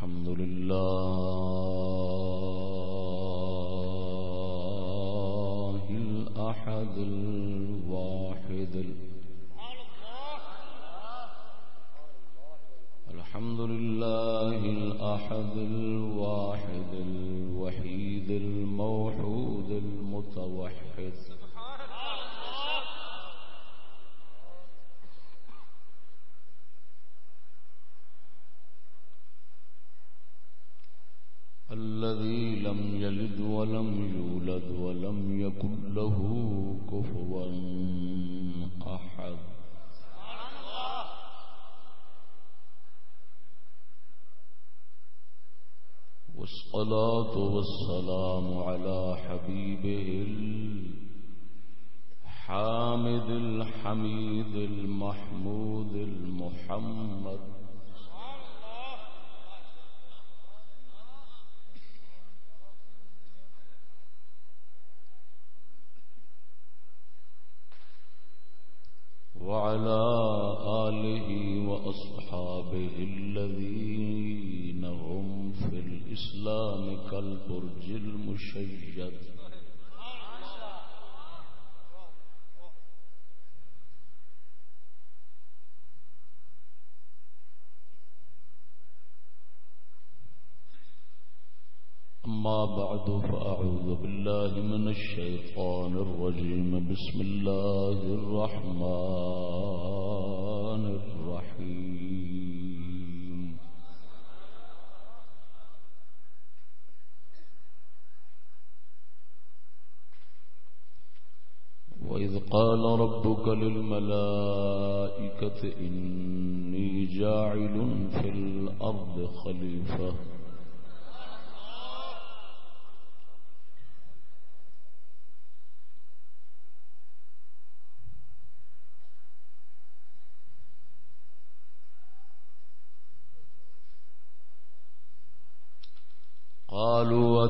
الحمد لله الأحد الواحد الحمد والصلاة والسلام على حبيبه الحامد الحميد المحمود المحمد أما بعد فأعوذ بالله من الشيطان الرجيم. بسم الله الرحمن الرحيم. وإذ قال ربك للملائكة إني جاعل في الأرض خليفة.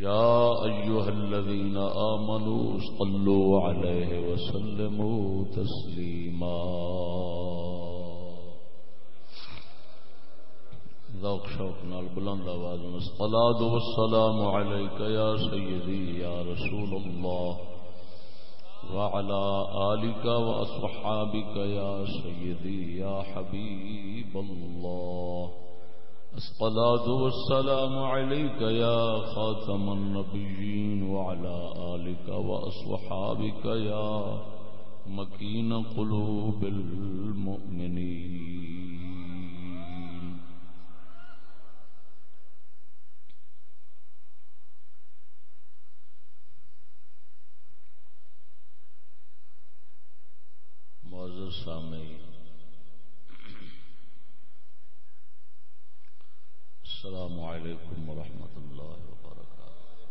يا أيها الذين آمنوا صلوا عليه وسلموا تسليما. ذوق شوق نال بلند الصلاة والسلام عليك يا سيدي يا رسول الله وعلى آلك وأصحابك يا سيدي يا حبيب الله. الصلاة والسلام عليك يا خاتم النبيين وعلى آلك وأصحابك يا مكين قلوب المؤمنين. معزز سامعين السلام عليكم ورحمة الله وبركاته.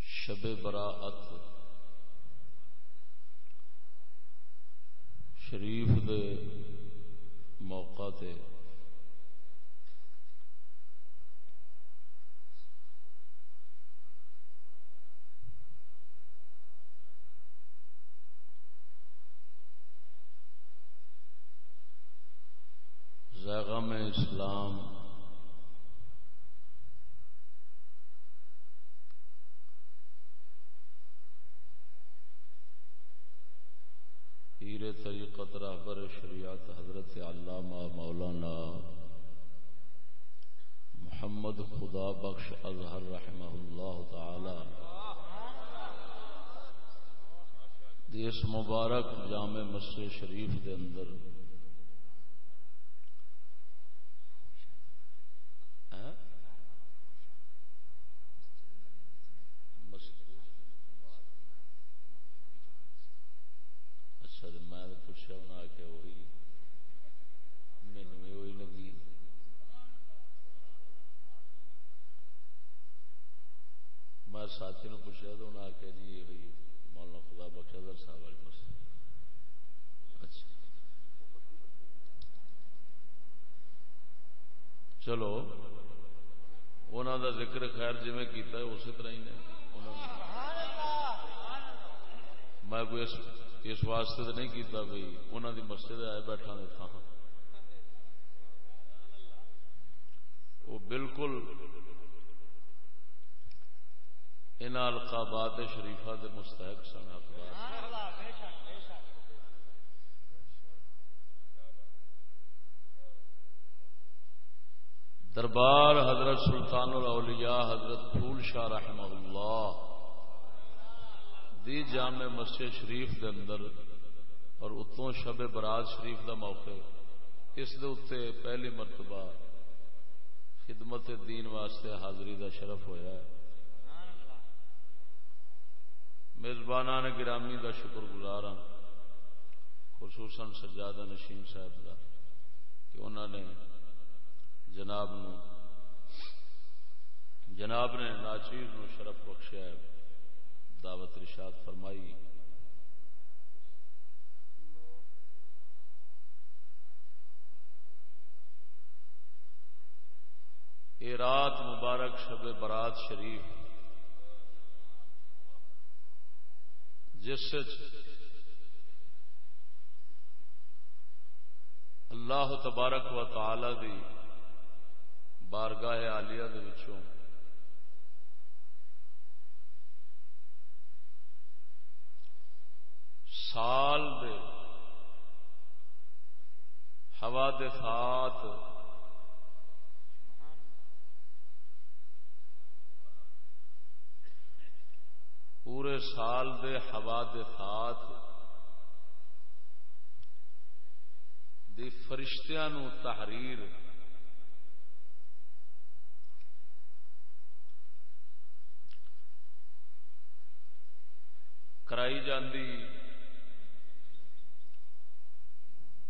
شب براءت. شریف دے موقع تے مبارک جامع مسجد شریف دے اندر ساتھی نے پوچھا تو انہیں آخیا جی یہ ہوئی مولانا خدا بخشا در صاحب والی مسئلہ اچھا چلو انہوں دا ذکر خیر جی کیتا ہے اسی طرح ہی نے میں کوئی اس, اس واسطے تو نہیں کیتا بھائی انہوں دی مسجد آئے بیٹھا تھا وہ بالکل ان القابات شریفہ دے مستحق سن دربار حضرت سلطان الاولیاء حضرت پھول شاہ رحمہ اللہ دی جامع مسجد شریف دے اندر اور اتوں شب برات شریف دا موقع، اس دے اتنے پہلی مرتبہ خدمت دین واسطے حاضری دا شرف ہویا ہے۔ میزبان نے گرامی کا شکر گزار ہاں خصوصاً سجادہ نشیم صاحب کا کہ انہوں نے جناب نو، جناب نے ناچیر نو شرف بخشیا ہے، دعوت رشاد فرمائی۔ اے رات مبارک شب برات شریف۔ جس اللہ تبارک و تعالی دی بارگاہ آلیا وچوں سال دے ہوا دے ساتھ پورے سال دے حوادثات دی فرشتیاں نو تحریر کرائی جاندی۔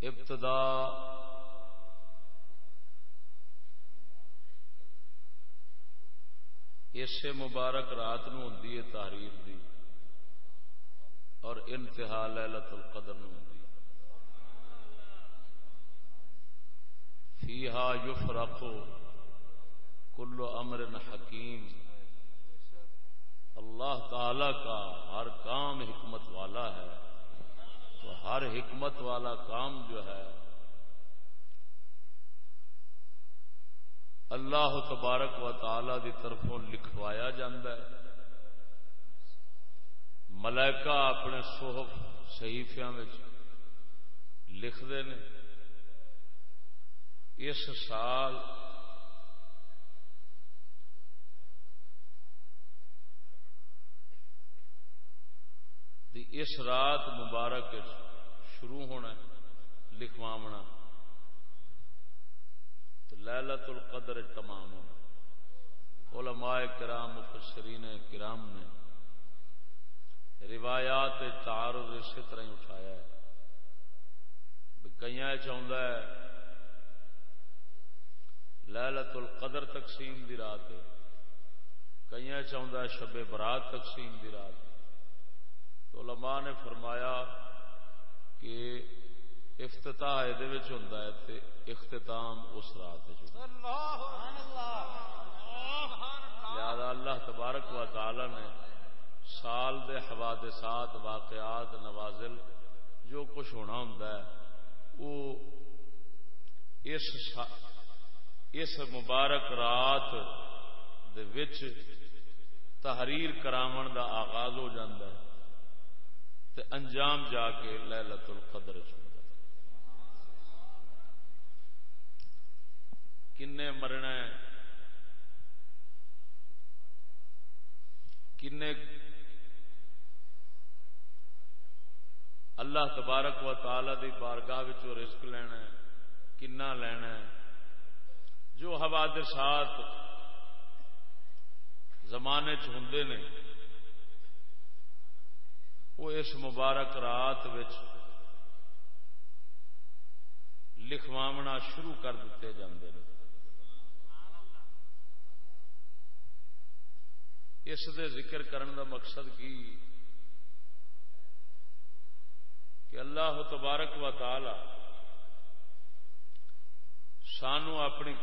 ابتدا اسے مبارک رات نو ہوتی ہے تحریر دی۔ اور انتہا لیلت القدر نو ہوتی فیہا یفرق کل امر حکیم۔ اللہ تعالی کا ہر کام حکمت والا ہے۔ تو ہر حکمت والا کام جو ہے اللہ تبارک و تعالی دی طرفوں لکھوایا جاندہ ہے۔ ملائکہ اپنے صحف صحیفیاں لکھتے ہیں اس سال دی اس رات مبارک شروع ہونا لکھواونا۔ لیلت القدر تمام علماء کرام، مفسرین کرام نے روایات تعارض اسی طرح ہی اٹھایا ہے۔ کئی چاہتا ہے لیلت القدر تقسیم دی رات ہے۔ کئی چاہتا ہے، شب برات تقسیم دی رات تو علماء نے فرمایا کہ افتتاح یہ ہوں اختتام اس رات لہذا اللہ تبارک و تعالی نے سال دے حوادثات واقعات نوازل جو کچھ ہونا ہوں وہ اس اس مبارک رات دے وچ تحریر کراون دا آغاز ہو جاندہ ہے۔ تے انجام جا کے لیلت القدر چلتا کنے مرنا ہے؟ کنے اللہ تبارک و تعالی دی بارگاہ رزق لینا ہے، کنا لینا ہے؟ جو حوادثات زمانے چ نے، وہ اس مبارک رات لکھواونا شروع کر دیتے جاندے ہیں اس دے ذکر کرن دا مقصد کی؟ کہ اللہ تبارک و تعالی سانو اپنی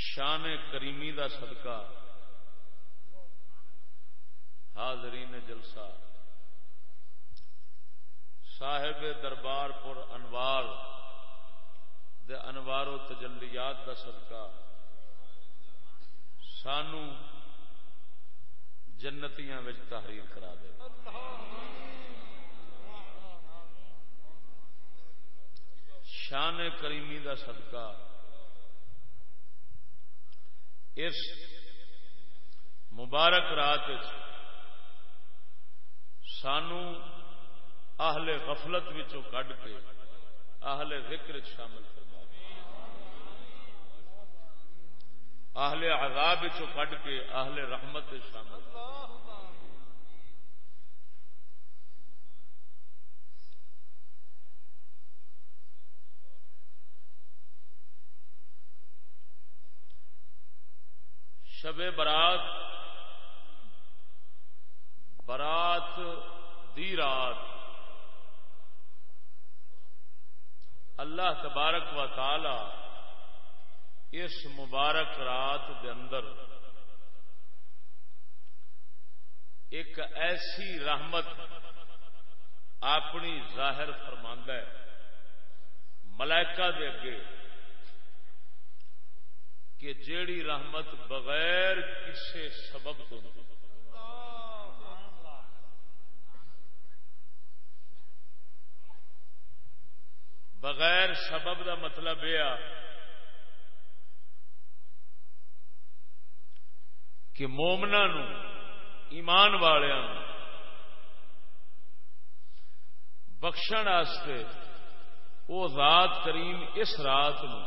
شان کریمی دا صدقہ حاضرین جلسہ، صاحب دربار پر انوار دے انوار و تجلیات دا صدقہ، سانو جنتیاں تحریر کرا دے۔ شان کریمی دا صدقہ۔ اس مبارک رات سانو اہل غفلت کڈ کے اہل ذکر شامل کرنا اہل عذاب کڈ کے اہل رحمت شامل۔ شب برات برات دی رات۔ اللہ تبارک و تعالی اس مبارک رات دے اندر ایک ایسی رحمت اپنی ظاہر فرماندہ ہے، ملائکہ دے اگے، کہ جیڑی رحمت بغیر کسی سبب تو بغیر سبب دا مطلب یہ کہ مومنا نو، ایمان والوں بخشن وہ ذات کریم اس رات نو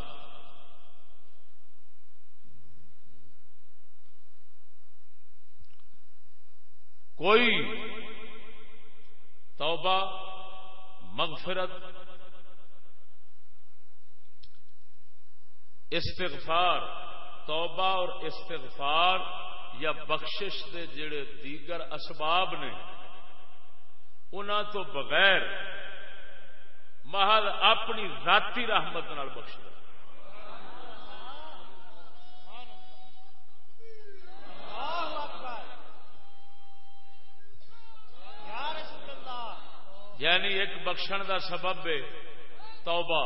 کوئی توبہ، مغفرت، استغفار، توبہ اور استغفار یا بخشش دے جڑے دیگر اسباب نے انہوں تو بغیر محض اپنی ذاتی رحمت نال بخش یعنی ایک بخشن دا سبب ہے توبہ،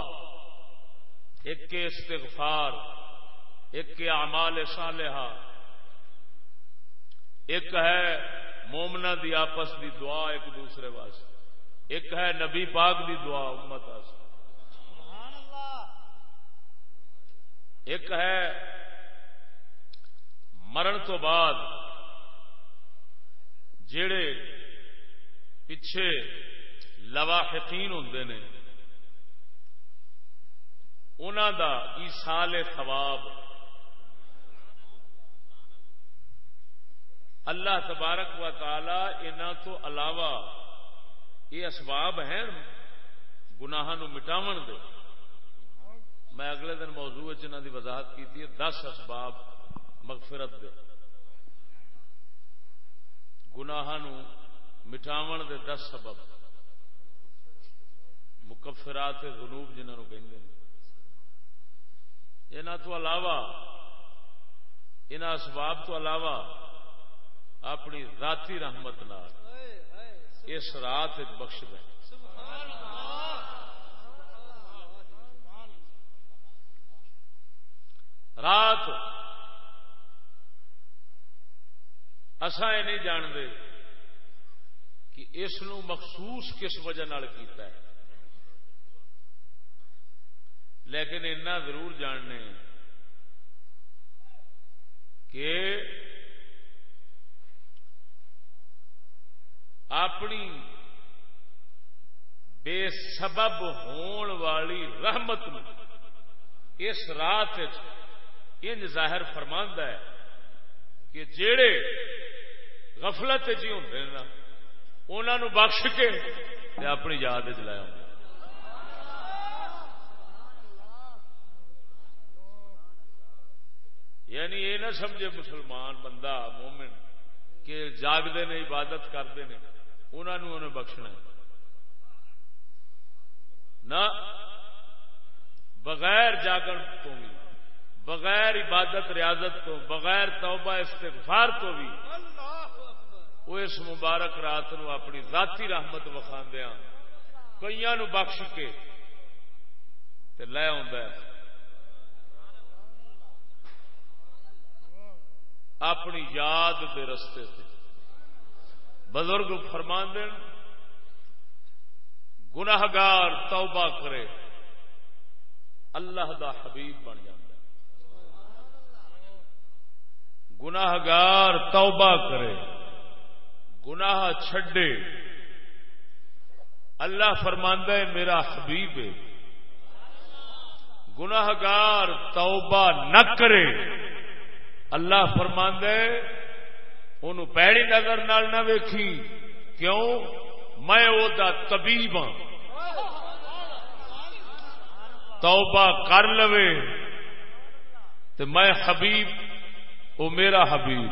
ایک استغفار، ایک اعمال صالحہ۔ ایک ہے مومنا دی آپس دی دعا ایک دوسرے واسطے۔ ایک ہے نبی پاک دی دعا امت ایک ہے مرن تو بعد جڑے پچھے لواحقین ہوں نے دا ایسال ثواب اللہ تبارک و تعالی ان تو علاوہ یہ اسباب ہیں گناہ مٹاو دے۔ میں اگلے دن موضوع انہوں کی وضاحت کی دس اسباب مغفرت دے۔ گناہ مٹاو دے دس سبب۔ مکفرات غنوب جنہوں کہ ان علاوہ ان اسباب تو علاوہ اپنی ذاتی رحمت نال۔ اس رات بخش دیں رات اسا یہ نہیں جانتے کہ اس مخصوص کس وجہ کیتا ہے۔ لیکن اتنا ضرور جاننے کہ اپنی بے سبب ہون والی رحمت اس رات ان ظاہر فرماندہ ہے کہ جڑے غفلت جی ہوں نا انہوں بخش کے اپنی یاد چلایا یعنی یہ نہ سمجھے مسلمان بندہ مومن کہ جاگتے نے عبادت کرتے ہیں انہوں نے بخشنا نہ بغیر جاگن تو بھی، بغیر عبادت، ریاضت تو، بغیر توبہ، استغفار تو بھی وہ اس مبارک رات نو اپنی ذاتی رحمت وکھاندیا ہاں۔ کئی نو بخش کے لے اپنی یاد دے رستے سے بزرگ فرمان دین، گناہگار توبہ کرے، اللہ دا حبیب بن جائے گناہگار توبہ کرے، گناہ چھڈے۔ اللہ فرماندہ ہے میرا حبیب ہے۔ گناہگار توبہ نہ کرے۔ اللہ فرماندہ ہے ان پیڑی نظر نال نہ ویکھی کیوں میں وہ طبیب ہاں توبہ کر لو تو میں حبیب وہ میرا حبیب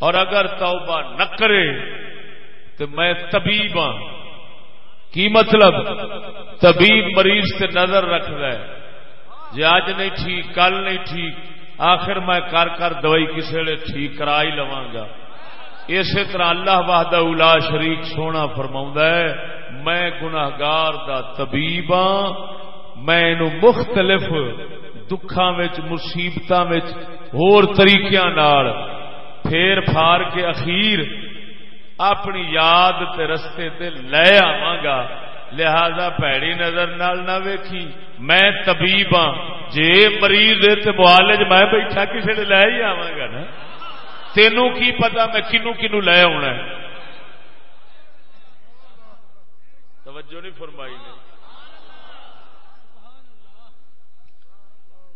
اور اگر توبہ نہ کرے تو میں طبیب ہاں کی مطلب طبیب مریض سے نظر رکھ رہا ہے جی اج نہیں ٹھیک کل نہیں ٹھیک آخر میں کر کر دوائی کسی نے ٹھیک کرا ہی لوا گا۔ اسی طرح اللہ وحدہ الا شریک سونا فرما ہے، میں گناگار دا طبیب ہاں میں مختلف دکھان مصیبت نال پھیر پھار کے اخیر اپنی یاد تے رستے تے لے آواں گا۔ لہذا پیڑی نظر نال نہ ویکھی۔ میں طبیب ہاں۔ جے مریض تے معالج، میں بیٹھا کسی نے لے ہی آواں گا نا۔ تینوں کی پتا میں کنو کنو لے آنا ہے۔ توجہ نہیں فرمائی نے۔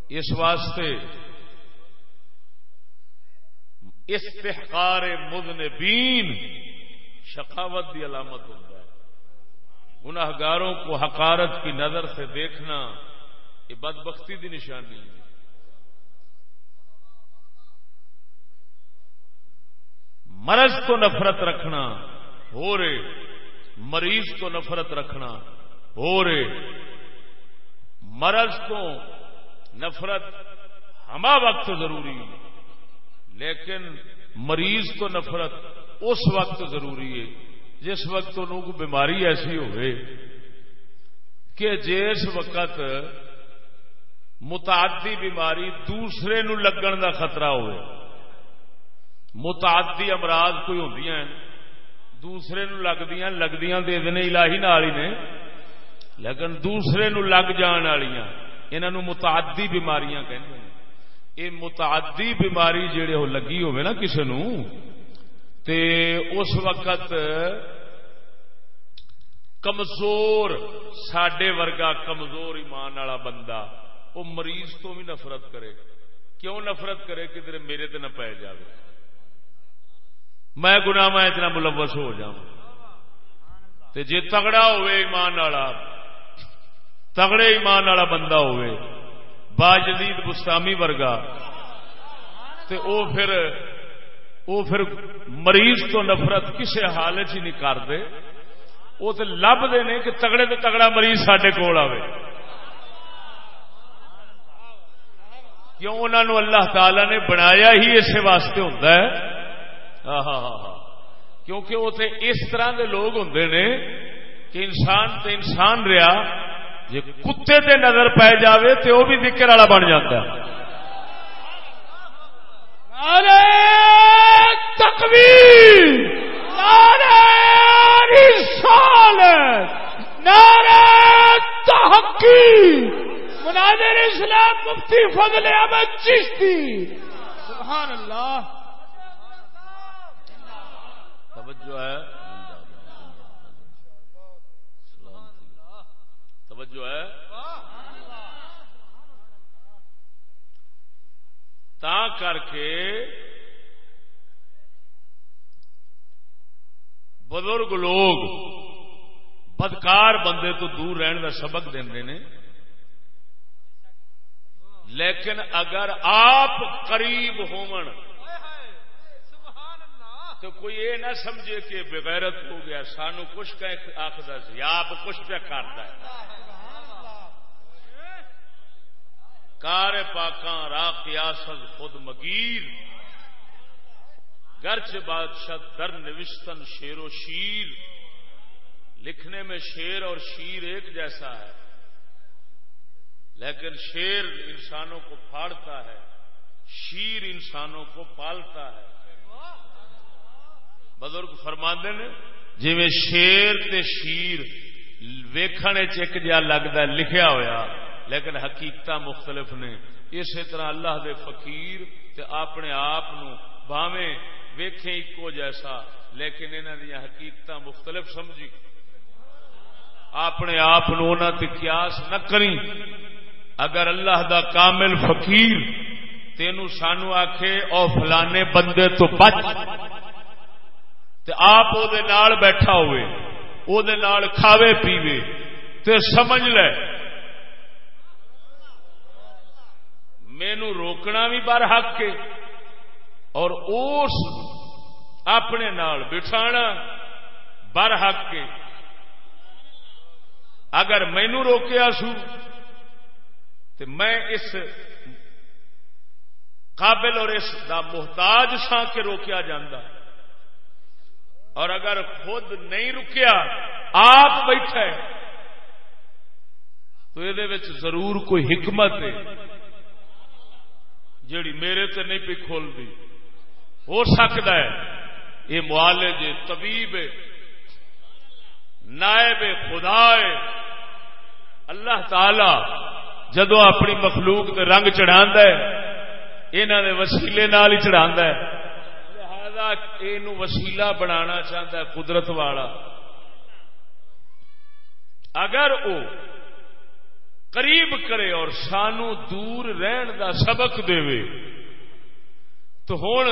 اس واسطے استحقار مذنبین شقاوت کی علامت ہوتا گناہگاروں کو حقارت کی نظر سے دیکھنا یہ بدبختی کی نشانی ہے۔ مرض تو نفرت رکھنا، ہو رے۔ مریض تو نفرت رکھنا، ہو رے۔ مرض تو نفرت ہما وقت ضروری ہے لیکن مریض تو نفرت اس وقت ضروری ہے جس وقت انہوں کو بیماری ایسی ہوئے کہ جس وقت متعدی بیماری دوسرے نو لگن دا خطرہ ہوئے، متعدی امراض کوئی ہوں دوسرے نو لگدیاں لگدیاں دے دینے الہی نال ہی نے، لیکن دوسرے نو لگ جان والیاں انہوں متعدی بیماریاں کہتے ہیں۔ یہ متعدی بیماری جہے وہ لگی ہوئے نا کسی نو تے اس وقت کمزور سڈے ورگا کمزور ایمان والا بندہ وہ مریض تو بھی نفرت کرے۔ کیوں نفرت کرے کدھر میرے تے نہ پی جائے میں گنا میں اتنا ملوث ہو جا جی تگڑا ہوئے ایمان والا، تگڑے ایمان والا بندہ ہوئے باجدید بستامی ورگا، تے او پھر او پھر مریض تو نفرت کسی حالت ہی نہیں کرتے، وہ تو لبتے ہیں کہ تگڑے تو تگڑا مریض سڈے کول آئے کیوں انہوں اللہ تعالی نے بنایا ہی اسی واسطے ہوتا ہے؟ ہاں ہاں ہاں کیونکہ وہ اس طرح کے لوگ ہوں نے کہ انسان تے انسان رہا جی کتے تے نظر پی جاوے تو وہ بھی ذکر والا بن جاتا ہے۔ تکبیر نعرہ رسال نعرہ تحقیق مناظر اسلام مفتی فضل احمد چشتی! سبحان اللہ! توجہ ہے؟ توجہ ہے؟ تا کر کے بزرگ لوگ، بدکار بندے تو دور رہن کا سبق دے نے۔ لیکن اگر آپ قریب ہون تو کوئی یہ نہ سمجھے کہ بغیرت ہو گیا، سانو کچھ آخر یا آپ کچھ پہ کرتا ہے کار پاکاں را قیاسد خود مگیر۔ گرچ بادشاہ در نوشتن شیر و شیر، لکھنے میں شیر اور شیر ایک جیسا ہے، لیکن شیر انسانوں کو پھاڑتا ہے، شیر انسانوں کو پالتا ہے۔ بزرگ فرماندے نے جی میں شیر تے شیر ویکھنے چک جا لگتا لکھیا ہویا۔ لیکن حقیقت مختلف نے۔ اسی طرح اللہ دے فقیر تے اپنے آپ باویں ویکھے ایکو جیسا، لیکن انہوں دیا حقیقت مختلف سمجھی۔ اپنے آپ قیاس نہ کری اگر اللہ دا کامل فقیر تینو سانو آکھے، او فلانے بندے تو بچ۔ تے آپ او دے نال بیٹھا ہوئے، او دے نال کھاوے پیوے۔ تے سمجھ لے۔ مینو روکنا بھی بر حق کے اور اس اپنے نال بٹھانا بر حق کے اگر مینو روکیا سو تو میں اس قابل اور اس دا محتاج سا کے روکیا جاندہ اور اگر خود نہیں رکیا، آپ بیٹھے، تو یہ ضرور کوئی حکمت ہے۔ جیڑی میرے تے نہیں پی کھول دی ہو سکتا ہے۔ یہ معالج طبیب نائب خدا اللہ تعالی جدو اپنی مخلوق دے رنگ چڑھا دے وسیلے نال ہی چڑھا لہذا یہ وسیلہ بنانا چاہتا ہے قدرت والا۔ اگر وہ قریب کرے اور سانو دور رہن دا سبق دے وے تو ہوں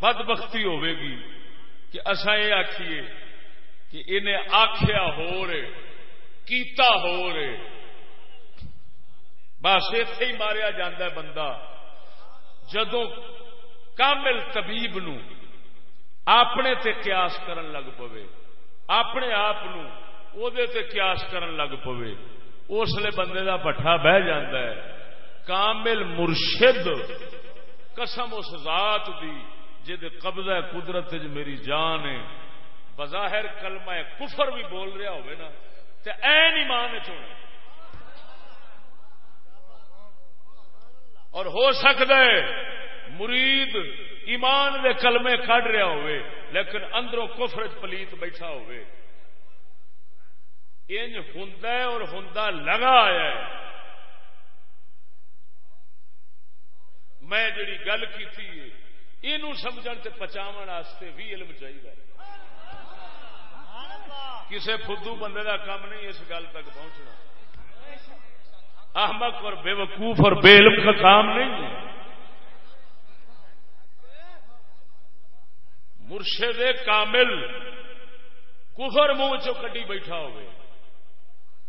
بد بختی ہوے گی کہ اصا یہ آخیے کہ انہیں آخیا ہو رہے، کیتا ہو رہے۔ بس اتے ہی ماریا جا بندہ۔ جدو کامل طبیب نو اپنے تے قیاس کرن لگ پوے، اپنے آپ تے قیاس کرن لگ پوے۔ اس لیے بندے کا پٹھا بہ ہے۔ کامل مرشد، قسم اس ذات دی جد قبضہ قدرت میری جان ہے۔ بظاہر کلمہ کفر بھی بول رہا ہوئے نا تو این ایمان چونا اور ہو سکتا ہے، مرید ایمان دے کلمے کھڑ رہا ہوئے، لیکن اندروں کفر پلیت بیٹھا ہوئے۔ انج ہوں اور ہوں لگا آیا ہے۔ میں جڑی گل کی یہ سمجھ پچاو بھی علم چاہیے کسی فدو بندے کا کام نہیں اس گل تک پہنچنا۔ احمق اور بے وقوف اور بے علم کا کام نہیں ہے۔ مرشد کامل کفر منہ چو کٹی بیٹھا ہوئے۔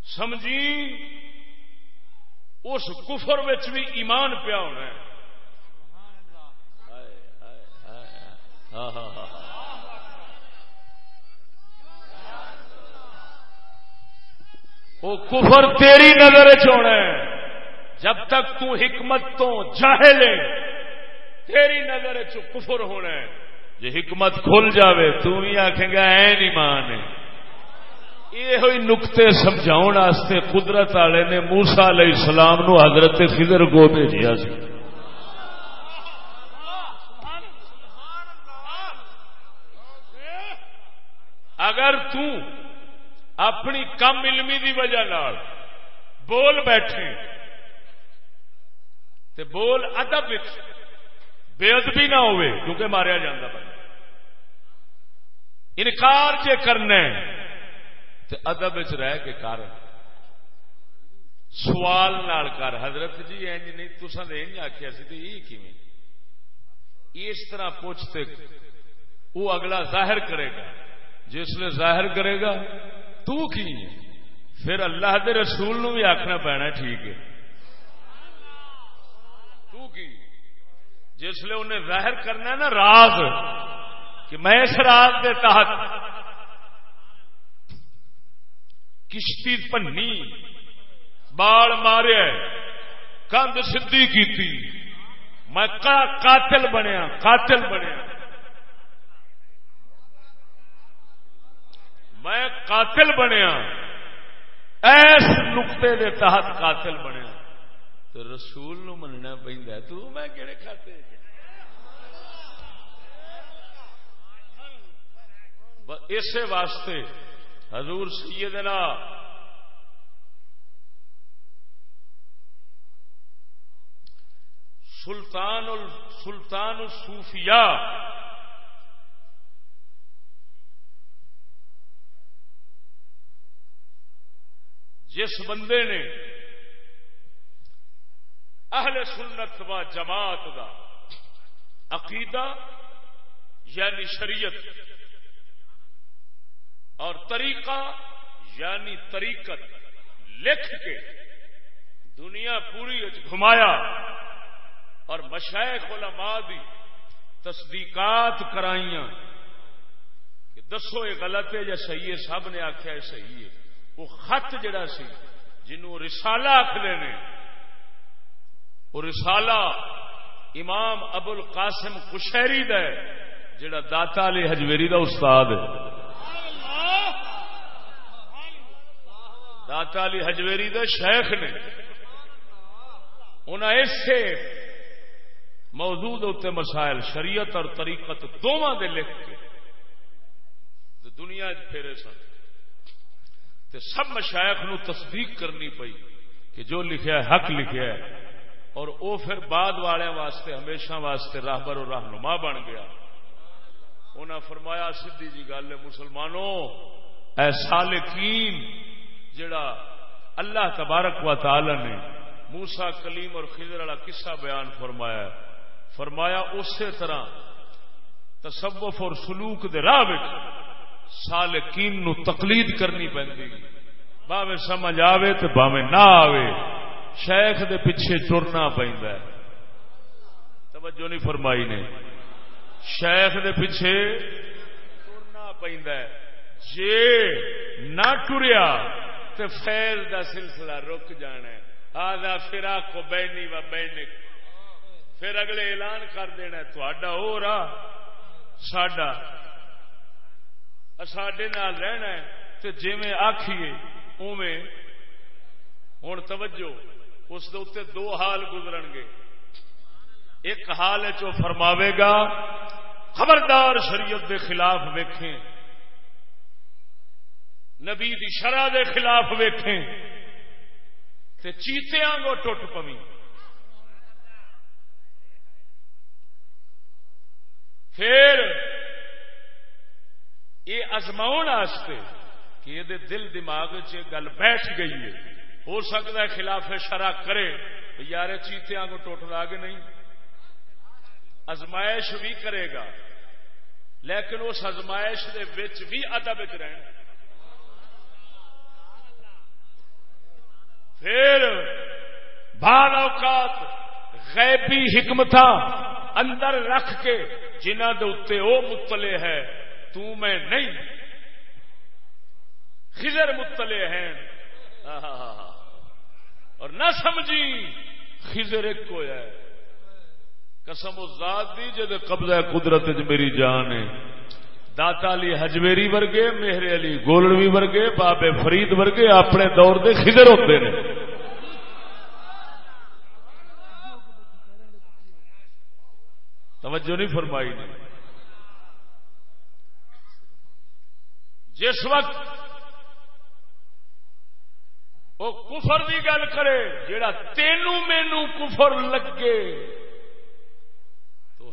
سمجھی؟ اس کفر بھی ایمان پیا ہونا ہے۔ وہ کفر تیری نظر چنا ہے۔ جب تک تو حکمت تو جاہل ہے تیری نظر کفر ہونا ہے۔ جی حکمت کھل جاوے تو بھی آخے گا نہیں مان ہے۔ یہ نقطے سمجھاؤ قدرت والے نے موسا علیہ السلام نو حضرت خضر کو بھیجیا سی۔ اگر تو اپنی کم علمی دی وجہ نال بول بیٹھے تے بول ادب بے ادبی نہ ہوئے، کیونکہ ماریا جانا بندہ انکار جے کرنا تے ادب رہ کے کر۔ سوال نال کر۔ حضرت جی اینج نہیں تسا دے آخیا سی تو یہ کیویں؟ اس طرح پوچھتے وہ اگلا ظاہر کرے گا۔ جس نے ظاہر کرے گا، تو کی؟ پھر اللہ دے رسول نو بھی آخنا پینا ٹھیک ہے۔ تو کی؟ جس لیے انہیں ظاہر کرنا ہے نا، راز، کہ میں اس راز کے تحت کشتی پنی بال مارے۔ کند سدھی کی میں قاتل بنیا قاتل بنیا۔ میں قاتل بنیا۔ ایس نقطے دے تحت قاتل بنیا۔ تو رسول نو مننا پہ تو میں کہڑے کھاتے؟ اسی واسطے حضور سیدنا سلطان سلطان الصوفیاء جس بندے نے اہل سنت و جماعت کا عقیدہ یعنی شریعت اور طریقہ یعنی طریقت لکھ کے دنیا پوری گھمایا اور مشائق علماء دی تصدیقات کرائیاں کہ دسو یہ غلط ہے یا صحیح ہے؟ سب نے آخیا صحیح ہے۔ وہ خط جڑا سی جنوں رسالہ آخر نے، وہ رسالہ امام ابو القاسم کشہری دا ہے، جڑا داتا علی حجویری دا استاد ہے۔ داتا علی حجویری دے شیخ نے۔ انہیں اسے موجود ہوتے مسائل، شریعت اور طریقت دونوں دے لکھ کے دنیا پھیرے سن۔ تے سب مشائق نو تصدیق کرنی پئی کہ جو لکھیا ہے، حق لکھیا ہے۔ اور او پھر بعد والے واسطے، ہمیشہ واسطے راہبر اور رہنما بن گیا۔ انہاں فرمایا، سدھی جی گل ہے، مسلمانوں، اے سالکین جڑا اللہ تبارک و تعالی نے موسا کلیم اور خضر والا قصہ بیان فرمایا فرمایا اسی طرح تصوف اور سلوک دے راہ سالکین نو تقلید کرنی پی باوے سمجھ آوے تو باوے نہ آوے۔ شیخ دے پیچھے ٹرنا پہ توجہ نہیں فرمائی نے۔ شیخ دے پیچھے ٹرنا پہ جے نہ ٹریا تو فیل دا سلسلہ رک جانا ہے۔ آدھا فرا کو بہنی و بہنک پھر اگلے اعلان کر دینا تھوڑا ہو رہا ساڈا۔ ساڈے نال رہنا ہے تو جی آخیے اوے ہوں توجہ، اس دے دو حال گزرن گے۔ ایک حال چو فرماوے گا، خبردار شریعت دے خلاف ویکھیں۔ نبی دی شرح دے خلاف ویکھیں تے چیتے آنگو ٹوٹ پویں۔ پھر یہ ازماؤ کہ یہ دل دماغ گل بیٹھ گئی ہے۔ ہو سکتا ہے خلاف شرح کرے یار چیتیاں کو ٹوٹ گے نہیں؟ ازمائش بھی کرے گا، لیکن اس ازمائش دے وچ بھی ادب رہنا۔ پھر بعض اوقات غیبی حکمت اندر رکھ کے جنہ دے اتنے وہ متلے ہے، تو میں نہیں۔ خزر متلے ہیں۔ اور نہ سمجھی خزر ایک کو ہے۔ قسم ذات دی جد قبضہ قدرت میری جان ہے۔ داتا علی حجویری ورگے، مہر علی گولڑوی ورگے، بابے فرید ورگے اپنے دور دے خزر ہوتے ہیں توجہ نہیں فرمائی نے۔ جس وقت وہ کفر کی گل کرے جڑا تینوں مینو کفر لگے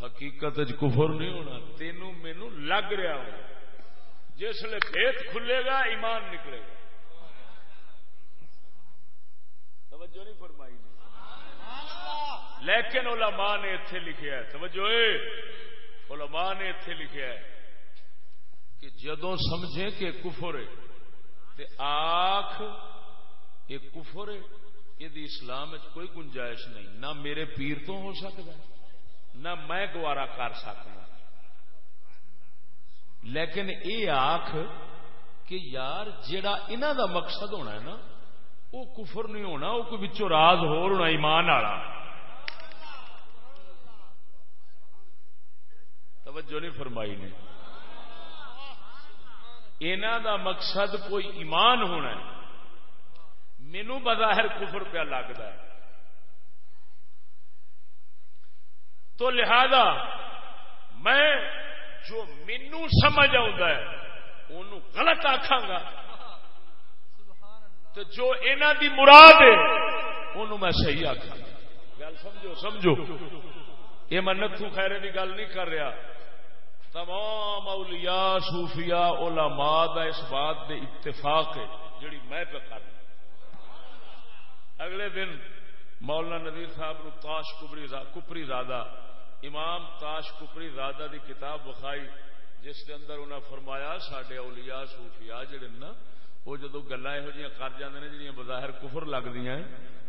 حقیقت کفر نہیں ہونا تینوں مینو لگ رہا ہو جس لیے پیت کھلے گا، ایمان نکلے گا۔ توجہ نہیں فرمائی لیکن علماء نے اتنے لکھا ہے، توجہ علماء نے اتنے لکھا ہے کہ جدو سمجھے کہ کفر ہے، تے آخ یہ کفر ہے، یہ اسلام کوئی گنجائش نہیں۔ نہ میرے پیر تو ہو سکتا ہے۔ نہ میں گوارا کر سکتا لیکن یہ آخ کہ یار جڑا انہ دا مقصد ہونا ہے نا وہ کفر نہیں ہونا وہ کوئی بچوں راز ہو ہونا ایمان والا۔ توجہ نہیں فرمائی نے۔ اینا دا مقصد کوئی ایمان ہونا ہے۔ مینو بظاہر کفر پہ لگتا ہے۔ تو لہذا میں جو مینو سمجھ غلط آخا گا۔ تو جو انہ دی مراد ہے انہوں میں صحیح آخا گل سمجھو سمجھو۔ یہ میں نتو خیرے کی گل نہیں کر رہا۔ تمام اولیاء صوفیاء علماء دا اس بات دے اتفاق ہے جڑی میں پہ کر اگلے دن مولانا نذیر صاحب نو تاش کپری زادہ امام تاش کپری زادہ دی کتاب بخائی جس کے اندر انہیں فرمایا سڈے اولیاء صوفیاء جڑے نا، وہ جدو گلا یہ کر جانے نے جہاں بظاہر کفر لگتی ہیں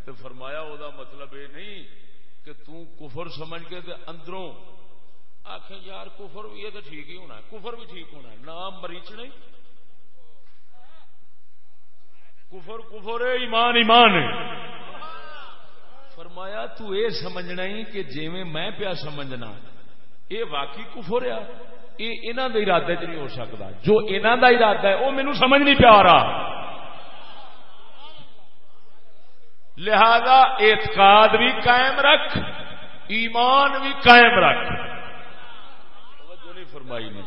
تو فرمایا وہ مطلب یہ نہیں کہ تو کفر سمجھ کے تے اندروں آخ یار کفر بھی یہ تو ٹھیک ہی ہونا ہے، کفر بھی ٹھیک ہونا ہے، نام مریچ نہیں۔ کفر کفر ہے ایمان ایمان ہے فرمایا تو اے سمجھنا ہی کہ جیویں میں پیا سمجھنا، اے واقعی کفر ہے یہ کے ارادے چ نہیں ہو سکتا جو انہوں کا ارادہ ہے وہ مینو سمجھ نہیں پیا رہا۔ لہذا اعتقاد بھی قائم رکھ، ایمان بھی قائم رکھ۔ نہیں فرمائی نے۔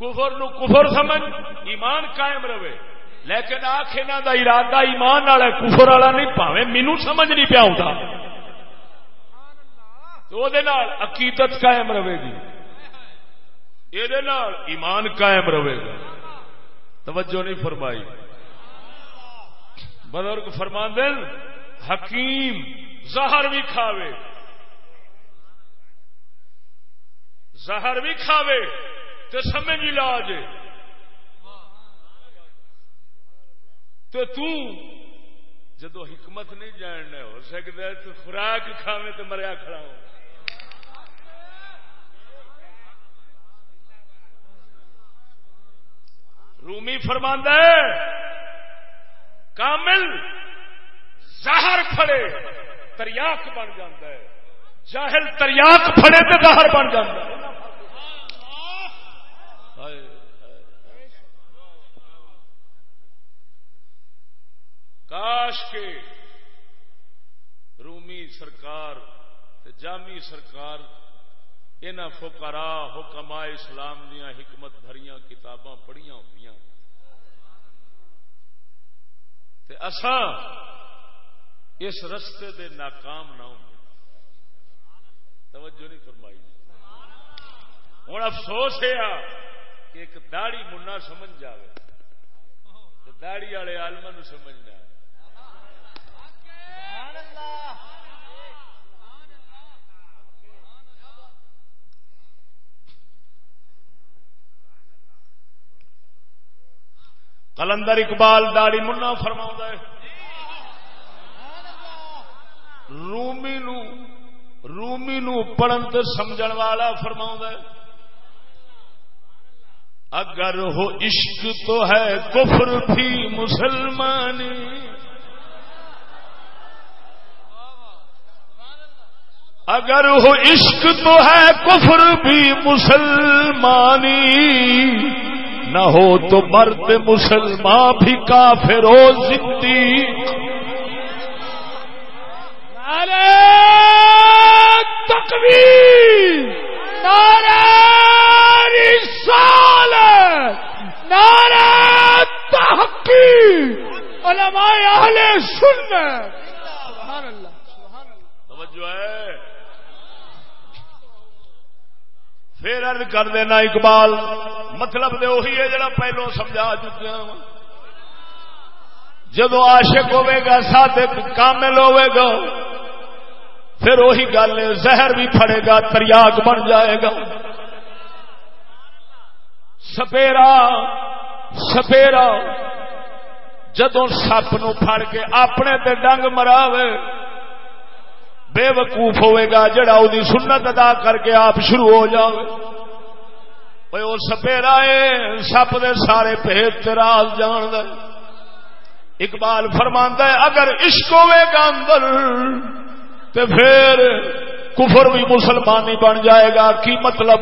کفر نو کفر سمجھ، ایمان قائم رہے۔ لیکن آخ انہوں کا ارادہ ایمان والا کفر والا نہیں پاوے مینو سمجھ نہیں پیا ہوتا عقیدت قائم رہے گی۔ یہ ایمان قائم رہے گا توجہ نہیں فرمائی۔ بزرگ فرما دل حکیم زہر بھی کھاوے۔ زہر بھی کھاوے تو سمجھ علاج تو تو جدو حکمت نہیں جاننا ہو سکتا تو خوراک کھاوے تو مریا کھڑا ہو رومی فرماندہ ہے، کامل زہر پھڑے، تریاک بن جاتا ہے۔ جاہل تریاک پھڑے تو زہر بن جاتا ہے۔ کاش کے رومی سرکار جامی سرکار ان فکرا حکما اسلام دیا حکمت بھریاں کتاباں پڑھیاں ہوئی اساں اس رستے دے ناکام نہ ہوں۔ توجہ نہیں فرمائی۔ ہوں افسوس ہے کہ ایک داڑی منا سمجھ جائے داڑی والے آلما نو سمجھنا کلندر اقبال داڑی منا فرما ہے۔ رومی نو رومی نو پڑھن سمجھ والا فرما ہے۔ اگر ہو عشق تو ہے کفر بھی مسلمانی۔ اگر ہو عشق تو ہے کفر بھی مسلمانی نہ ہو تو مرد مسلمان بھی کافر ہو صدیق نعرہ تقوی نعرہ رسالت نعرہ تحقی علماء اہل سنت۔ سبحان اللہ سبحان اللہ۔ توجہ ہے۔ پھر ارد کر دینا اقبال مطلب دے وہی ہے جڑا پہلو سمجھا چکے ہیں جدو عاشق ہوے گا، صادق کامل ہوے گا، پھر وہی گل زہر بھی پھڑے گا تریاگ بن جائے گا۔ سپیرا سپیرا، جدو سپ نو پھڑ کے اپنے تے ڈنگ مراوے بے وقوف ہوئے گا، جڑا وہ سنت ادا کر کے آپ شروع ہو جائے وہ سپیرا ہے سپ دے سارے پیٹ راز جان دے۔ اقبال فرماندہ ہے، اگر عشق ہوئے گا اندر تو پھر کفر بھی مسلمانی بن جائے گا۔ کی مطلب؟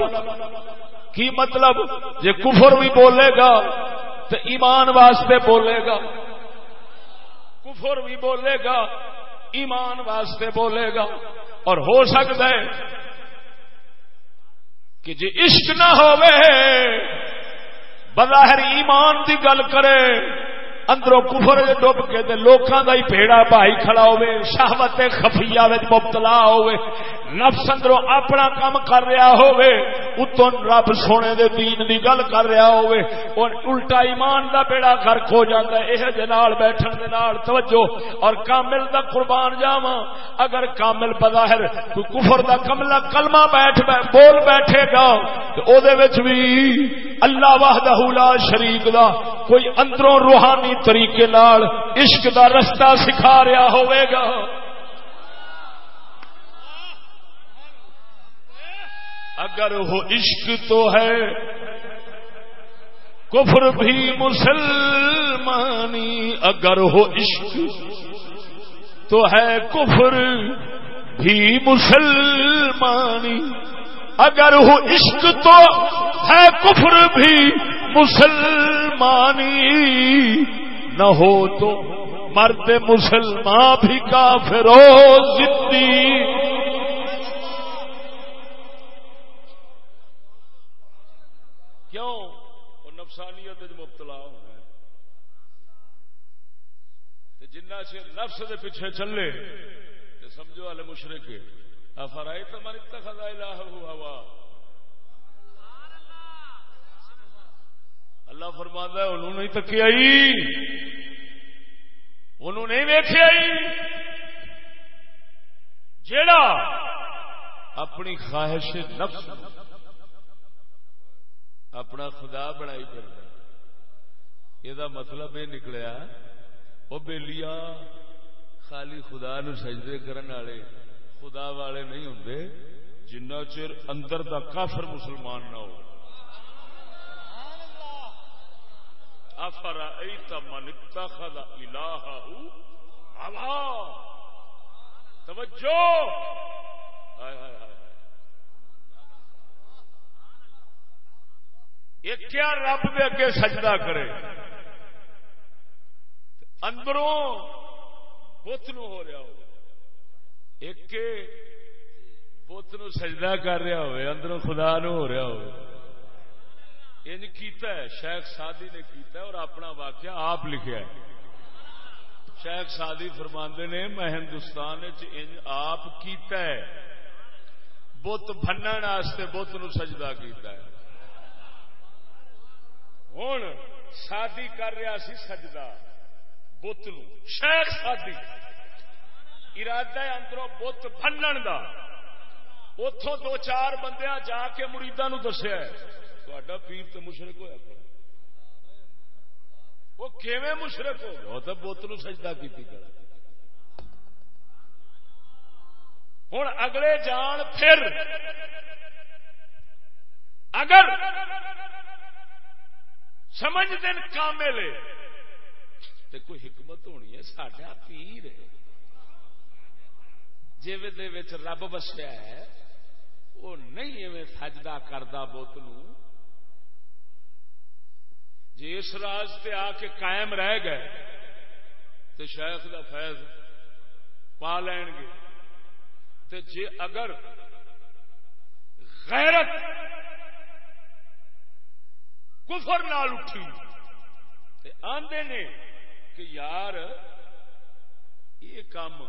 کی مطلب؟ جی کفر بھی بولے گا تو ایمان واسطے بولے گا۔ کفر بھی بولے گا ایمان واسطے بولے گا۔ اور ہو سکتا ہے کہ جی عشق نہ ہوئے بظاہر ایمان دی گل کرے اندروں کفر ڈب کے تے لوکاں دا ہی بھیڑا بھائی کھڑا ہوے شہوت خفیہ وچ مبتلا ہوے نفس اندروں اپنا کام کر رہا ہوے اتوں رب سونے دے دین دی گل کر رہا ہوے اور الٹا ایمان دا بیڑا غرق ہو جاندا ہے اے جے نال بیٹھن دے نال توجہ۔ اور کامل دا قربان جاواں۔ اگر کامل بظاہر کوئی کفر دا کملا کلمہ بیٹھ بول بیٹھے گا تے او دے وچ بھی اللہ وحدہ لا شریک دا۔ کوئی اندروں روحانی طریقے نال عشق دا رستہ سکھا رہا ہوئے گا۔ اگر وہ عشق تو ہے، کفر بھی مسلمانی۔ اگر ہو عشق تو ہے، کفر بھی مسلمانی۔ اگر ہو عشق تو ہے، کفر بھی مسلمانی۔ نہ ہو تو مرد مسلمان بھی کافر ہو زدی کیوں؟ وہ نفسانیت مبتلا ہونا جنہ چر نفس دے پیچھے چلے تو سمجھو والے مشرق افرائی تو من اتخذ الہ ہوا۔ اللہ فرماتا ہے، انہوں نے تکیا انہوں نے ویخیا جیڑا اپنی خواہش نفس اپنا خدا بنائی کر یہ مطلب یہ نکلیا وہ بےلیا خالی خدا نو سجدے کرنے والے خدا والے نہیں ہوں جنہ چر اندر دا کافر مسلمان نہ ہو۔ افرا من اتخذ الہ توجہ! ہائے ہائے ہائے ایک کیا رب دے اگے سجدہ کرے؟ اندروں بت نو ہو رہا ہو ایک بت نو سجدہ کر رہا ہوئے، اندروں خدا نو ہو رہا ہو ان کیتا ہے، شیخ سادی نے کیتا ہے اور اپنا واقعہ آپ لکھا ہے۔ شیخ سادی فرماندے نے، میں ہندوستان ان آپ کیتا ہے۔ بت بننے بت نو سجدہ کیتا ہے۔ ہوں شادی کر رہا سی سجدہ بت شیخ شادی ارادہ اندروں بت بنن دا۔ اتوں دو چار بندے جا کے مریدا نو دسیا تا پیر تو مشرق ہوا پڑا وہ کیویں مشرق ہو گیا تو بت نو سجدہ کی ہوں اگلے جان پھر اگر سمجھ دین کامل تے کوئی حکمت ہونی ہے ساڈا پیر جی رب بسیا ہے وہ نہیں ایویں سجدہ کرتا بت جی اس راج تے آ کے قائم رہ گئے تو شیخ دا فیض پا لین گے۔ تے جی اگر غیرت کفر نال اٹھی آندے نے کہ یار، یہ کام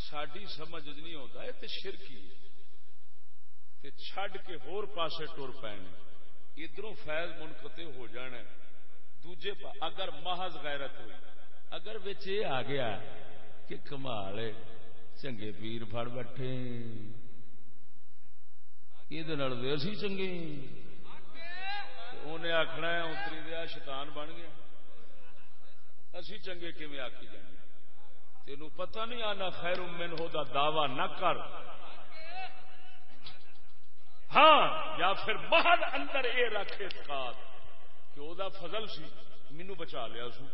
ساری سمجھ نہیں آتا یہ تو شرکی ہے۔ چھڈ کے ہور پاسے ٹر پے ادھر فیض منقطع ہو جانا دوجے پا اگر محض غیرت ہوئی، اگر بچ یہ آ گیا کہ کمال چنگے پیر فڑ بیٹھے۔ یہ اسی چنگے۔ انہیں آخنا اتری دیا شیطان بن گیا اسی چنگے کیون آکی جانے؟ تین پتہ نہیں آنا خیر من ہو دا دعوی نہ کر۔ ہاں یا پھر محض اندر اے رکھ اعتقاد کہ او دا فضل سی مینو بچا لیا سو۔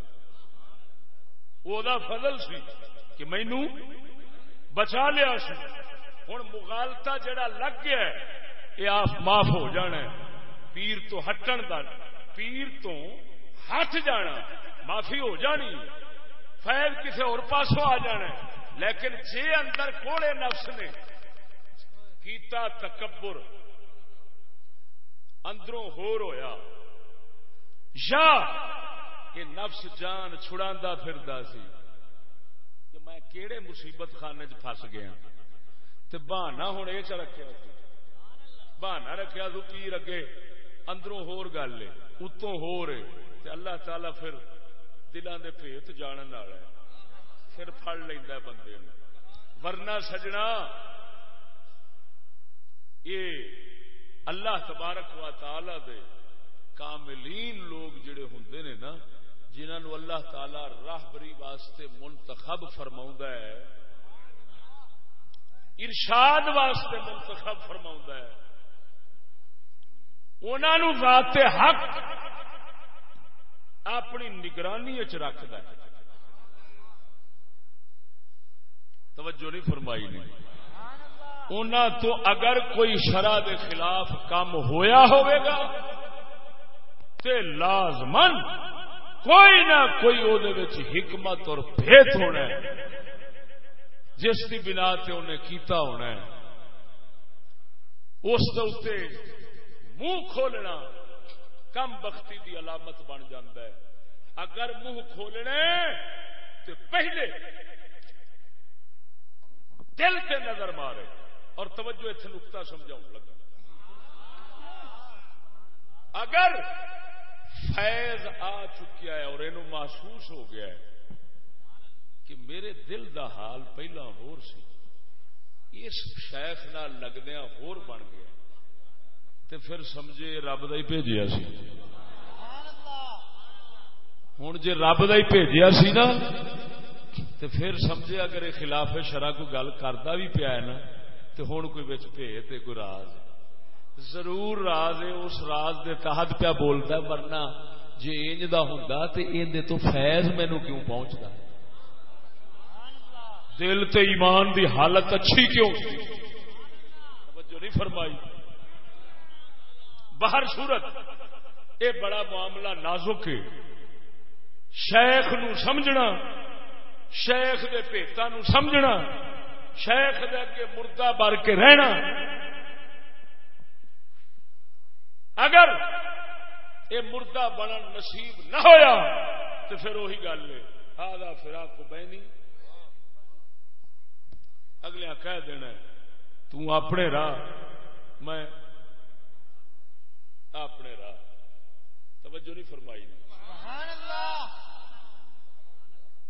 او دا فضل سی کہ مینو بچا لیا سو۔ ہوں مغالتا جڑا لگ گیا ہے یہ آپ معاف ہو جانا ہے۔ پیر تو ہٹن دا، پیر تو ہٹ جانا۔ معافی ہو جانی فیض کسی اور پاسوں آ جانا ہے۔ لیکن جے اندر کوڑے نفس نے کیتا تکبر اندروں ہور ہویا۔ یا کہ نفس جان چھڑا پھر سی۔ کہ میں کیڑے مصیبت خانے چس گیا۔ تو بہانا ہوں یہ چ رکھا بہانا رکھا تو پیر اگے اندروں ہور گل ہے اتوں ہو رہے اللہ تعالی پھر دلان دے پیت جانن والا ہے۔ پھر پھڑ لینا بندے ورنہ سجنا یہ اللہ تبارک و تعالی دے کاملین لوگ جڑے ہوں نے نا جنہوں اللہ تعالی راہبری واسطے منتخب فرما ہے، ارشاد واسطے منتخب فرما ہے۔ انہوں ذات حق اپنی نگرانی چ رکھد توجہ نہیں فرمائی نہیں۔ تو اگر کوئی شرح دے خلاف کام ہویا ہوئے گا، تے لازمن کوئی نہ کوئی او دے وچ حکمت اور بھیت ہونا ہے۔ جس کی بنا تے انہیں کیتا ہونا ہے۔ اس دے منہ کھولنا کم بختی دی علامت بن جاتا ہے۔ اگر منہ کھولنے تو پہلے دل سے نظر مارے۔ اور توجہ اتنے نکتا سمجھاؤں لگا۔ اگر فیض آ چکیا ہے اور یہ محسوس ہو گیا ہے کہ میرے دل دا حال پہلا ہور سی، اس شیخ نہ لگدیا ہور بن گیا تو پھر سمجھے رب دا ہی بھیجیا سی۔ ہوں جی رب دا ہی بھیجیا سی نا تو پھر سمجھے اگر یہ خلاف شرح کو گل کرتا بھی پیا ہے نا تو ہوں کوئی بچ بھیت کوئی راز ضرور راز ہے، اس راز دے تحت پیا بولتا ورنہ جی انج دا ہوں تو اندر تو فیض مینو کیوں پہنچتا دل تے ایمان دی حالت اچھی کیوں؟ توجہ نہیں فرمائی۔ باہر صورت، اے بڑا معاملہ نازک ہے۔ شیخ نو سمجھنا، شیخ دے پیتا نو سمجھنا۔ شیخ دے کے مردہ بر کے رہنا۔ اگر یہ مردہ بنن نصیب نہ ہویا تو پھر وہی گل ہے۔ آدھا فراق کو بہنی اگلے کہہ دینا تو اپنے راہ میں اپنے راہ۔ توجہ نہیں فرمائی۔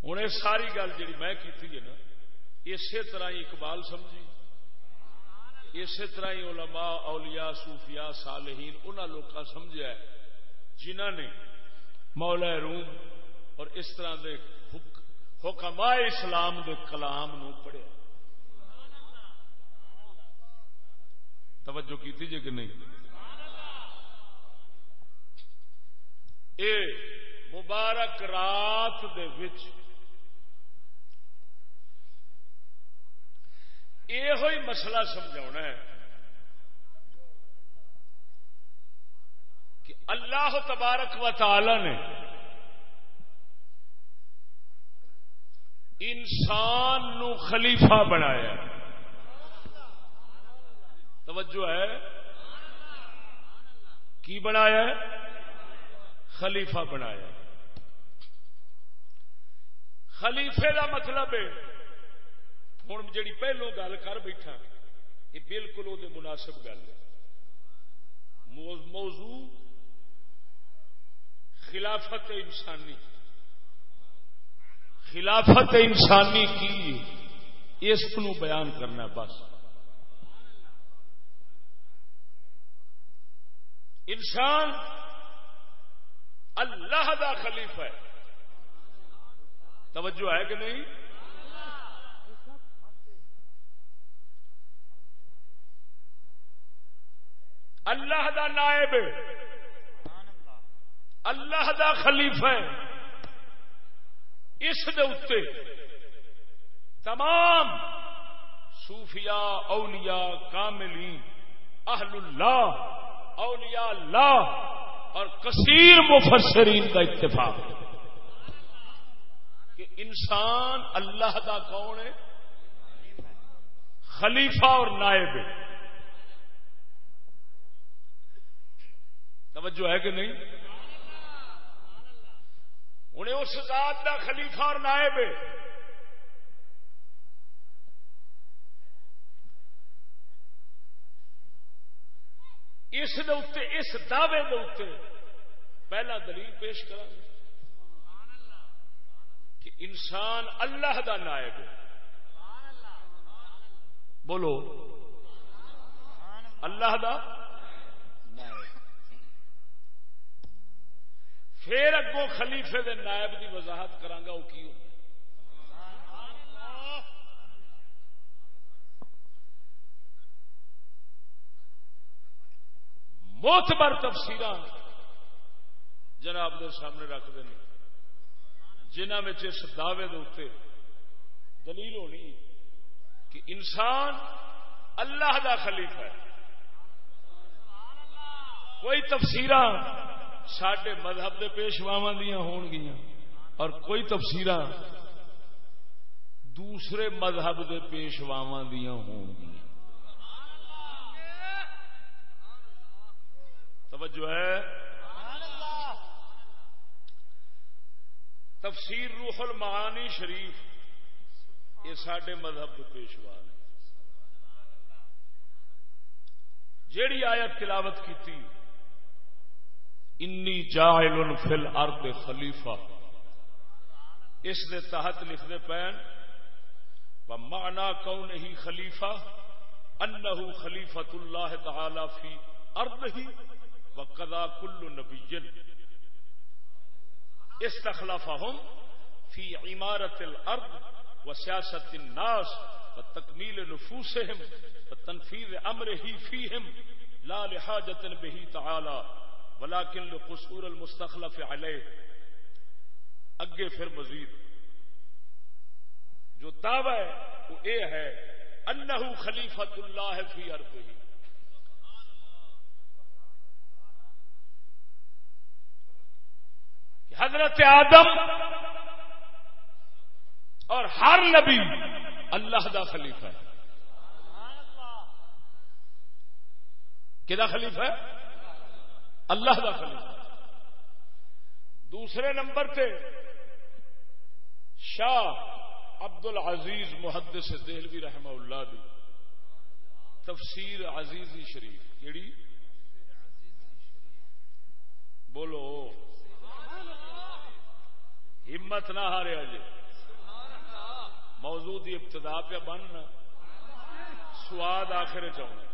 ہوں یہ ساری گل جی میں کی نا اسی طرح ہی اقبال سمجھی اسی طرح ہی علماء، اولیاء، صوفیاء، صالحین انہوں لوگ سمجھا جنہ نے مولا روم اور اس طرح دے حکماء اسلام دے کلام نو پڑھیا۔ توجہ کی جی کہ نہیں؟ اے مبارک رات دے وچ یہ مسئلہ سمجھا ہے کہ اللہ تبارک و تعالی نے انسان نو خلیفہ بنایا توجہ ہے کی بنایا خلیفہ بنایا خلیفے کا مطلب ہے ہوں جی پہلو گل کر بیٹھا، یہ بالکل وہ مناسب گل ہے۔ موضوع خلافت انسانی۔ خلافت انسانی کی اس کو بیان کرنا بس۔ انسان اللہ دا خلیفہ ہے۔ توجہ ہے کہ نہیں؟ اللہ دا نائب اللہ دا خلیفہ ہے۔ اس دے تمام صوفیاء، اولیاء، کاملین، اہل اللہ، اولیاء اللہ اور کثیر مفسرین کا اتفاق کہ انسان اللہ کا کون ہے؟ خلیفہ اور نائب ہے۔ توجہ ہے کہ نہیں؟ انہیں اس ذات کا خلیفہ اور نائب ہے۔ اس اس دعوے دے پہلا دلیل پیش کرا کہ انسان اللہ دا نائب بولو۔ اللہ دا پھر اگوں خلیفے دے نائب دی وضاحت کرانگا وہ کی ہوگی موت بر تفصیل جناب دے سامنے رکھتے ہیں جنہوں میں اس دعوے دے دلیل ہونی کہ انسان اللہ دا خلیفہ ہے۔ کوئی تفسیر سڈے مذہب کے پیشواوا دیا ہون گیا اور کوئی تفسیر دوسرے مذہب کے پیشواوا دیا ہون گیا توجہ ہے؟ تفسیر روح المعانی شریف یہ سڈے مذہب کے پیشوا نے۔ جیڑی آیت تلاوت کی انی جاہل فل ارد خلیفہ۔ اس دے تحت لکھنے پین مانا کون ہی خلیفہ؟ انہو خلیفت اللہ تعالی فی ارد ہی و وقدا کل نبی۔ استخلافهم في عمارة الأرض وسياسة الناس وتكميل نفوسهم وتنفيذ أمره فيهم لا لحاجة به تعالى ولكن لقصور المستخلف عليه اگے پھر مزید۔ جو دعوی ہے، وہ اے ہے، انہو خلیفت اللہ فی ارض حضرت آدم اور ہر نبی اللہ دا خلیفہ ہے۔ کہ خلیفہ ہے؟ اللہ دا خلیفہ دوسرے نمبر پہ شاہ عبد العزیز محدث دہلوی رحمہ اللہ دی تفسیر عزیزی شریف۔ کیڑی؟ بولو۔ ہمت نہ ہارے جی موضوع کی ابتدا پہ بننا۔ سواد آخر چاہوں۔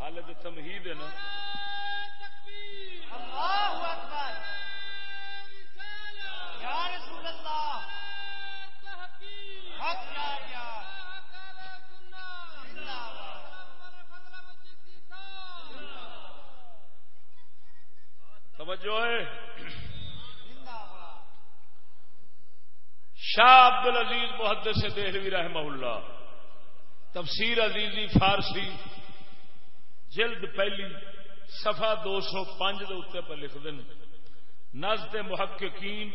حال تو تمہید ہے نا؟ توجہ ہے۔ شاہ عبد العزیز محدث سے دہلوی رحمہ اللہ۔ تفسیر عزیزی فارسی۔ جلد پہلی۔ سفا دو سو پانچ اتنے پر لکھ دن نزد محققین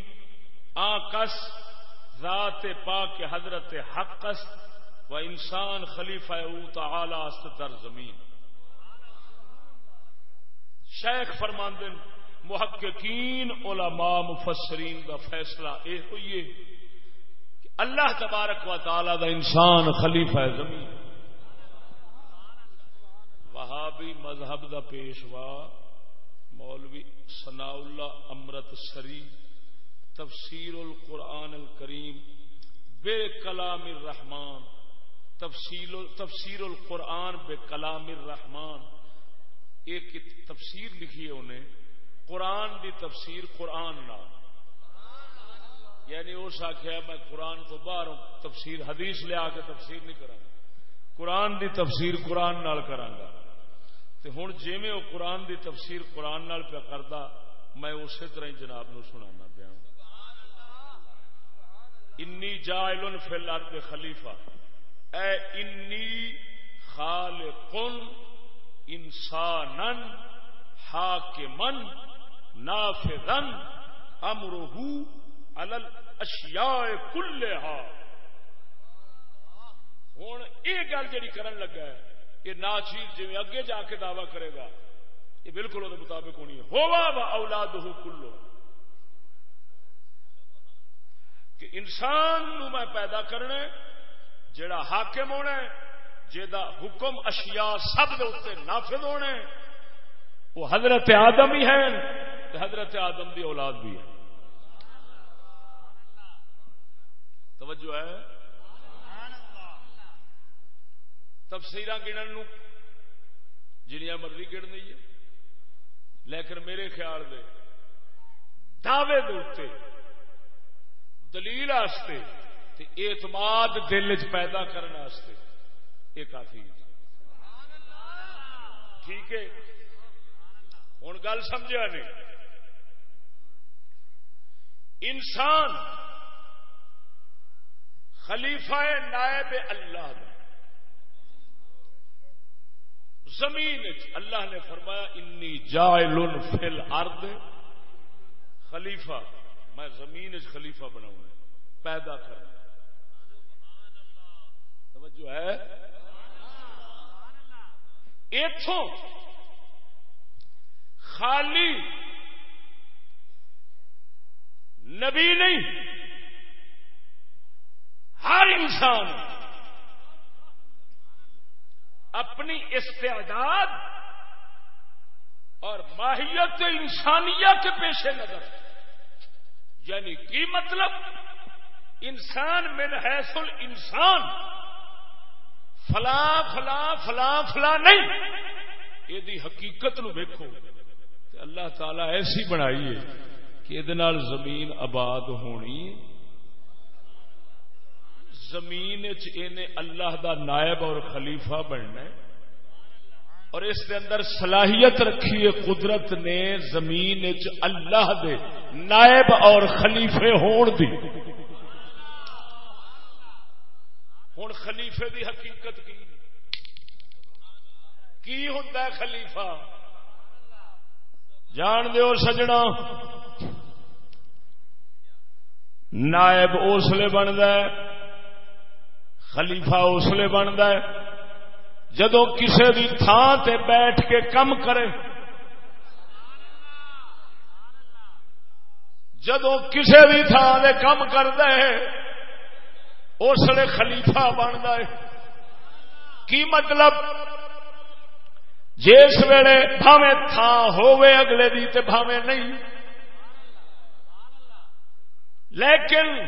آکس ذات پاک حضرت حقس و انسان خلیفہ او تعالی است در زمین۔ شیخ فرماندن محققین، علماء، مفسرین دا فیصلہ اے ہوئی کہ اللہ تبارک و تعالی دا انسان خلیفہ زمین۔ وہابی مذہب دا پیشوا مولوی ثناء اللہ امرت سری تفسیر القرآن الکریم بے کلام الرحمان تفسیر القرآن بے کلام الرحمان ایک تفسیر لکھی ہے انہیں، قرآن دی تفسیر قرآن نہ یعنی اس آخیا میں قرآن تو باہر تفسیر حدیث لیا کے تفسیر نہیں کرا قرآن دی تفسیر قرآن نال کرانگا تے ہوں جی میں وہ قرآن دی تفسیر قرآن نال پیا کرتا میں اسی طرح ہی جناب نو سنانا پیا۔ انی جائل فی الارض خلیفہ۔ اے انی خالقن انسانن حاکمن نافذن امرہو علی الاشیاء کلہا۔ ہوں یہ گل جڑی کرن لگا ہے یہ ناچیز جی اگے جا کے دعوی کرے گا، یہ بالکل وہ مطابق ہونی ہے۔ ہوا وا اولاد ہو کلو کہ انسان نو میں پیدا کرنا جڑا حاکم ہونا جا حکم اشیاء سب دے نافذ ہونے وہ حضرت آدم ہی ہے حضرت آدم دی اولاد بھی ہے۔ توجہ ہے۔ تفسیر گنن جنیا مرضی گن ہے لیکن میرے خیال دے دعوے دے دلیل آستے اعتماد دل چ پیدا کرنے یہ کافی۔ ٹھیک ہے؟ ہوں گل سمجھا نہیں انسان خلیفہ نائب اللہ زمین اللہ نے فرمایا، انی جائل فل ارد خلیفہ، میں زمین خلیفہ بناؤں پیدا کرنا توجہ ہے؟ اتوں خالی نبی نہیں، ہر انسان اپنی استعداد اور ماہیت انسانیہ کے پیش نظر یعنی کی مطلب؟ انسان من حیث انسان فلا فلا فلا فلا نہیں۔ یہ حقیقت نو ویکو اللہ تعالی ایسی بنائی ہے کہ یہ زمین آباد ہونی زمین اللہ دا نائب اور خلیفہ بننا اور اس کے اندر صلاحیت رکھی ہے، قدرت نے زمین اللہ دے نائب اور خلیفے ہون دی۔ ہوں خلیفے دی حقیقت کی؟ کی ہوں خلیفہ؟ جان دیو سجنا۔ نائب اسلے بنتا ہے۔ خلیفہ اسلے بنتا ہے، جدو کسی بھی تھان تے بیٹھ کے کم کرے۔ جدو کسی بھی تھان سے کم کرتا ہے، اس لیے خلیفہ بنتا ہے۔ کی مطلب؟ جس ویلے بھاوے تھان ہوے اگلے دی تے بھاوے نہیں۔ لیکن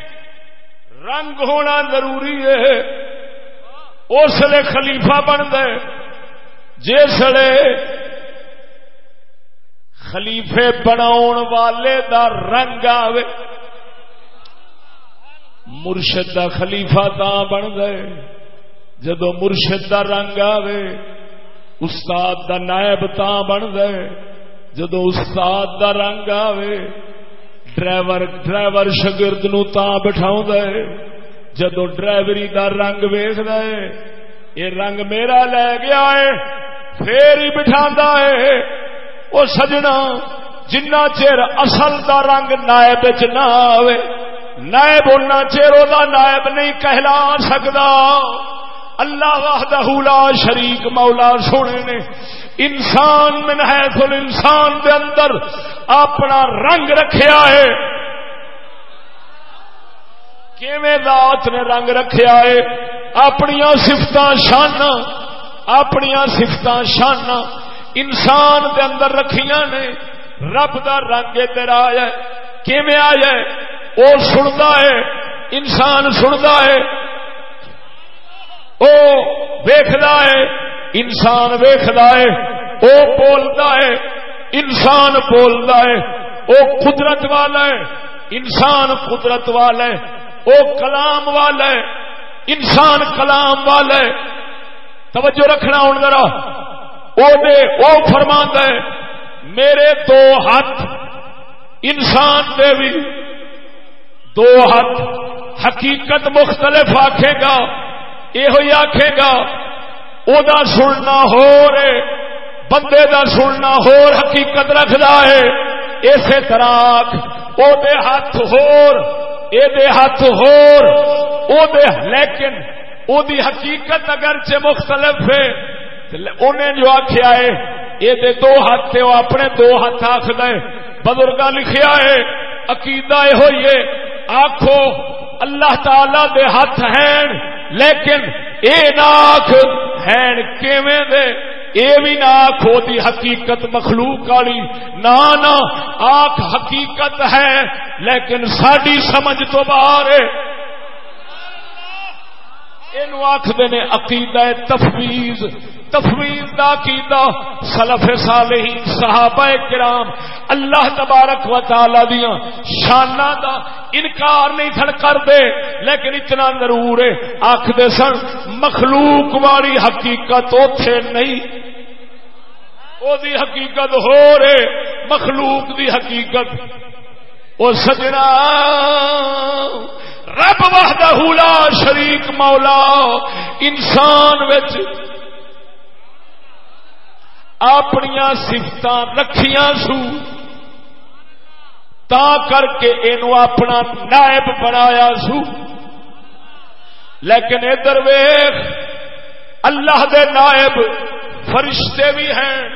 رنگ ہونا ضروری ہے۔ اس لیے خلیفہ بن گئے جسے خلیفے بنا والے دا رنگ آوے۔ مرشد دا خلیفہ تا بن گئے جدو مرشد دا رنگ آوے، استاد دا نائب تا بن گئے جدو استاد دا رنگ آوے ڈرائیور ڈرائیور شگرد نو تا بٹھاؤں دے جدو ڈرائیوری دا رنگ ویخ دے یہ رنگ میرا لے گیا ہے، پھر ہی بٹھا ہے۔ وہ سجنا جنا چر اصل دا رنگ نائب چ نہ آئے نائب اُنہ چر وہ نائب نہیں کہلا سکتا اللہ وحدہ لا شریک مولا سونے نے۔ انسان من حیث انسان دے اندر اپنا رنگ رکھیا ہے۔ کیویں ذات نے رنگ رکھیا ہے؟ اپنی سفت شانا اپنی سفت شانا انسان دے اندر رکھیاں نے۔ رب دا رنگ ادھر آیا کیویں آیا وہ سنتا ہے، انسان سنتا ہے۔ وہ ویختا ہے، انسان ویختا ہے وہ بولتا ہے، انسان بولتا ہے وہ قدرت والا ہے، انسان قدرت والا ہے وہ کلام والا ہے، انسان کلام والا ہے۔ توجہ رکھنا ہوں ذرا۔ وہ فرما ہے، میرے دو ہاتھ، انسان دے بھی دو ہاتھ۔ حقیقت مختلف آکھے گا۔ یہ آکھے گا، او دا سننا ہو رے بندے دا سننا ہو حقیقت رکھدا ہے۔ اسی طرح او دے ہاتھ ہور، اے دے ہاتھ ہور، او دے، لیکن او دی حقیقت اگرچہ مختلف ہے انہیں جو آخیا ہے یہ دے دو ہاتھ وہ اپنے دو ہاتھ آخ دے بزرگ لکھیا ہے، عقیدہ یہ ہوئی آخو اللہ تعالی دے ہاتھ ہیں۔ لیکن اے ناکھ ہین کیویں دے؟ اے بھی نہ آخو دی حقیقت مخلوق والی۔ نہ نہ آخ حقیقت ہے، لیکن ساری سمجھ تو باہر ہے۔ آخر نے عقیدہ تفویض تفویض دا عقیدہ سلف صالحین، صحابہ کرام، اللہ تبارک و تعالی دیا شانہ دا انکار نہیں تھڑ کر دے لیکن اتنا ضرور ہے آخر سن، مخلوق والی حقیقت اوتھے نہیں۔ او دی حقیقت ہو رہے، مخلوق دی حقیقت۔ او سجنا، رب وحدہ لا شریک مولا، انسان وچ اپنی سفت رکھیاں سو، تا کر کے اینو اپنا نائب بنایا سو۔ لیکن ادھر ویخ اللہ دے نائب فرشتے بھی ہیں،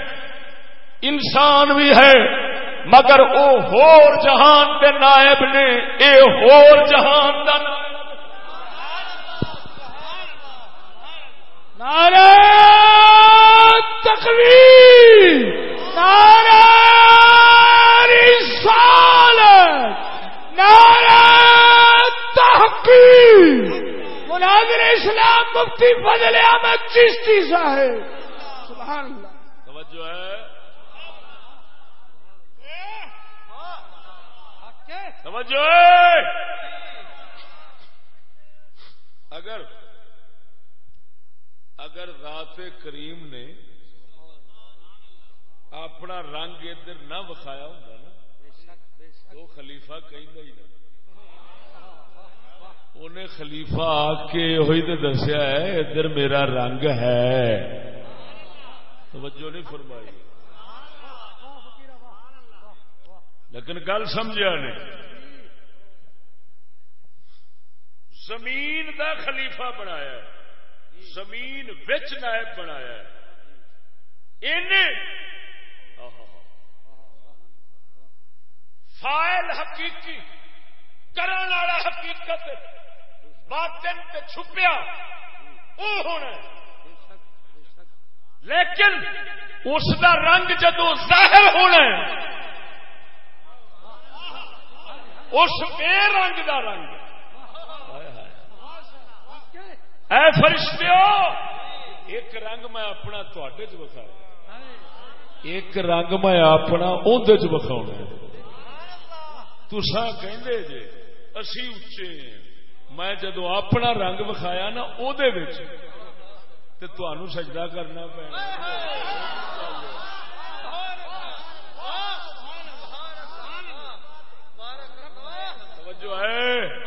انسان بھی ہے مگر او ہور جہان کے نائب نے، اے ہور جہان کا نعرہ تقوی نعرہ رسالت، نعرہ تحقیق۔ مناظر اسلام مفتی فضل احمد چشتی صاحب، سبحان اللہ۔ توجہ ہے۔ توجہ! اگر اگر ذات کریم نے اپنا رنگ ادھر نہ وکھایا ہوں نا، تو خلیفہ کہیں ہی انہیں خلیفہ آ کے تو دسیا ہے، ادھر میرا رنگ ہے۔ توجہ نہیں فرمائی۔ لیکن گل سمجھا نہیں زمین دا خلیفہ بنایا زمین وچ نائب بنایا فائل حقیقی، کرن والا حقیقت، باطن تے چھپیا وہ ہونا لیکن اس دا رنگ جدو ظاہر ہونا اس بے رنگ دا رنگ اے فرشتے ایک رنگ میں اپنا تھوڑے چ بخا ایک رنگ میں اپنا اندر چ بخا تسا کہ جی اسی اچے میں جدو اپنا رنگ وکھایا نا وہ سجدہ کرنا پڑنا توجہ ہے۔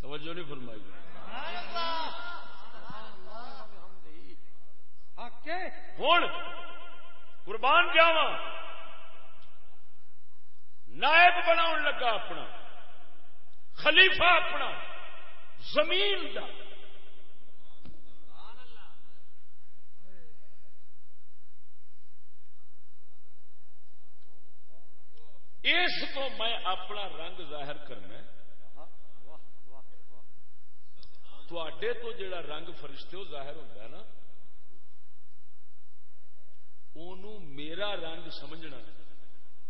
توجہ نہیں فرمائی۔ ہوں، قربان جاوا نائب بنا لگا اپنا، خلیفہ اپنا، زمین کا اس کو میں اپنا رنگ ظاہر کرنا تھے تو جڑا رنگ فرشتے ہو ظاہر ہوتا ہے نا میرا رنگ سمجھنا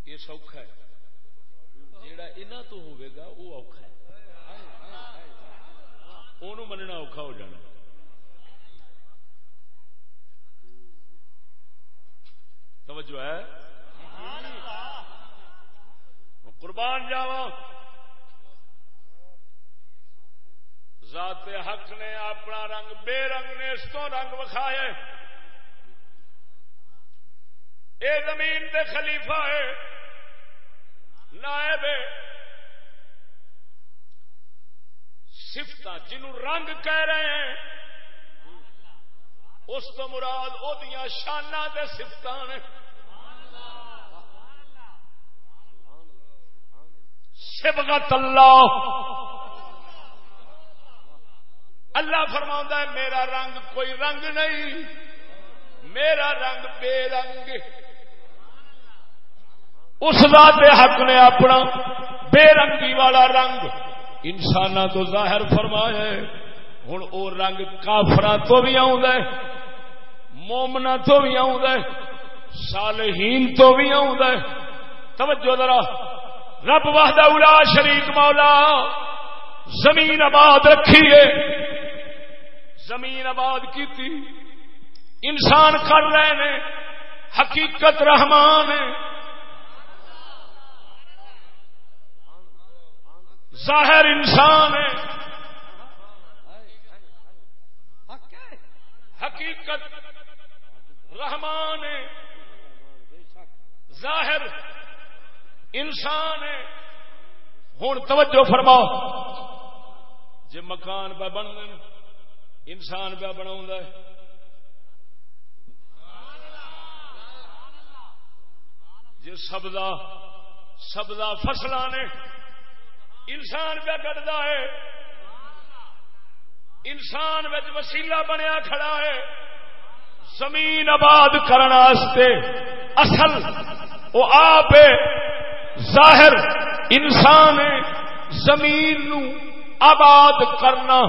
یہ سوکھا ہے۔ جڑا انہ تو ہوئے گا وہ اوکھا ہے۔ انہوں مننا اوکھا ہو جانا۔ توجہ ہے؟ قربان جاوا ذات حق نے اپنا رنگ بے رنگ نے اس کو رنگ وکھایا اے زمین دے خلیفہ ہے، نائب سفت جنہوں رنگ کہہ رہے ہیں، اس تو مراد وہ شانہ دے سفت نے۔ سبغت اللہ اللہ فرما ہے، میرا رنگ کوئی رنگ نہیں، میرا رنگ بے رنگ۔ اس ذات حق نے اپنا بے رنگی والا رنگ انسان تو ظاہر فرمایا ہوں وہ رنگ کافر تو بھی آؤں مومنا تو بھی آؤں صالحین تو بھی آؤں توجہ ذرا۔ رب واہدہ الا شریک مولا، زمین آباد رکھیے زمین آباد کی تھی انسان کر رہے نے حقیقت رحمان ظاہر انسان ہے۔ حقیقت رحمان ہے۔ ظاہر انسان ہے۔ ہوں توجہ فرماؤ۔ جی مکان پہ بن انسان پہ بنا جی سبدا سبدا فصل نے انسان پہ کٹتا ہے۔ انسان وسیلہ بنیا کھڑا ہے۔ زمین آباد کرنے اصل وہ آپ ظاہر انسان زمین نو آباد کرنا،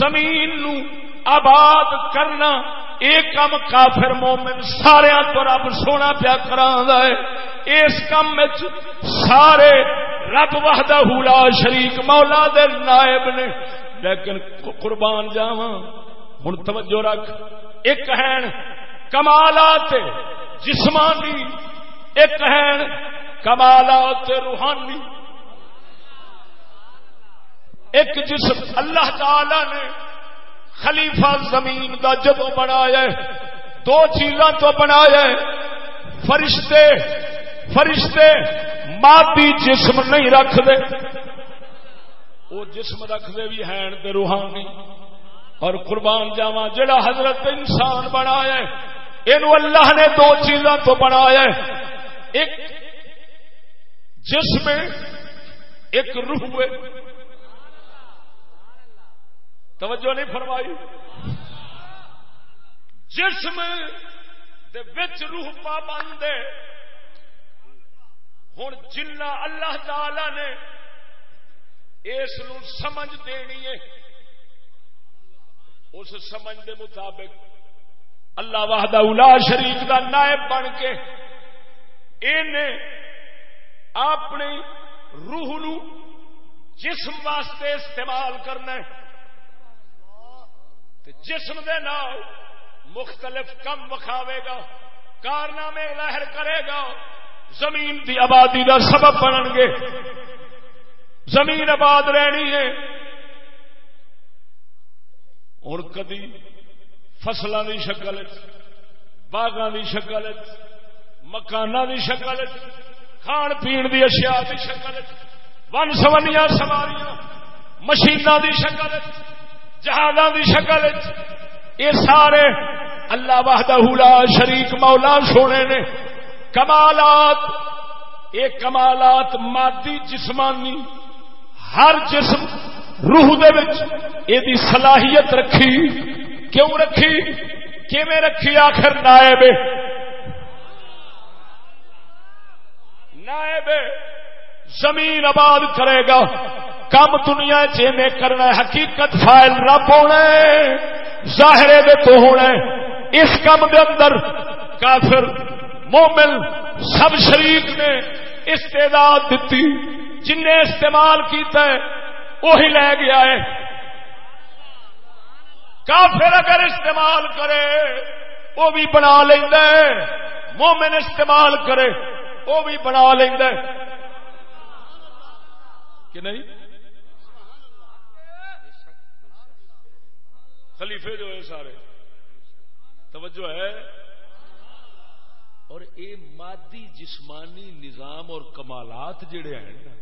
زمین نو آباد کرنا ایک کام کافر مومن سارے تو رب سونا پیا کرا ہے۔ اس کام سارے رب وحدہ لا شریک مولا دے نائب نے۔ لیکن قربان جاوا ہوں توجہ رکھ۔ ایک ہے کمالات جسمانی، ایک ہے کمالات روحانی۔ ایک جسم اللہ تعالی نے خلیفہ زمین کا جدو بنایا دو چیزاں تو بنایا فرشتے فرشتے مادی جسم نہیں رکھتے۔ وہ جسم رکھتے بھی ہیں روحانی۔ اور قربان جاوا جڑا حضرت انسان بنایا یہ اللہ نے دو چیزاں تو بنایا ایک جس میں ایک روح ہوئے۔ توجہ نہیں فرمائی۔ جسم وچ روح پابند ہوں جنا اللہ تعالی نے اس سمجھ دینی ہے، اس سمجھ دے مطابق اللہ واہدہ الا شریف کا نائب بن کے اپنی روح نو جسم واسطے استعمال کرنا جسم دے نال مختلف کم وکھاوے گا، کارنامے لہر کرے گا۔ زمین دی آبادی کا سبب بنن گے۔ زمین آباد رہنی ہے۔ ہوں کدی فصلوں کی شکل باغوں کی شکل مکان کی شکل کھان پی اشیاء کی شکل ون سونیا سواریاں مشین کی شکل جہاز کی شکل یہ سارے اللہ واہدہ لا شریک مولا سونے نے۔ کمالات، یہ کمالات مادی جسمانی، ہر جسم روح دے دی صلاحیت رکھی۔ کیوں رکھی؟ کیویں رکھی؟ آخر نائب۔ نائب زمین آباد کرے گا۔ کم دنیا چینے کرنا حقیقت فائل رب ہونا ظاہرے دے تو ہونا اس کم دے اندر کافر، مومن سب شریک نے استعداد دیتی جن نے استعمال کیتا ہے، وہی لے گیا ہے۔ کافر اگر استعمال کرے، وہ بھی بنا لینا مومن استعمال کرے۔ وہ بھی بنا لینا کہ نہیں؟ خلیفے جو ہے سارے، توجہ ہے۔ اور اے مادی جسمانی نظام اور کمالات جڑے ہیں نا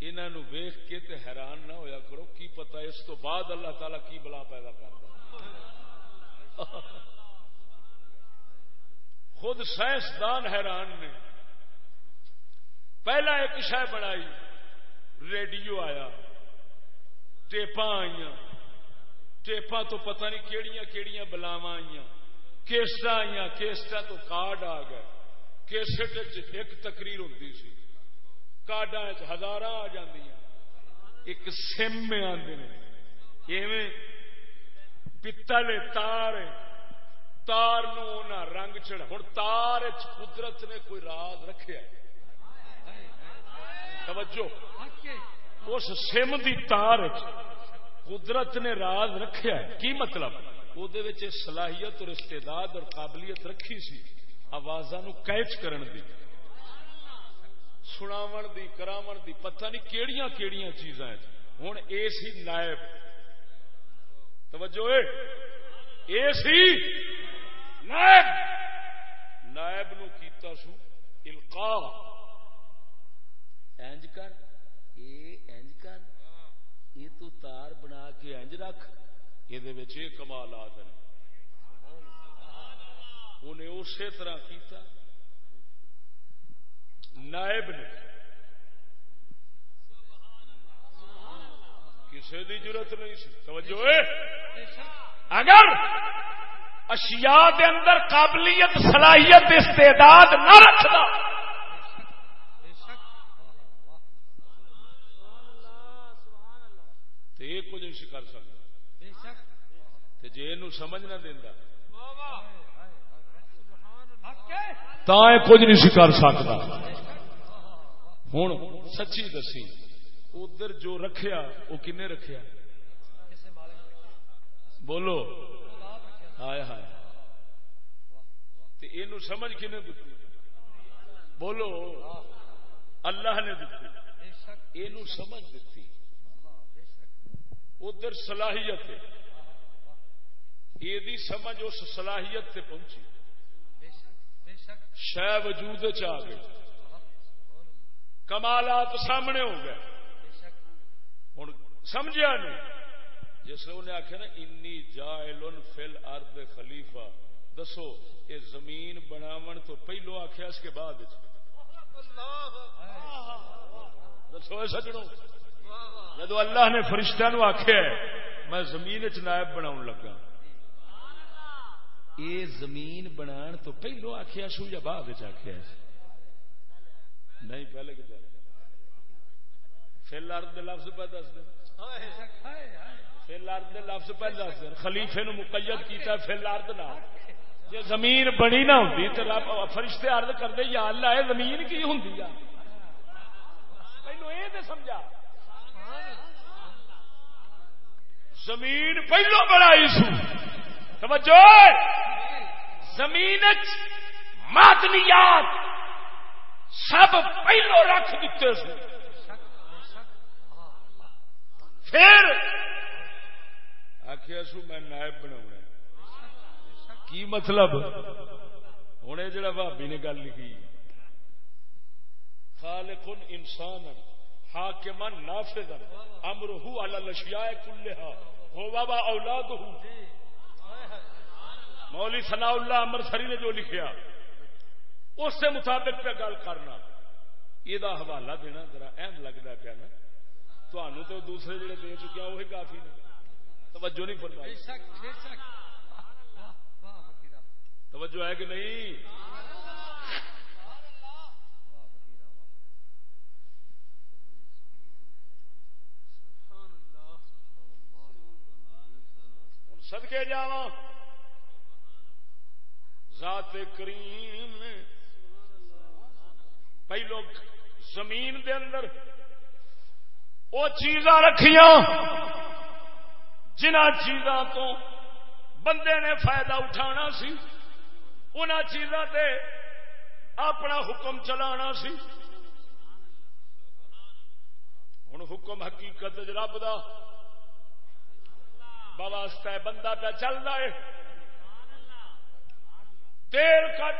انہوں ویخ کے تے حیران نہ ہویا کرو، کی پتا اس تو بعد اللہ تعالی کی بلا پیدا کر خود سائنسدان حیران نے پہلا ایک شہ بنائی، ریڈیو آیا ٹیپا آئی ٹیپا تو پتہ نہیں کیڑیاں کیڑیاں بلاوا آئی کیسٹ آئی کیسٹا تو کارڈ آ گئے۔ کیسٹ ایک تقریر ہوں سی کارڈا ہزار آ جی ایک سم آدھے ایویں پتل تار تار نو رنگ چڑھ ہوں تار قدرت نے کوئی راز رکھے توجہ. اس سم دی تار قدرت نے راز رکھا کی مطلب؟ وہ صلاحیت اور استعداد اور قابلیت رکھی سی آوازاں کیچ کرن دی سناو دی کراو دی پتہ نہیں کیڑیاں کیڑیاں چیزاں ہوں اے سی نائب۔ توجہ اے سی نائب۔ نائب نو کیتا سو القا اینج کر اے اینج کر یہ تو تار بنا کے اینج رکھ یہ کمالات ہیں انہیں اسی طرح کیتا نائب نے کسی کی ضرورت نہیں سی توجہ اگر اشیاء دے اندر قابلیت صلاحیت استعداد نہ رکھنا یہ کچھ نہیں کر سکتا۔ جی یہ سمجھ نہ دینا تا کچھ نہیں کر سکتا۔ ہوں سچی دسی ادھر جو رکھیا وہ کن رکھیا؟ بولو۔ ہائے ہائے۔ یہ سمجھ کن دیتی بولو۔ اللہ نے دیتی یہ سمجھ دیتی ادھر صلاحیت یہ سمجھ اس صلاحیت سے پہنچی۔ شہ وجود آ گئی کمالات سامنے ہو گئے۔ ہوں سمجھا نہیں۔ جس انہیں آخیا نا انی جائل فل ارد خلیفہ دسو یہ زمین بناو تو پہلو آخیا اس کے بعد۔ دسو سجڑوں جدو اللہ نے فرشتہ نو آخیا میں زمین چ نائب بنا لگا۔ یہ زمین بنا تو پہلو آخیا سو یا بعد آخیا نہیں، پہلے کتنے فل ارد لفظ پہ دس دیں فل ارد لفظ پہ دس دیں خلیفے نو مقید کیتا فل ارد نہ جی زمین بنی نہ ہوں فرشتے ارد کرتے یا اللہ زمین کی ہوں پہلو یہ سمجھا۔ زمین پہلو بنائی سو۔ سمجھو زمین مادنیات سب پہلو رکھ دیتے سو۔ پھر آخیا سو، میں نائب بنا کی مطلب؟ ہوں یہ جڑا بھابی نے گل لکھی۔ خالق انسان ہے حاکمن نافذا امرہ علی الاشیاء کلھا ہو بابا اولاد ہوں مولی ثناء اللہ امر سری نے جو لکھیا اس سے مطابق پہ گل کرنا۔ یہ حوالہ دینا ذرا اہم لگتا پیا نا۔ تمہوں تو دوسرے جڑے دے چکے وہی کافی نے۔ توجہ نہیں فرمائی۔ توجہ ہے کہ نہیں؟ سدکے جا ذات کریم پہلو زمین دے اندر وہ چیزاں رکھیاں جنہ چیزاں تو بندے نے فائدہ اٹھانا سی ان چیزاں تے اپنا حکم چلانا سی۔ ہوں حکم حقیقت رب دا۔ بواسطہ بندہ پہ چل رہا ہے۔ تیل کٹ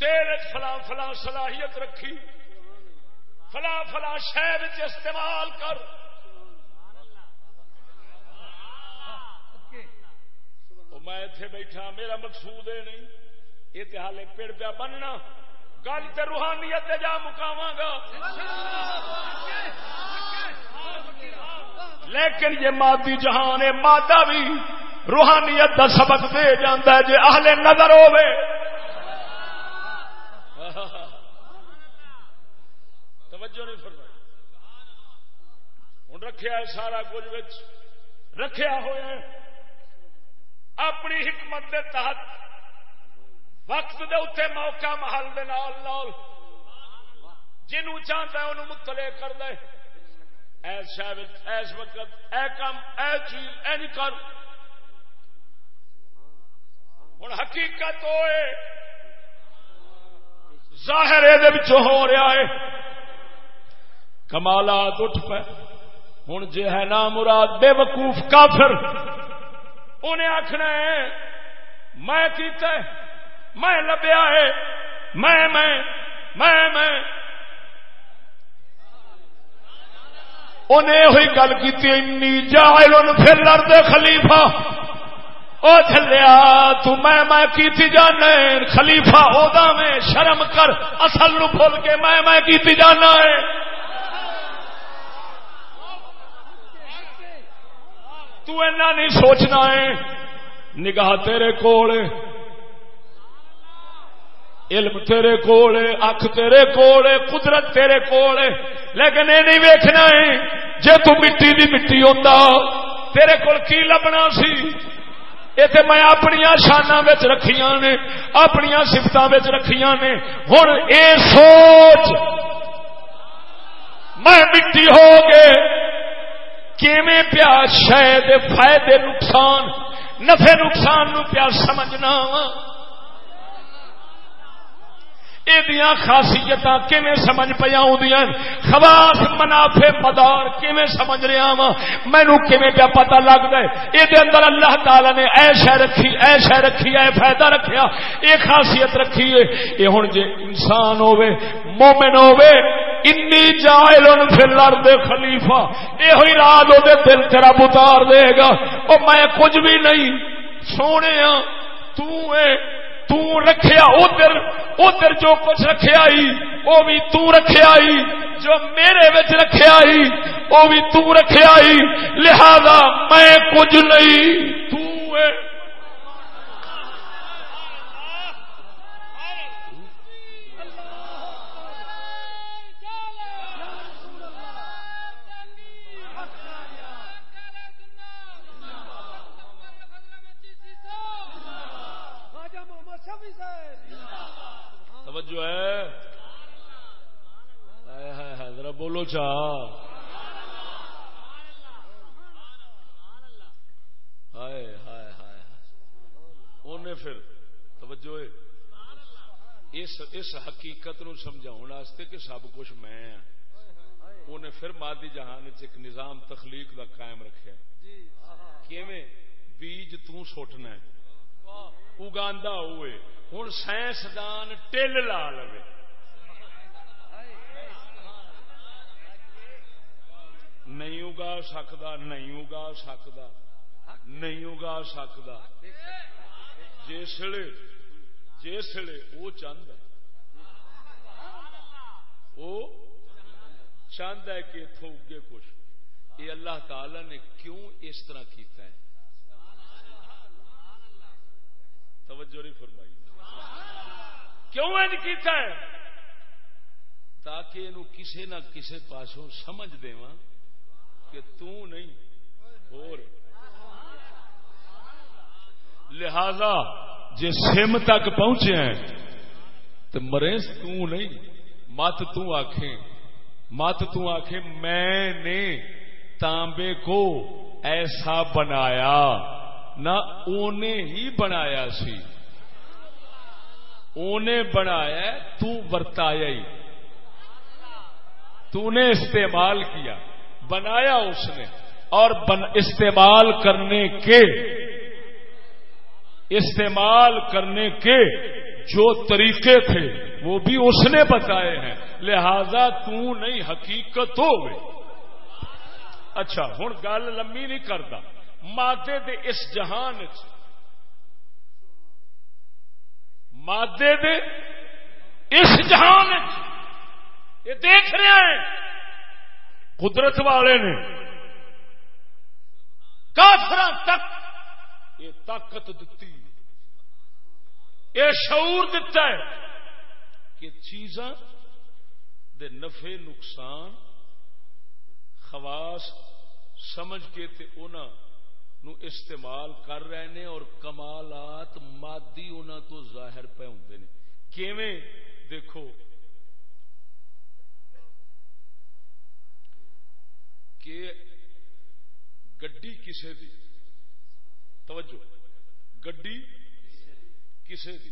تیل فلاں فلاں صلاحیت رکھی۔ فلاں فلاں شہر استعمال کر۔ میں اتے بیٹھا، میرا مقصود یہ نہیں، یہ تو ہالے پیڑ پیا بننا۔ گل تو روحانیت جا مکاوا گا۔ لیکن یہ مادی جہان ہے مادہ بھی روحانیت کا سبق دے جانا ہے جی اہل نظر ہوے توجہ نہیں فرمائی۔ ہوں رکھیا ہے سارا کچھ رکھیا ہوا اپنی حکمت دے تحت وقت دے اتنے موقع محل دے نال نال جنوں چاہتا ہے انہوں مطلع کر دے ایس ایس وقت اے کام اے چیز اے نہیں کر۔ ہوں حقیقت ہوئے۔ ظاہر یہ ہو رہا ہے۔ کمالات اٹھ پہ ہوں جی ہے نا مراد بے وقوف کافر۔ انہیں آخنا ہے، میں کیتا ہے۔ میں لبیا ہے، میں میں میں میں۔ انہیں ہوئی گل کی جائل پھر لڑتے خلیفہ۔ او چلیا تو میں میں کیتی جانا ہے، خلیفہ اودا میں، شرم کر، اصل نو بھول کے میں میں کیتی جانا ہے۔ تو اینا نہیں سوچنا ہے، نگاہ تیرے کول علم تیرے کول اکھ تیرے کول قدرت تیرے کول لیکن یہ نہیں ویکھنا ہے، جے تو مٹی دی مٹی ہوتا، تیرے کول کی لبنا سی؟ یہ میں اپنی شانا رکھیا نے اپنی سفت رکھیا نے۔ ہوں اے سوچ، میں مٹی ہو گئے، کیویں پیا شاید فائدے نقصان نفے نقصان نو پیا سمجھنا وا؟ یہ خاصیت کیون سمجھ پہ آدی خواس منافع مدار کیون سمجھ رہا وا مینو کیون پیا پتا لگتا ہے؟ یہ اندر اللہ تعالی نے اے شہ رکھی، اے شہ رکھی، اے فائدہ رکھیا، اے خاصیت رکھی ہے۔ یہ ہوں جی انسان ہوے مومن ہوے انی جائل پھر لڑ خلیفہ۔ یہ ہوئی رات وہ دل تیرا بتار دے گا۔ وہ میں کچھ بھی نہیں سونے ہاں تو اے تو رکھیا ادھر ادھر جو کچھ رکھیا ہی وہ بھی تو رکھیا ہی، جو میرے بچ رکھیا ہی وہ بھی تو رکھیا ہی، لہذا میں کچھ نہیں، تو توجہ ہے۔ ذرا بولو چا۔ ہائے ہائے ہائے۔ انہیں پھر توجہ اس اس حقیقت نو سمجھاؤ کہ سب کچھ میں انہیں پھر مادی جہان ایک نظام تخلیق دا قائم رکھا کیویں؟ بیج تٹنا اگاندا ہوئے۔ ہوں سائنسدان ٹل لا لو نہیں اگا سکتا نہیں اگا سکتا نہیں اگا سکتا جسے جسے وہ چند وہ چاہتا ہے کہ اتوں اگے کچھ۔ یہ اللہ تعالی نے کیوں اس طرح کیتا ہے؟ توجہ نہیں فرمائی۔ کیوں کیتا ہے؟ تاکہ یہ کسی نہ کسی پاسوں سمجھ دے کہ تو نہیں اور لہذا جی سم تک پہنچے ہیں تو مرے تو نہیں مت تو آخیں مت تو آخیں میں نے تانبے کو ایسا بنایا۔ نہ اونے ہی بنایا سی۔ اونے بنایا تو ورتایا ہی۔ تو نے استعمال کیا۔ بنایا اس نے۔ اور بن، استعمال کرنے کے، استعمال کرنے کے جو طریقے تھے، وہ بھی اس نے بتائے ہیں۔ لہذا تو نہیں، حقیقت ہو اچھا ہوں گل لمبی نہیں کرتا۔ مادے دے اس جہان مادے دے اس جہان یہ دیکھ رہے ہیں۔ قدرت والے نے۔ کافر تک یہ طاقت دتی۔ یہ شعور دتا ہے کہ چیزاں دے نفے نقصان، خواص سمجھ کے تے نو استعمال کر رہے ہیں اور کمالات مادی انہوں تو ظاہر پہ ہوں کیویں؟ دیکھو۔ کہ گڈی کسے دی؟ توجہ۔ گڈی کسے دی؟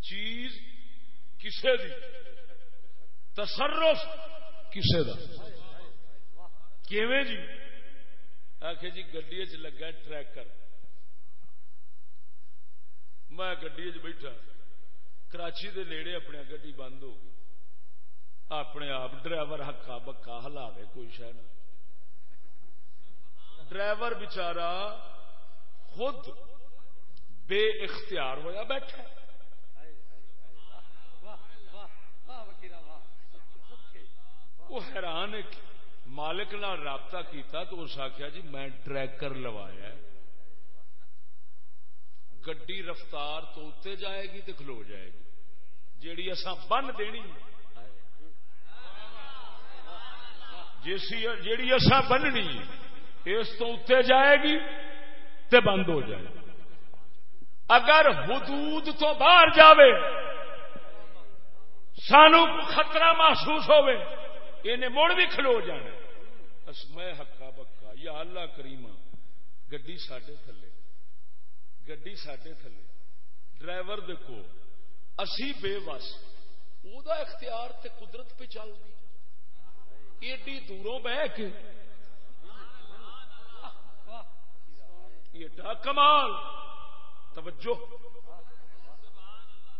چیز کسے دی؟ تصرف کسے دا؟ کیویں جی؟ آخ جی گڈی چ لگا ٹریکر میں گڈی چ بیٹھا. کراچی دے نیڑے اپنے گڈی بند ہو گئی. اپنے آپ ڈرائیور ہکا بکا ہلا دے کوئی شہ نہ. ڈرائیور بچارا خود بے اختیار ہوا بیٹھا وہ حیران مالک نال رابطہ کیتا تو اس آخیا جی میں ٹریکر لوایا گڈی رفتار تو اتنے جائے گی تو کھلو جائے گی۔ جیڑی اصا بن دینی۔ جیڑی اصا بننی، اس تو اتنے جائے گی تے بند ہو جائے گی۔ اگر حدود تو باہر جاوے، سانو خطرہ محسوس ہوئے انہیں مڑ بھی کھلو جانا بس میں ہکا بکا، یا اللہ کریما گڈی ساڈے تھلے۔ گڈی ساڈے تھلے۔ ڈرائیور دیکھو اسی بے بس وہ اختیار تے قدرت پہ چل دی۔ ایڈی دوروں بہ کے۔ ایڈا کمال۔ توجہ۔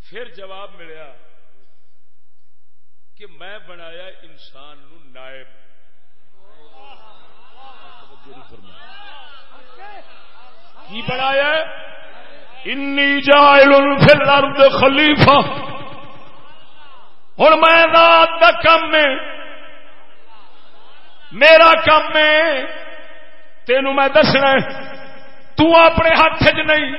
پھر جواب ملیا کہ میں بنایا انسان نو نائب۔ کی بنایا انی جائل فی الارض خلیفہ۔ ہوں میں رات کا کم ہے۔ میرا کم ہے۔ تینوں میں دسنا تو اپنے ہاتھ چ نہیں۔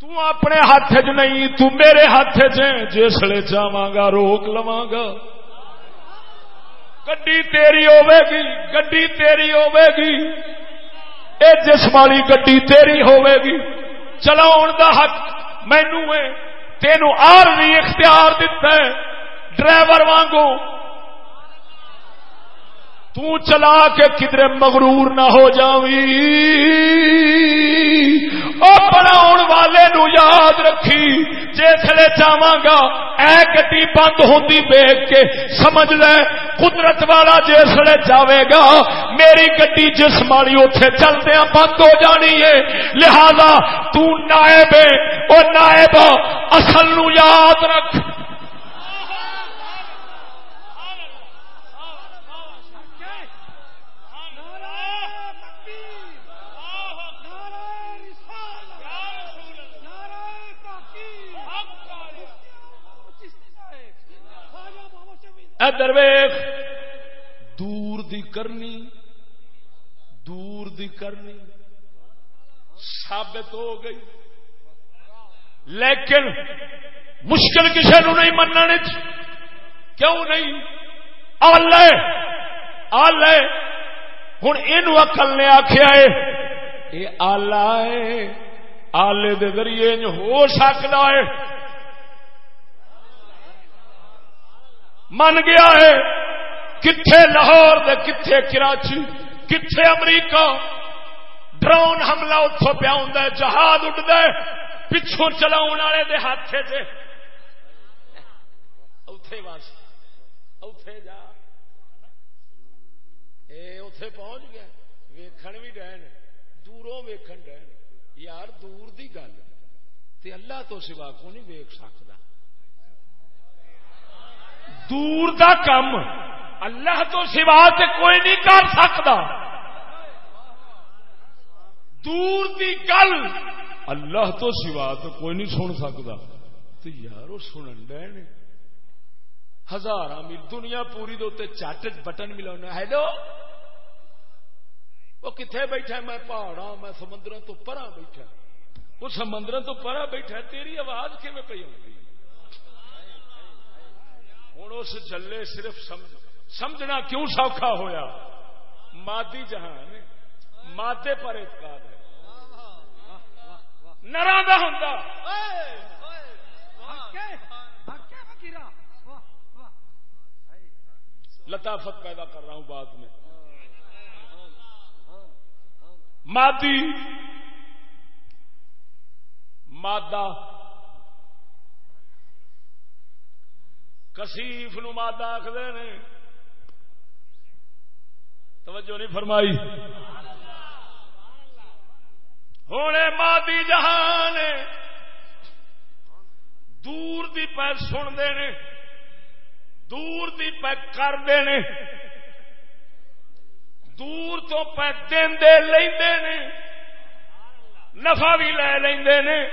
تو اپنے ہاتھ چ نہیں۔ تو میرے ہاتھ جسے چاہا گا، روک لوا گا۔ گی تیری ہوے گی گی تیری ہوے گی اے جسم والی گڈی تیری ہوے گی چلاؤ دا حق مینو تینو آر بھی اختیار دتا ہے ڈرائیور وانگو تو چلا کے کدھر مغرور نہ ہو جاوی بنا والے نو یاد رکھی جسے چاہا گا، اے گی بند ہوتی ویگ کے، سمجھ لے، قدرت والا جسے جاوے گا، میری گڈی جس مالی اتے چلدیا بند ہو جانی ہے۔ لہذا تو نائب او نائب اصل نو یاد رکھ۔ درویخ دور دی کرنی، دور دی کرنی ثابت ہو گئی۔ لیکن مشکل کسی نو نہیں مننے کیوں نہیں؟ آل آل ہوں یہ اکل نے آخیا ہے یہ آلہ ہے، آلے دے ذریعے ہو سکتا ہے۔ من گیا ہے۔ کتھے لاہور دے، کتھے کراچی، کتھے امریکہ۔ ڈرون حملہ اتوں پیا ہوں جہاز اٹھتا ہے۔ پچھوں چلاؤ والے دے ہاتھ سے اوتھے بس۔ اوتھے جا۔ اے اوتھے پہنچ گیا ویکھن بھی ڈین دوروں ویکھن ڈین یار دور دی گل تے اللہ تو سوا کو نہیں ویک سکتا دور دا کم۔ اللہ تو سوا تے کوئی نہیں کر سکتا۔ دور دی گل۔ اللہ تو سوا تو کوئی نہیں سن سکتا۔ تو یار وہ سنن ڈے ہزار میل دنیا پوری دے چٹ بٹن ملا ہیلو۔ وہ کتنے بیٹھا میں پہاڑا میں سمندر تو پرا بیٹھا۔ وہ سمندر تو پرا بیٹھا تیری آواز کیون پی آتی ہوں اس جلے صرف سمجھنا کیوں سوکھا ہویا؟ مادی جہان مادے پر اعتقاد ہے۔ نرا ہوں لطافت پیدا کر رہا ہوں بات میں۔ مادی مادہ کسیف نو مادہ آخر نے۔ توجہ نہیں فرمائی۔ ہوں مادی جہان دور دی پہ سنتے نے۔ دور دی پہ کرتے نے۔ دور تو پہ دے لے نفع بھی لے لے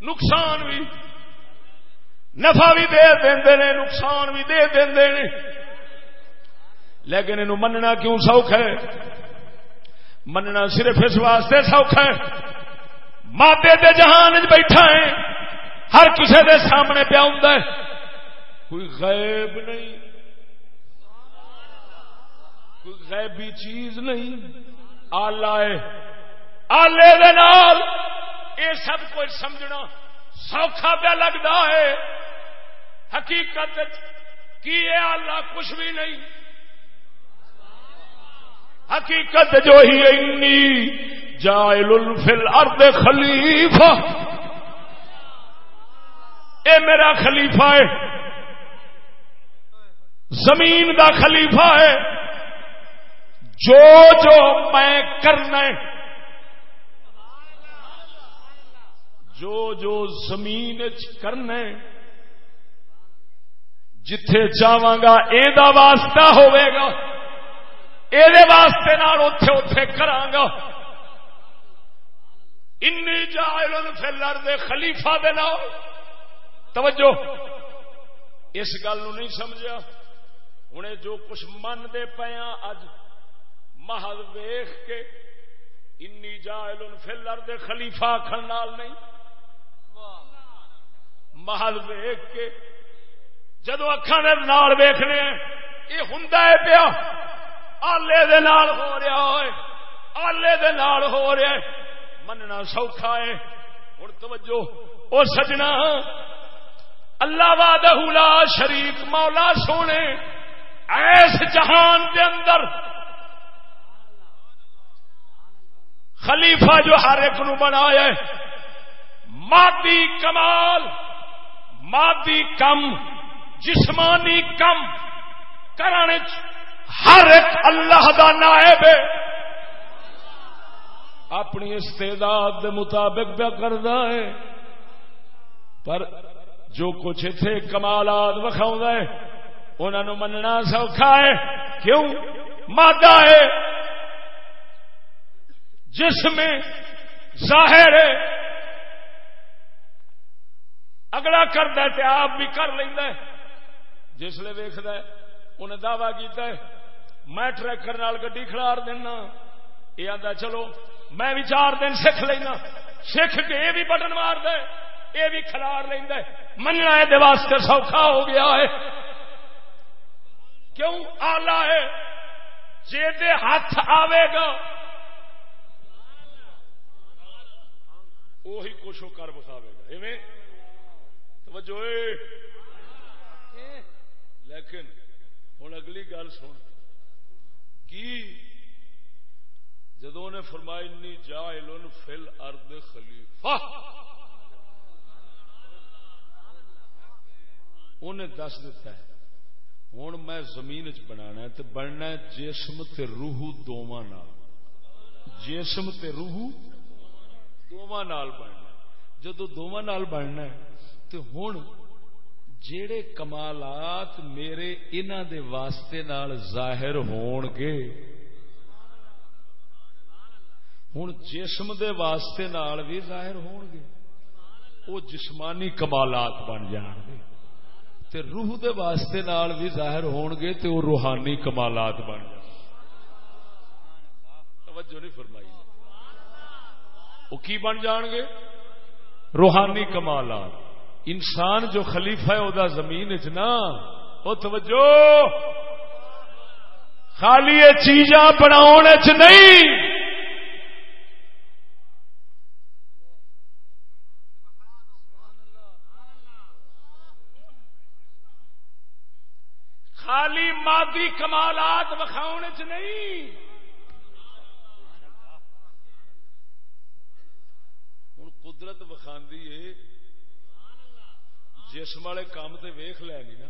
نقصان بھی۔ نفع بھی دے دے نقصان بھی دے دے لیکن یہ مننا کیوں سوکھ ہے؟ مننا صرف اس واسطے سوکھا ہے، مادے دے جہان بیٹھا ہے، ہر کسی دے سامنے پیا ہوں کوئی غیب نہیں، کوئی غیبی چیز نہیں، آلہ آلے دے نال یہ سب کچھ سمجھنا سوکھا پیا لگتا ہے۔ حقیقت کی آلہ کچھ بھی نہیں۔ حقیقت جو ہی انی جائل فل ارد خلیفہ۔ اے میرا خلیفہ ہے، زمین دا خلیفہ ہے۔ جو جو میں کرنا ہے، جو جو زمین کرنا ہے جتھے جاواں گا اے دا واسطہ ہوئے گا یہ واسطے اتے اتے کرا این جائل فلر دے خلیفہ دے نال۔ توجہ، اس گل نہیں سمجھا ہوں جو کچھ من دے پیا اج محل ویخ کے انی جائل فلر دے خلیفہ آخر نال نہیں۔ محل ویخ کے جدو اکھان ویخنے یہ ہوں پیا۔ آلے دے نال ہو رہا ہے آلے دے نال ہو رہا ہے۔ مننا سوکھا ہے۔ ہوں توجہ، او سجنا۔ اللہ وعدہ لا شریک، مولا سونے۔ ایس جہان دے اندر۔ خلیفہ جو ہر ایک نو بنایا ہے۔ مادی کمال، مادی کم۔ جسمانی کم کرانے ہر ایک اللہ دا نائب ہے۔ اپنی استعداد دے مطابق پیا کرتا ہے۔ پر جو کچھ اتنے کمالات وکھاؤں ہے انہوں مننا سوکھا ہے۔ کیوں؟ مادہ ہے۔ جس میں ظاہر ہے۔ اگلا کرتا ہے آپ بھی کر لینا جسے ویخد انہیں دعوی کیتا ہے، میں ٹریکر گڈی کھلار دینا۔ یہ آتا چلو، میں بھی چار دن سکھ لینا۔ سکھ کے یہ بھی بٹن مار دے یہ بھی کھلار لینا مننا یہ واسطے سوکھا ہو گیا ہے۔ کیوں؟ آلہ ہے جی ہاتھ آئے گا۔ وہی کچھ کر بکھاوے گا۔ توجہ۔ لیکن ہوں اگلی گل سن۔ کی جدو نے فرمائی جا فل ارد خلیفہ۔ انہیں دس دیتا ہے ہوں میں زمین چ بنا تو بننا جسم تے روح دونوں جسم تے روح دونوں بننا جدو دونوں بننا تو ہوں جڑے کمالات میرے انہ دے واسطے نال ظاہر ہون گے ہوں جسم دے واسطے نال بھی ظاہر ہون گے وہ جسمانی کمالات بن جان گے تے روح دے واسطے نال بھی ظاہر ہون گے تے وہ روحانی کمالات بن جان توجہ نہیں فرمائی۔ وہ کی بن جان گے روحانی کمالات۔ انسان جو خلیفہ ہے وہ زمین چنا وہ توجہ! خالی چیزاں بنا نہیں! خالی مادی کمالات وکھاؤ چ نہیں! ہوں قدرت وکھاندی ہے جسم والے کام تو ویخ لے نہیں نا۔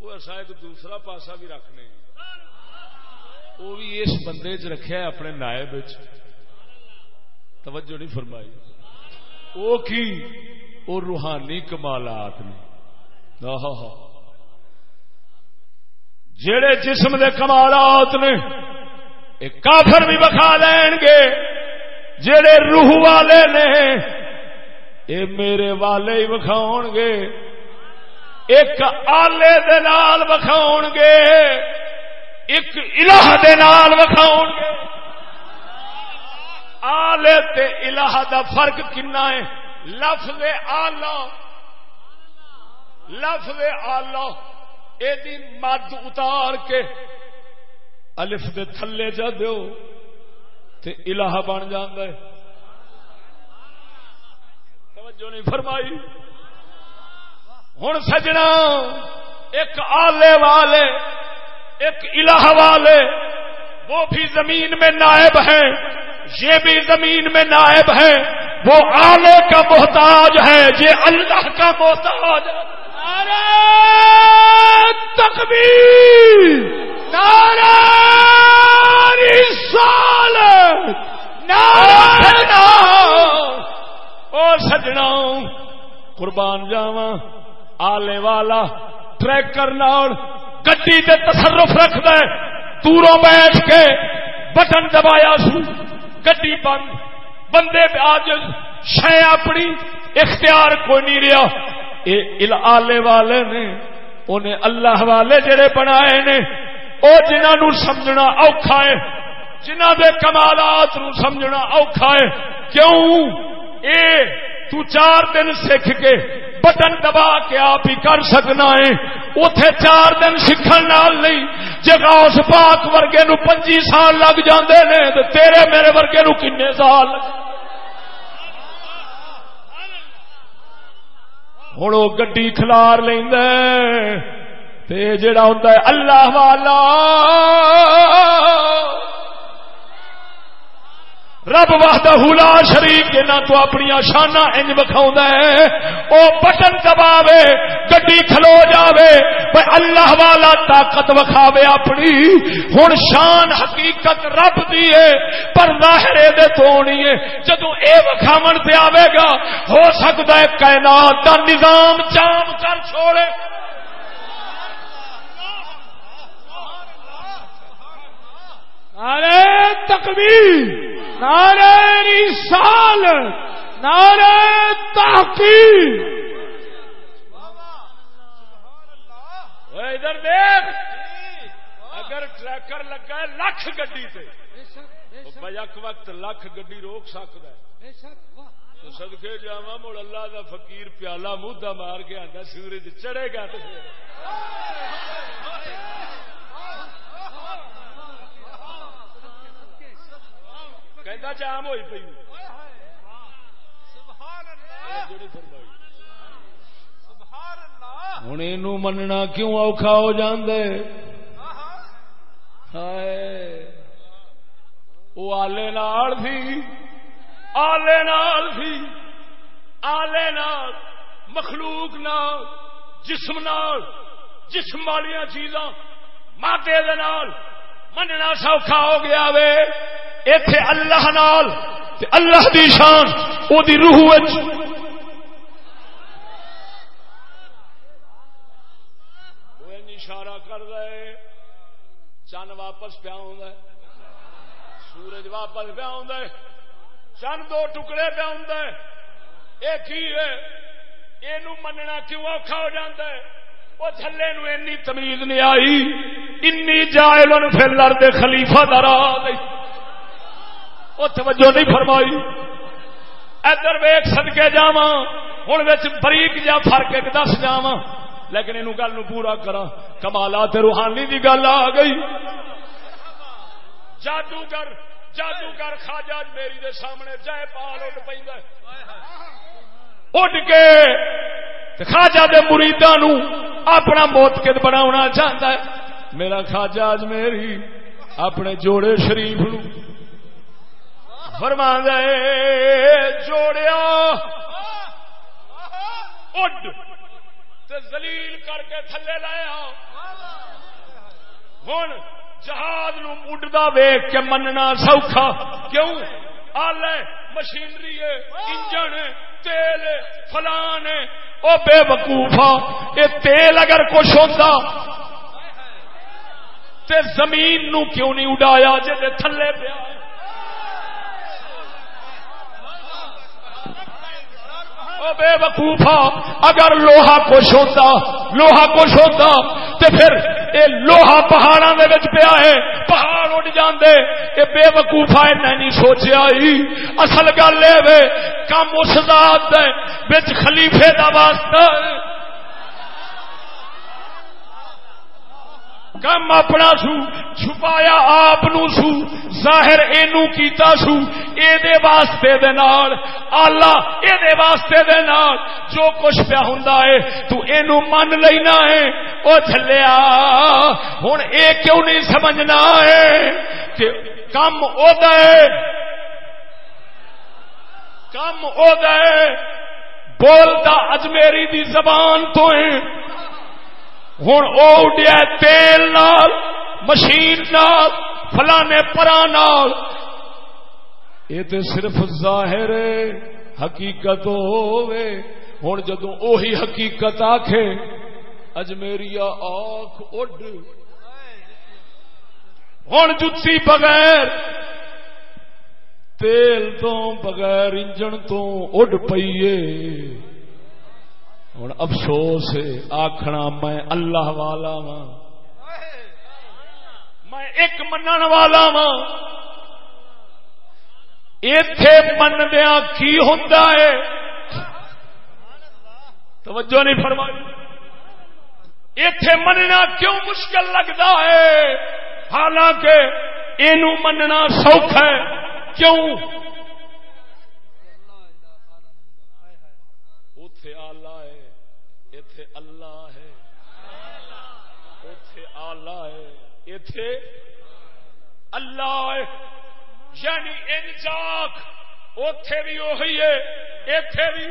وہ اصا ایک دوسرا پاسا بھی رکھنے وہ بھی اس بندے چ رکھا اپنے نائب توجہ نہیں فرمائی۔ وہ کی؟ وہ روحانی کمالات نے۔ جڑے جسم دے کمالات نے کافر بھی بکھا لین گے۔ جڑے روح والے نے اے میرے والے ہی وکھاؤ گے۔ ایک آلے دال وکھاؤ گے۔ ایک الہ دے نال وکھاؤ گے۔ آلے تے الہ دا فرق کنا ہے؟ لفظ آلہ۔ لفظ آلہ۔ یہ مد اتار کے الف دے تھلے جا دیو تے الہ بن جاندے توجہ نہیں فرمائی۔ ہوں سجنا ایک آلے والے، ایک الہ والے، وہ بھی زمین میں نائب ہیں، یہ بھی زمین میں نائب ہے وہ آلے کا محتاج ہے یہ اللہ کا محتاج تکبیر نارا سال سجنا قربان جاوا آلے والا ٹریکر گڈی تصرف رکھ دے دوروں بیٹھ کے بٹن دبایا سو گڈی بند۔ بندے آج شہ اپنی اختیار کوئی نہیں رہا۔ آلے والے نے انہیں اللہ والے جڑے بنائے نے وہ جنہوں سمجھنا اوکھا ہے جنہ دے کمالات نو سمجھنا اوکھا ہے، کیوں؟ اے، تو چار دن سکھ کے بٹن دبا کے آپ ہی کر سکنا ہے۔ اتے چار دن سیکھنے نہیں جگہ اس پاک ورگے نو پنجی سال لگ جاندے نے تو تیرے میرے ورگے نو کنے سال؟ ہوں وہ گڈی کھلار لینا جڑا ہوتا ہے، اللہ والا۔ رب وحدہ لا شریف جنا تو اپنی شانہ انج بکھاؤں ہے۔ او بٹن دباوے، گڈی کھلو جاوے، بھائی اللہ والا طاقت وکھاوے اپنی۔ ہن شان حقیقت رب دی ہے، پر ظاہر دے تو ہونی ہے۔ جدوں اے وکھاون تے آوے گا، ہو سکدا ہے کائنات دا نظام جام کر چھوڑے۔ ارے تکبیر نعرہ رسال، نعرہ تحقیق۔ ادھر دیکھ، اگر ٹریکر لگا ہے لکھ گڈی تے بھائی اک وقت لکھ گڈی روک سکتا ہے۔ تو سدکے جا مڑ اللہ دا فقیر پیالہ مدھا مار کے آتا سورج چڑھے گا کہ جام ہوئی پی ہوں یہ مننا کیوں اوکھا ہو جاندے وہ آلے نال تھی آلے نال تھی آلے نال مخلوق نال جسم نال جسم والی چیزاں ماتے نال مننا سوکھا ہو گیا وے اتے اللہ نال اللہ دی شان، او دی روح وچ۔ اشارہ کر رہے چند واپس پیا ہوں سورج واپس پیا ہوں چند دو ٹکڑے پیا ہوں ایک ہی ہے؟ یہ مننا کیوں اوکھا ہو جاتا ہے؟ وہ تھلے نو اینی تمیز نہیں آئی، انی جائل پھر لڑتے خلیفہ درا وہ توجہ نہیں فرمائی۔ ادھر ویک سدکے جاوا ہوں بریک جا فرق ایک دس جاواں۔ لیکن یہ گل پورا کرا کمالات روحانی دی گل آ گئی۔ جادوگر جادوگر خاجا میری دے سامنے جائے پال اڈ پہ اڈ کے خاجا دے مریدا نو اپنا موت کد بنا چاہتا ہے۔ میرا خاجا میری اپنے جوڑے شریف نو فرما دے جوڑیا۔ اڈ۔ زلیل کر کے تھلے لایا ہوں جہاز نو اڈتا ویگ کے مننا سوکھا۔ کیوں؟ آل مشینری ہے، انجن تیل فلان او بے وقوفا ہاں۔ یہ تیل اگر کچھ ہوتا تے زمین نو کیوں نہیں اڈایا جی تھلے پیا؟ بے وقوفا اگر لوہا کچھ ہوتا، لوہا کچھ ہوتا، تے پھر اے لوہا پہاڑا پیا ہے، پہاڑ اڈ جاندے، اے بے وقوفا نہیں سوچیا ہی۔ اصل گل یہ کم اس ذات بچ خلیفے دا واسطہ کم اپنا سو، چھپایا آپ سو، ظاہر اینو کیتا سو۔ اے دے واسطے دے نال آلہ اے دے واسطے دے نال جو کچھ پیا ہوندا ہے، تو اینو من لینا ہے۔ او جھلیا، ہن اے کیوں نہیں سمجھنا ہے کہ کم او دے۔ کم او دے۔ بولدا اجمیری دی زبان تو ہے۔ ہوں او اڈیا تیل نال، مشین نال، فلانے پرا نال۔ یہ تو صرف ظاہر حقیقت ہوے ہوں جدو اوہی حقیقت آخے اجمیری آخ اڈ۔ ہوں جتی بغیر، تیل تو بغیر انجن تو اڈ پیے ہوں، افسوس آخنا میں اللہ والا وا میں ایک من والا وا اتے مندیا کی ہوتا ہے؟ توجہ نہیں فرمائی۔ اتے مننا کیوں مشکل لگتا ہے؟ حالانکہ یہ مننا سوکھ ہے۔ کیوں؟ ہے۔ اتے اللہ ہے۔ یعنی ان چاک اتے بھی وہی ہے۔ اتے بھی۔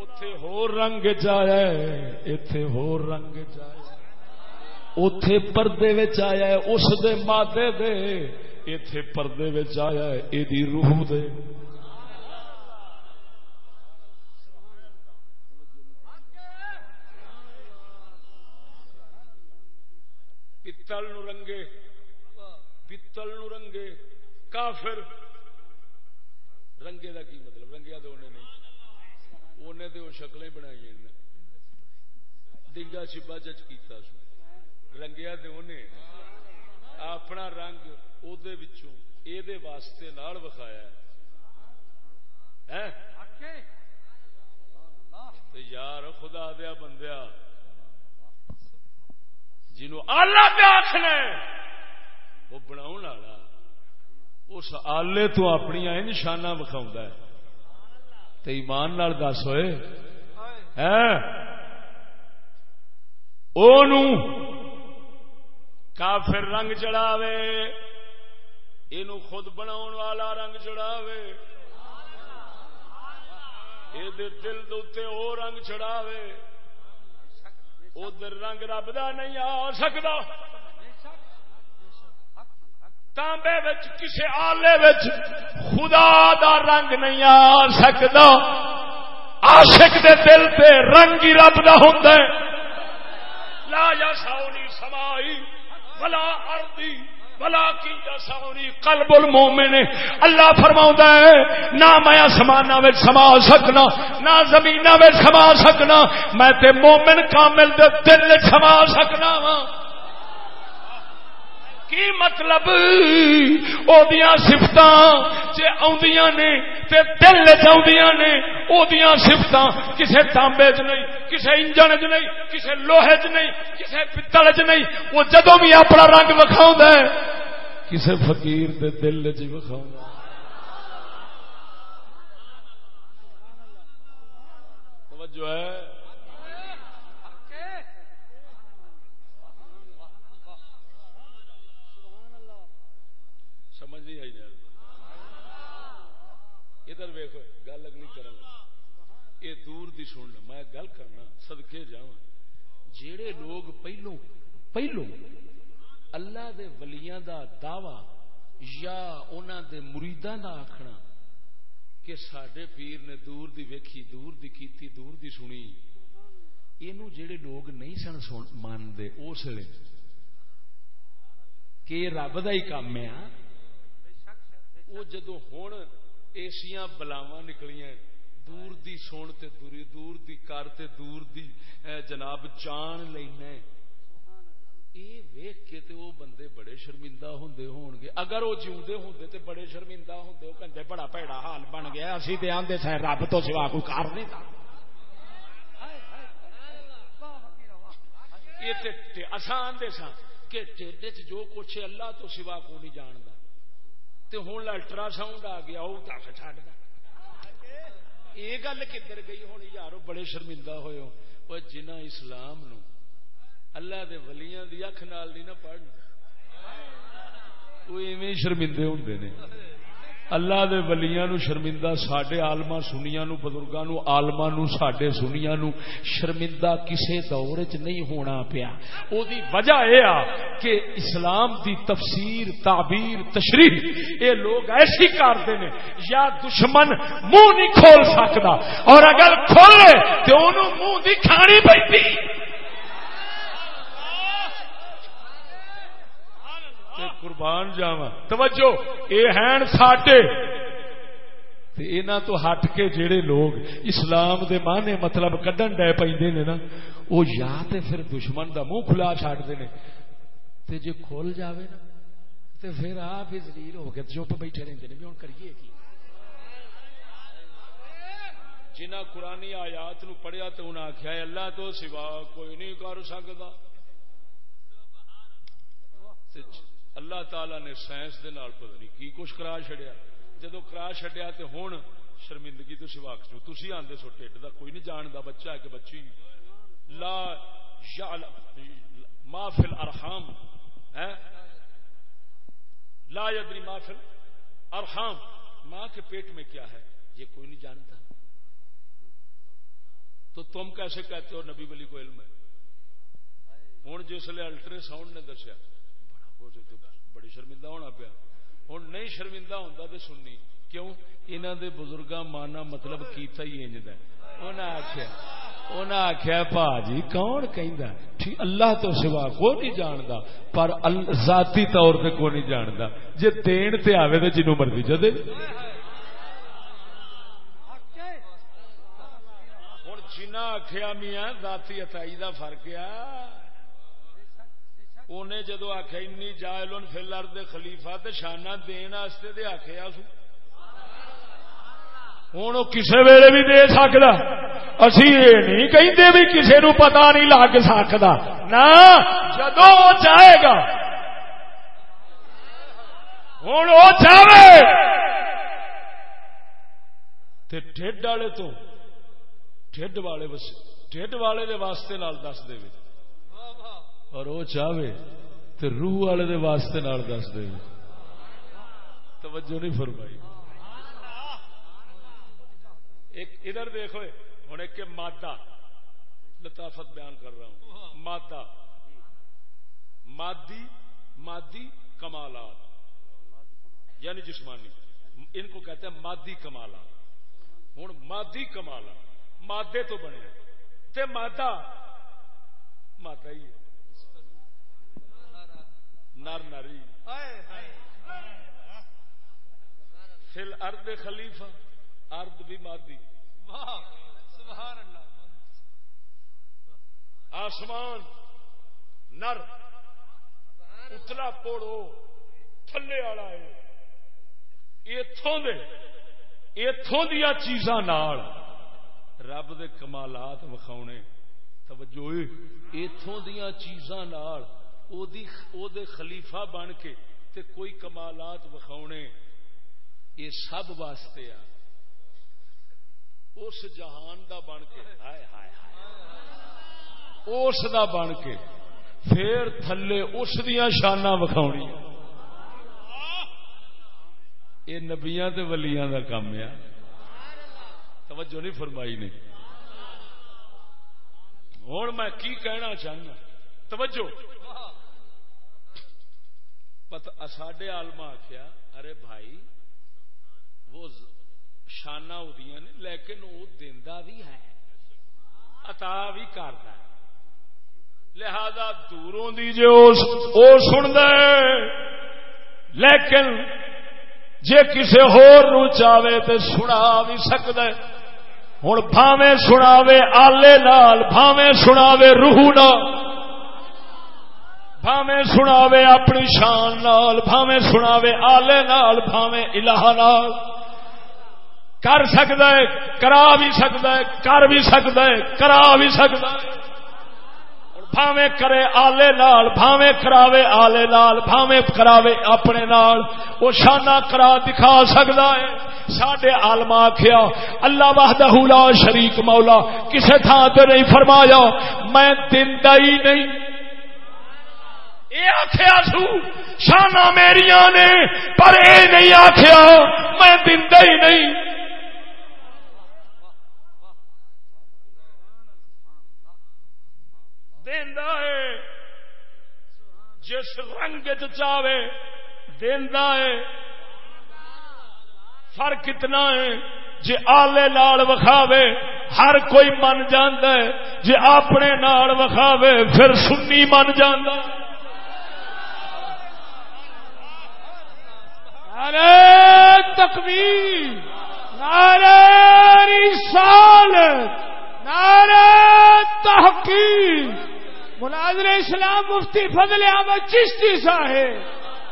اتے ہو رنگ چیا اتے ہو رنگ چیا اتے پردے آیا ہے۔ اس دے مادے دے۔ اتے پردے آیا ہے۔ یہ روح دے۔ پتل نو رنگے پتل نو رنگے کافر۔ رنگے دا کی مطلب؟ رنگیا تو انہیں نہیں۔ انہیں تو وہ شکلیں بنائی ڈگا چبا چچ کیتا سو۔ رنگیا تو انہیں اپنا رنگ واسطے نال وکھایا یار خدا دیا بندیا جنو آلہ پہ آخنا وہ بنا اس آلے تو اپنی نشانہ وکھاؤں تو ایمان نال دس ہوئے۔ کافر رنگ چڑھاوے یہ خود بنا والا رنگ چڑھاوے۔ یہ دل دے وہ رنگ چڑھاوے۔ ادھر رنگ رب دا نہیں آ سکتا تانبے وچ، کسے آلے وچ خدا دا رنگ نہیں آ سکتا آشک دے دل تے رنگ ہی رب دا ہوں لا یا ساؤنی سمائی بلا اردی بلا کی ساؤنی قلب المومن اللہ فرماؤں ہے، نہ میں آسمان سما سکنا، نہ زمین سما سکنا، میں تے مومن کامل دے دل سما سکنا ہاں کی مطلب؟ سفت نے دل چاہدیا نے وہ سفت کسی تانبے چ نہیں کسی انجن چ نہیں کسی لوہے چ نہیں کسی پتل چ نہیں۔ وہ جدو بھی اپنا رنگ وکھاؤ کسی فقیر دے دل چ وکھاؤ توجہ ہے۔ دی سننا میں گل کرنا سدکے جا جڑے لوگ پہلو پہلو اللہ دے ولیاں دا دعوی یا انہاں دے مریداں دا آکھنا کہ ساڈے پیر نے دور دی ویکھی، دور دی کیتی، دور دی سنی۔ اینو جڑے لوگ نہیں سن مان دے اس لیے کہ رب دا ہی کام ہے۔ وہ جدو ہوں ایسیاں بلاواں نکلیاں دور دی سن تے دوری، دور دی کر تے دور دی جناب، جان لینا یہ ویخ کے تے وہ بندے بڑے شرمندہ ہوں ہون گے اگر وہ جیوندے ہوں تے بڑے شرمندہ ہوں وہ کہتے بڑا پیڑا حال بن گیا، اسی تے آندے سیں رب تو سوا کوئی کار نہیں تھا۔ آسان دے سا کہ ٹھڈ جو کچھ اللہ تو سوا کو نہیں جانتا تو ہوں الٹرا ساؤنڈ آ گیا وہ دس چڈ د یہ گل کدھر گئی؟ ہونی یارو بڑے شرمندہ ہوئے ہو۔ جنہ اسلام نو اللہ دے ولیاں دی اکھ نال نہیں نہ پڑھن۔ وہ ایویں شرمندے ہوندے نے۔ اللہ دے ولیاں نو شرمندہ، ساڈے عالما سنیاں نو، بزرگاں نو عالما نو، ساڈے سنیاں نو شرمندہ کسے دور وچ نہیں ہونا پیا۔ او دی وجہ اے آ کہ اسلام دی تفسیر، تعبیر، تشریح اے لوگ ایسی کرتے نے، یا دشمن منہ نہیں کھول سکدا اور اگر کھولے تے اونوں منہ دی کھانی پیندی تے قربان جاوا توجہ، اے ہیں ساڈے تو ہٹ کے جڑے لوگ اسلام دے مانے مطلب کڈن ڈے پہ نا وہ یا تے پھر دشمن دا منہ کھلا چڈتے ہیں تے جے کھول جاوے نا، تے پھر آپ ہی زلیل ہو کے چپ بیٹھے رہتے ہیں بھی ہوں کریے کی؟ جنہ قرآن آیات نو پڑھیا تو انہیں آخیا اللہ تو سوا کوئی نہیں کر سکتا اللہ تعالی نے سائنس دے نال پتہ نہیں کی کچھ کرا چڑیا جدو کرا چڈیا تو ہوں شرمندگی تو سوا تھی آدھے سو ٹھڈ کا کوئی نہیں جانتا بچہ ہے کہ بچی۔ لا مافل ارحام لا یدری مافل ارحام ماں کے پیٹ میں کیا ہے؟ یہ کوئی نہیں جانتا۔ تو تم کیسے کہتے ہو نبی بلی کو علم ہے؟ ہوں جس لیے الٹرا ساؤنڈ نے دسیا۔ بڑی شرمندہ ہونا پیا۔ ہوں نہیں شرمندہ ہوں تو سننی۔ کیوں؟ انہوں دے بزرگ مانا مطلب کیتا ہی انج آخیا انہیں آخیا پا جی کون کہ اللہ تو سوا کو نہیں جانتا پر ذاتی طور پہ کو نہیں جانتا جی دین تے آوے تو جنوں مرضی جدے ہوں جنا آخیا میاں، ذاتی اتائی کا فرق آ انہیں جدو آخیا این جائل فل ارد خلیفہ تو شانہ دن دے آخیا سو ہوں وہ کسی ویلے بھی دے سکتا اسی یہ نہیں کہیں بھی کسی نو پتا نہیں لگ سکتا نہ جدو چاہے گا ہوں وہ چاہے ٹھڈ والے تو ٹھڈ والے ٹھڈ والے دے واسطے نال دس دے اور وہ چاہے تو روح والے دے واسطے نال دس دے۔ توجہ نہیں فرمائی۔ ایک ادھر دیکھو ہوں ایک مادہ۔ لطافت بیان کر رہا ہوں۔ مادہ۔ مادی مادی کمالات۔ یعنی جسمانی۔ ان کو کہتے ہیں مادی کمالات۔ ہوں مادی کمالات۔ مادے تو بنے۔ تے مادہ مادہ ہی نر نری۔ فل ارد خلیفہ ارد بھی مادی۔ آسمان، نر۔ اتلا پوڑو، تھلے والا ہے۔ اتوں دیا چیزاں رب دے کمالات وکھاؤنے توجہ اتوں دیا چیزاں دے خلیفہ بن کے تے کوئی کمالات وکھاؤنے یہ سب واسطے آ اس جہان دا بن کے ہائے ہائے اس دا بن کے پھر تھلے اس دیا شانہ وکھاونی یہ نبیا ولیاں دا کام ہے توجہ نہیں فرمائی نے ہوں میں کی کہنا چاہنا توجہ پتا ساڈے آلما آخیا ارے بھائی، وہ شانہ ادیا نے، لیکن وہ دینا بھی ہے۔ اتا بھی کرتا لہذا دوروں دی جو سن لیکن جے کسے ہور نو چاہے تو سنا بھی سکتا ہے۔ ہوں بھاوے سناوے، آلے نال بھاوے سناوے روح نال۔ بھاوے سناوے اپنی شان نال بھاوے سناوے آلے نال بھاوے الہ نال۔ کر سکتا ہے، کرا بھی سکتا ہے، کر بھی سکتا ہے، کرا بھی سکتا ہے۔ بھاوے کرے آلے نال بھاوے کراوے آلے نال بھاوے کراوے اپنے نال۔ وہ شانہ کرا دکھا سکتا ہے۔ سڈے آلما آخیا اللہ وحدہ لا شریک مولا، کسے تھان تے نہیں فرمایا، میں دن ہی نہیں یہ آخیا سو شانہ میریاں نے، پر اے نہیں آخیا میں دن ہی نہیں۔ ہے۔ جس رنگ چاہے دینا ہے۔ فرق کتنا ہے جی آلے لال وکھاوے، ہر کوئی من جانا ہے۔ جی اپنے نال وکھاوے، پھر سنی من جانا ارے تکبیر نارے رسال نارے تحقیق. مناظر اسلام مفتی فضل احمد چشتی صاحب.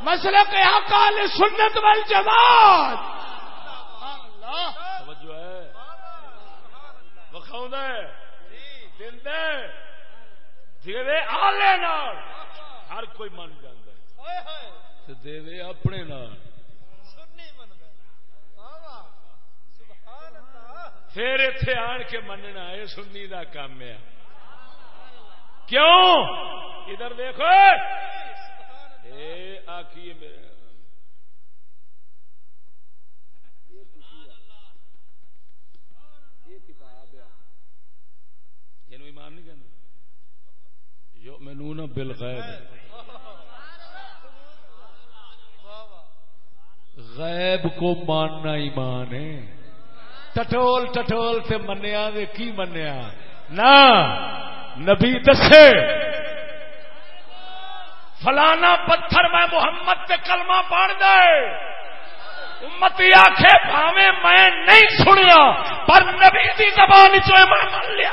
مسئلہ کے حقال سنت وال جماعت آلے ہر کوئی من جانا دے اپنے نال. پھر اتے آن کے مننا یہ سنی کا کام ہے۔ کیوں؟ ادھر دیکھو۔ آخیے میرے۔ ایمان نہیں کہنا مینو نا بل غیب کو ماننا ایمان ہے۔ ٹٹول ٹٹول تے منیا دے کی منیا؟ نہ نبی دسے۔ فلانا پتھر میں محمد تے کلمہ پڑ دے۔ امتی آخے بھاوے میں نہیں سنیا، پر نبی دی زبان چوئے میں لیا۔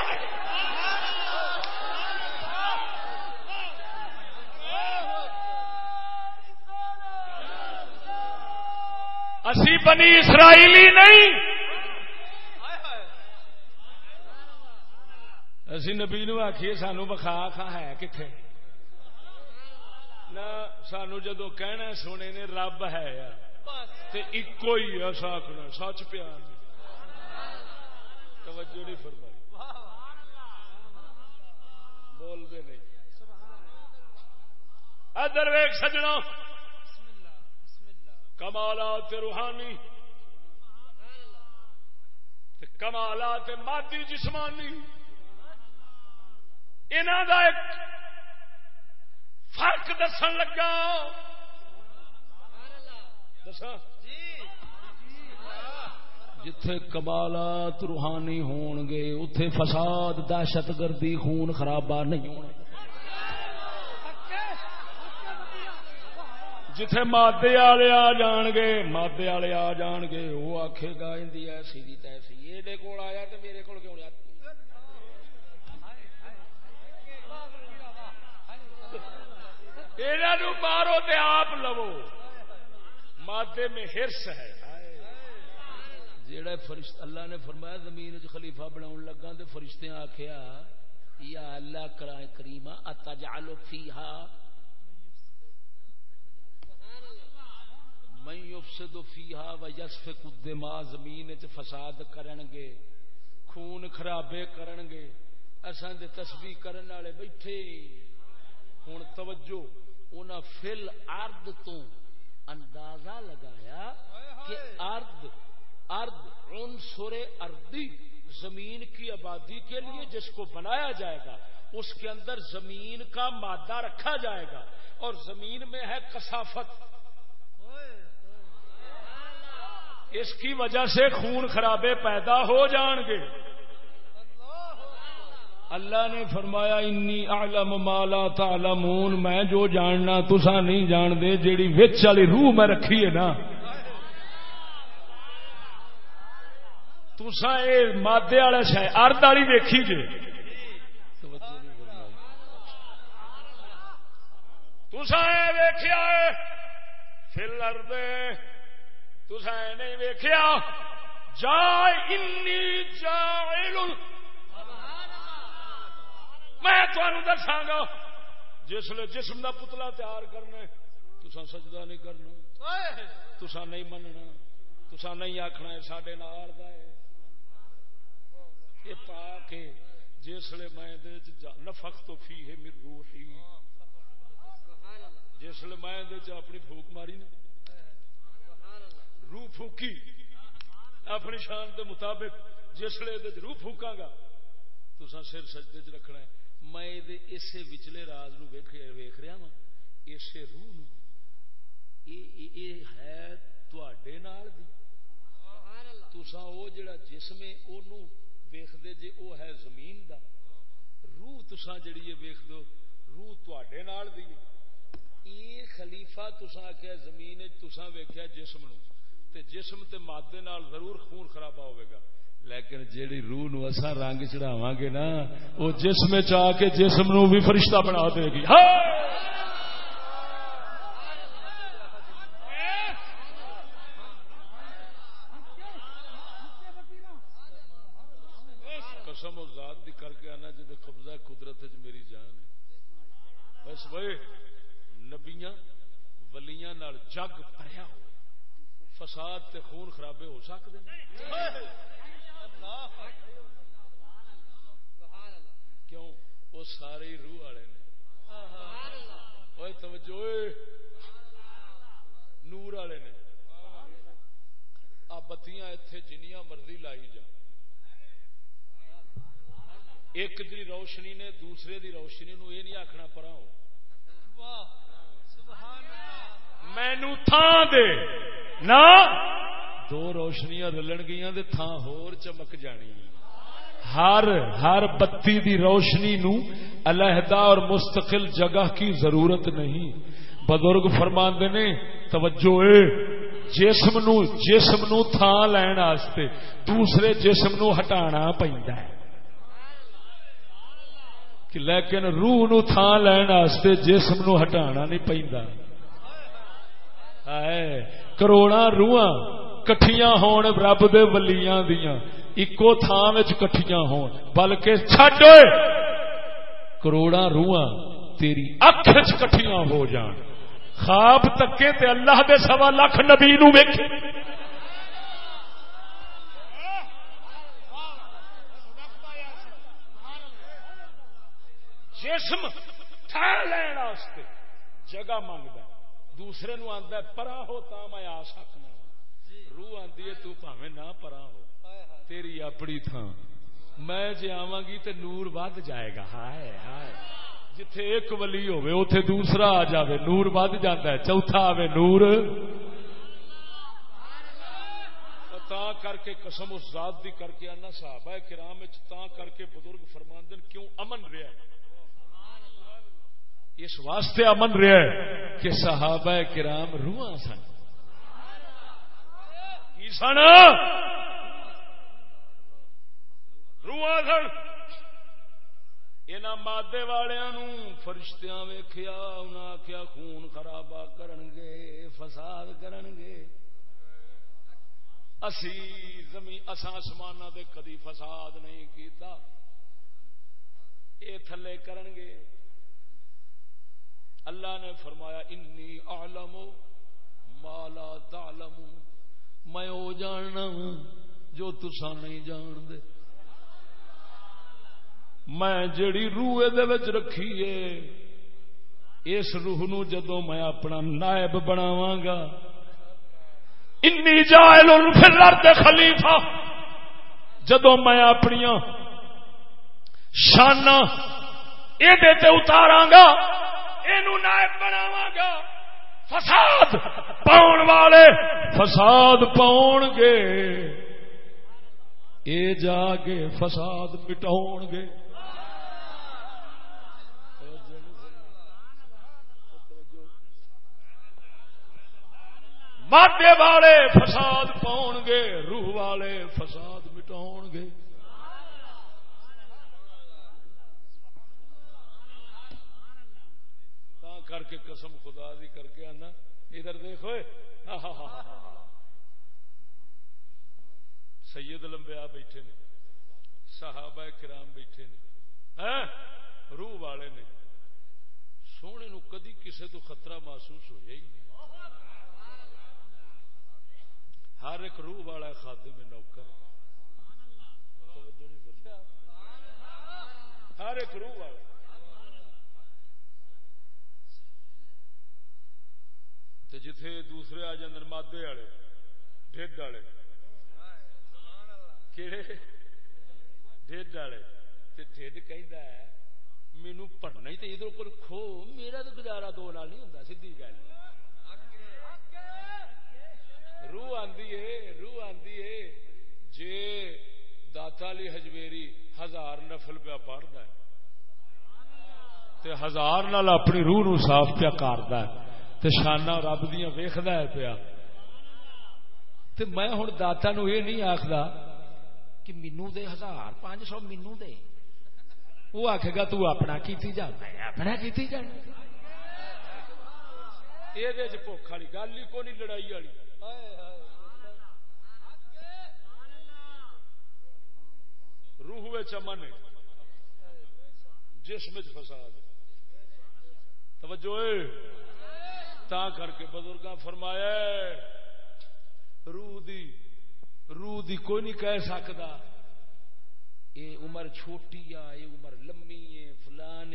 اسی بنی اسرائیلی نہیں اسی نبی نو آخیے سانو بخا کھا ہے کتنے نہ سانو جدو کہنا سونے نے رب ہے ایکو ہی آخنا سچ پیا توجہ نہیں فرمائی بولتے نہیں ادر ویگ سجنا کمالات روحانی کمالات مادی جسمانی انہوں کا ایک فرق دسن لگا۔ دسا جتھے کمالات روحانی ہون گے اتے فساد، دہشت گردی، خون خرابہ نہیں ہونے۔ جتھے مادے والے آ جان گے، مادے والے آ جان گے، وہ آخے گا ایسی دی تیسی یہ کول آیا تو میرے کو کیوں آیا مارو تے آپ لو مادے میں ہرس ہے۔ جیڑا فرشت اللہ نے فرمایا زمین خلیفہ بنا لگا تو فرشتے آخیا یا اللہ کرائے کریما اتجالو فیہا؟ من یفسد فیہا و یسفک الدماء، زمین وچ فساد کرن گے خون خرابے کرن گے اساں دے تسبیح کرن والے بیٹھے۔ ہن توجہ۔ انہاں فل ارض تو اندازہ لگایا کہ ارض ارض عنصر اردی زمین کی آبادی کے لیے جس کو بنایا جائے گا اس کے اندر زمین کا مادہ رکھا جائے گا اور زمین میں ہے کسافت اس کی وجہ سے خون خرابے پیدا ہو جان گے۔ اللہ نے فرمایا انی عالم مالا تعلمون. میں جو جاننا تسا نہیں جان دے جیڑی وچ والی روح میں رکھی ہے نا. تسا یہ مادے والا شاید ارد والی ویکھی جے. تسا ویخیا فل ارد تسا نہیں ویخیا جا انی جاعل میں دساگا جسل جسم کا پتلا تیار کرنا تسا سجدہ نہیں کرنا تسا نہیں مننا تسا نہیں آخنا سڈے نال یہ پا کے جسل میں نفق تو فی ہے میری روح جسل میں اپنی پھوک ماری نا۔ روح پھوکی۔ اپنی شان کے مطابق جسے روح پھوکا گا تو سر سجدے چ رکھنا ہے۔ میں اسے وچلے راز نو ویخ رہا وا اسے روح نو۔ ہے تسا وہ جڑا جسم ہے ویختے جے وہ ہے زمین دا۔ روح تسا جڑی ویخ دو روح تے دی خلیفہ تسا آخیا زمین تسا ویخیا جسم نو۔ تے جسم تے مادے نال ضرور خون خرابہ ہوئے گا۔ لیکن جیڑی روح نو اسا رنگ چڑھاواں گے نا، وہ جسم چ کے جسم نو بھی فرشتہ بنا دے گی۔ قسم و ذات دی کر کے آنا جب قبضہ قدرت میری جان ہے۔ بس بھائی نبیاں، ولیاں نال جگ پریا ہو فساد تے خون خرابے ہو سکتے کیوں؟ وہ سارے روح والے نے۔ توجہ نور والے نے۔ آ بتیاں اتے جنیاں مرضی لائی جا۔ ایک دی روشنی نے دوسرے دی روشنی نو یہ نہیں آخنا پرا ہو۔ مینو تھان دے۔ نہ دو روشنیاں رلن گیا تھان ہور چمک جانی ہر ہر بتی دی روشنی نو علیحدہ اور مستقل جگہ کی ضرورت نہیں بزرگ فرماندے نے توجہ اے جسم نو جسم نو تھان لین واسطے دوسرے جسم نو ہٹانا پیندا ہے لیکن روح نو تھان لین واسطے جسم نو ہٹانا نہیں پیندا کروڑا روح کٹیاں ہون رب دے ولیاں دیاں اکو تھان کٹیاں ہون بلکہ چھڈ کروڑا روح تیری اکھ کٹیاں ہو جان خواب تکے تے اللہ دے سوا لاکھ نبی نو ویکھے جسم لین جگہ منگتا دوسرے نو آتا پرا ہو تا میں آ سکنا روح آدھی ہے تو پاوے نہ پرا ہو۔ تیری اپنی تھان میں جی آواں گی تے نور ود جائے گا۔ ہائے ہائے۔ جتھے ایک ولی ہوے اوتھے دوسرا آ جاوے۔ نور ود جاتا ہے۔ چوتھا آوے نور۔ تا کر کے قسم اس ذات دی کر کے آنا صحابہ کرام تا کر کے بزرگ فرماندن کیوں امن رہا ہے؟ اس واسطے امن رہا ہے کہ صحابہ کرام روح سن۔ سن۔ روح سن۔ یہاں مادے والوں فرشتیاں ویخیا انہیں آخیا خون خرابہ کرن گے فساد کرن گے اسی زمین اسان دے کدی فساد نہیں کیتا۔ اے تھلے کرن گے اللہ نے فرمایا انی عالم مالا تعلم میں وہ جاننا جو تسا نہیں جان دے میں جڑی روح رکھی ہے، اس روح نو جدو میں اپنا نائب بناوا گا۔ انی جائل پھر لڑتے خلیفہ۔ جدو میں اپنی شانہ یہ اتارا گا یہ نائب بناوا گا۔ فساد پاؤن والے فساد پاؤ گے۔ اے جا کے فساد مٹاؤ گے۔ مادے والے فساد پاؤ گے، روح والے فساد مٹاؤ گے کر کے قسم خدا دی کر کے آنا، ادھر دیکھو سید لمبیا بیٹھے نے، صحابہ کرام بیٹھے نے۔ ہاں، روح والے نے۔ سونے نو کدی کسے تو خطرہ محسوس ہو جائے ہر ایک روح والا خادم میں نوکر ہر ایک روح والا۔ جتھے دوسرے آ جاندے مادے والے ڈیڈ والے کہڑے ڈیڈ والے ڈیڈ کہ مینو پڑھنا ہی تو ادھر کو کھو، میرا تو گزارا دو نال نہیں ہوں سی گل۔ روح آدھی ہے، روح آدھی ہے۔ جے داتا علی ہجویری ہزار نفل پیا پڑھتا ہے، تے ہزار نال اپنی روح نو صاف پیا کرتا ہے۔ تے شانہ رب دیا ویخد ہے پیا۔ تے میں ہوں داتا نو یہ نہیں آخر کہ مینو دے ہزار پانچ سو مینو دے۔ وہ آخ گا تو اپنا کیتی جا، میں اپنا کیتی جا۔ یہ بھوک والی گل ہی کو نہیں لڑائی والی۔ روح چمن جسم فساد توجہ تا کر کے بزرگ فرمایا روح دی روح دی کوئی نہیں کہہ سکتا، یہ عمر چھوٹی آ، یہ عمر لمبی ہے، فلان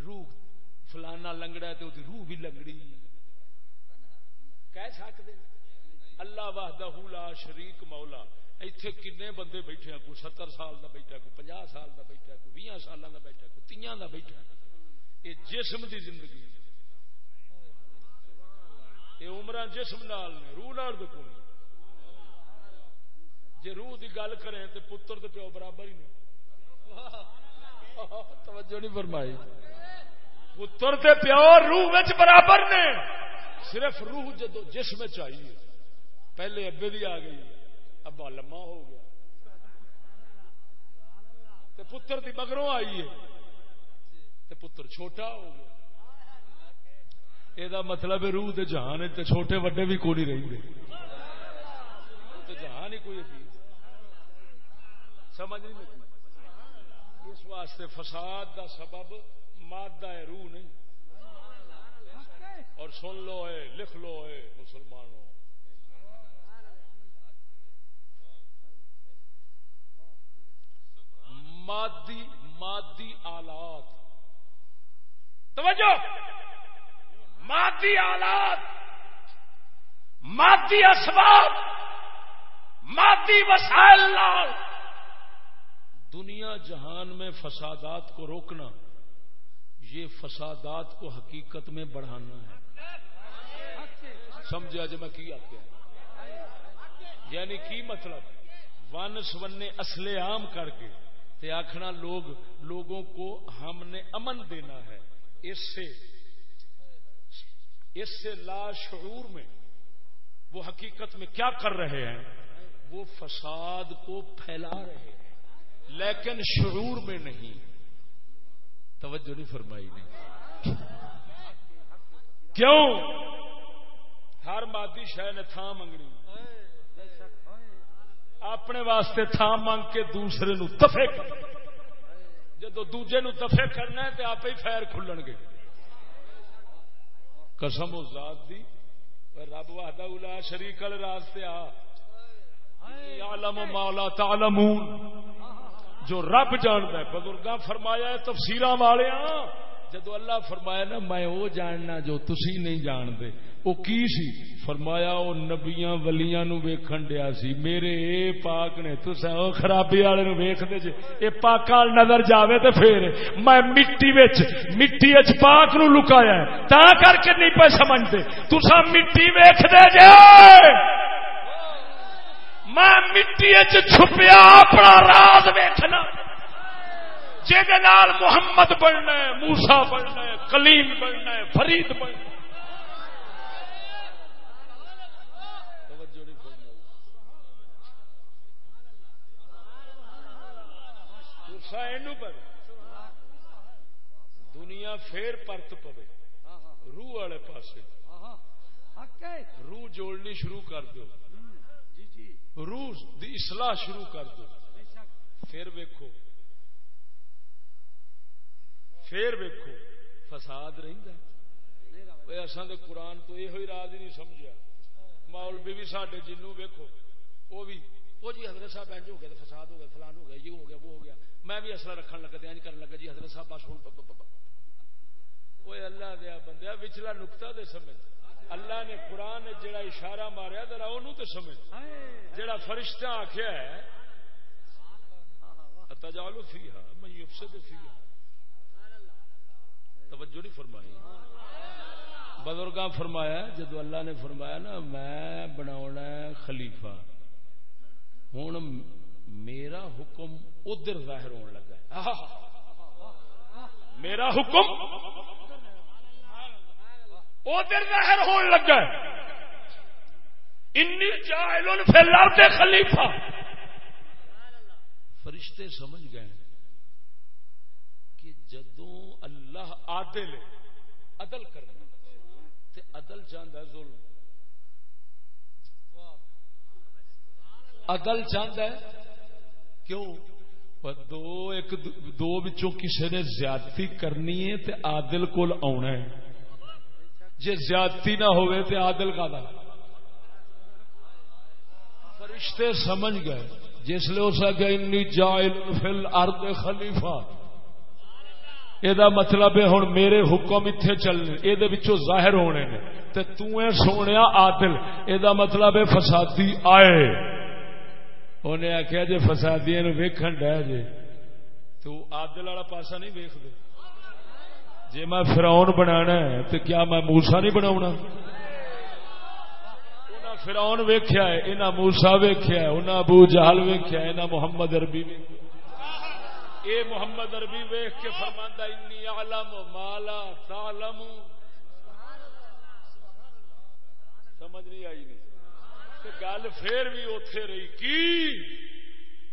روح فلانا لنگڑا تو روح بھی لنگڑی۔ کہہ سکتے اللہ واہدہ لا شریک مولا، ایتھے کنے بندے بیٹھے ہیں، کوئی ستر سال دا بیٹھا کوئی پنجا سال دا بیٹھا کوئی بھی سال دا بیٹھا کوئی تیاں دا بیٹھا یہ جسم دی زندگی یہ عمر جسم نال نے، روح نال تو کون جی روح دی گل کریں تو پتر تو پیو برابر ہی نہیں توجہ نہیں فرمائی۔ پتر تے پیو روح برابر نے۔ صرف روح جدو جسم چاہیے پہلے ابے بھی آ گئی ابا لما ہو گیا۔ تے پتر دی مگروں آئی ہے۔ تے پتر چھوٹا ہو گیا۔ یہ مطلب روح دے جہان تے چھوٹے وڈے بھی کوئی نہیں رہتے جہان ہی کوئی عزیز سمجھ نہیں لگی اس واسطے فساد دا سبب مادہ ہے روح نہیں اور سن لو ہے لکھ لو ہے مسلمانوں مادی مادی آلات توجہ مادی آلات، مادی اسباب، مادی وسائل لال دنیا جہان میں فسادات کو روکنا، یہ فسادات کو حقیقت میں بڑھانا ہے۔ سمجھا جی میں کی آتے ہیں یعنی کی مطلب؟ ون سونے اصل عام کر کے تے آخنا لوگ، لوگوں کو ہم نے امن دینا ہے۔ اس سے اس سے لا شعور میں وہ حقیقت میں کیا کر رہے ہیں؟ وہ فساد کو پھیلا رہے ہیں۔ لیکن شعور میں نہیں۔ توجہ نہیں فرمائی نہیں کیوں؟ ہر مادی شہ نے تھان منگنی۔ اپنے واسطے تھان منگ کے دوسرے نو دفے کر۔ جدو دوجے نو دفے کرنا ہے تو آپ ہی فیر کھلن گے۔ قسم و ذات دی رب وحدہ الا شریک والے راستے آ۔ عالم مولا تعلمون۔ جو رب جانتا ہے بزرگاں فرمایا ہے تفسیر والے جدو اللہ فرمایا نا، میں وہ جاننا جو تسی نہیں جانتے۔ وہ کی سی؟ فرمایا، وہ نبیاں ولیاں نو ویکھن دیا سی۔ میرے اے پاک نے، تسا او خرابی والے نو ویکھدے جے۔ اے پاک نظر جاوے تے پھر میں مٹی وچ مٹی وچ پاک نو لکایا ہے۔ تا کر کے نہیں پے سمجھدے تسا مٹی ویکھدے جے میں مٹی وچ چھپیا، اپنا راز ویکھنا۔ جال محمد بننا ہے موسا بننا ہے کلیم بننا ہے، فرید بننا دنیا پھر پرت پوے۔ روح والے پاس روح جوڑنی شروع کر دو روح دی اصلاح شروع کر دو پھر ویکو پھر ویکو فساد رسان تو قرآن تو یہ راز نہیں سمجھا ماحول بھی سڈے جنو ویکو وہ بھی وہ جی حضرت صاحب ہو گیا فساد ہو گیا فلان ہو گیا یہ ہو گیا، وہ ہو گیا۔ میں بھی اصل رکھن لگا دیا کرنے لگا جی حضرت صاحب بس ہوں وہ اللہ دیا بندہ وچلا نکتا دے سمجھ۔ اللہ نے قرآن جڑا اشارہ ماریا، ذرا وہ تو سمجھ۔ جڑا فرشتہ آخیا ہے تجالو فی ہا میں یفسد فی ہا توجہ نہیں فرمائی۔ بزرگ فرمایا، جدو اللہ نے فرمایا نا، میں بنا خلیفہ۔ ہوں میرا حکم ادھر ظاہر ہونے لگا میرا حکم ادھر ظاہر ہونے لگا انی جائل فی الارض خلیفہ۔ فرشتے سمجھ گئے کہ جدو اللہ اللہ عادل عدل کرنا۔ تے عدل چاہتا ہے ظلم۔ عدل چاہتا ہے، کیوں؟ دو ایک دو بچوں کسی نے زیادتی کرنی ہے تے عادل کول آنا ہے۔ جی زیادتی نہ ہوئے تے عادل کا فرشتے سمجھ گئے۔ جس لیے اس گئے انی جائل فل ارد خلیفہ یہ مطلب ہے ہوں میرے حکم اتنے چلنے یہ ظاہر ہونے نے تے تو سونے عادل یہ مطلب ہے فسادی آئے انہیں آخیا جی فسادی ویکن ڈہ جے تو آدل والا پاسا نہیں ویک دے جی میں فراؤن بنا ہے تو کیا میں موسا نہیں بنا فراؤن ویخیا ہے انہیں موسا ویخیا انہیں ابو جہل ویخیا انہیں محمد اربی ویخیا اے محمد عربی ویخ کے فرماندہ، انی عالم مالا تالم سمجھ نہیں آئی نہیں. گل پھر بھی اتے رہی کی؟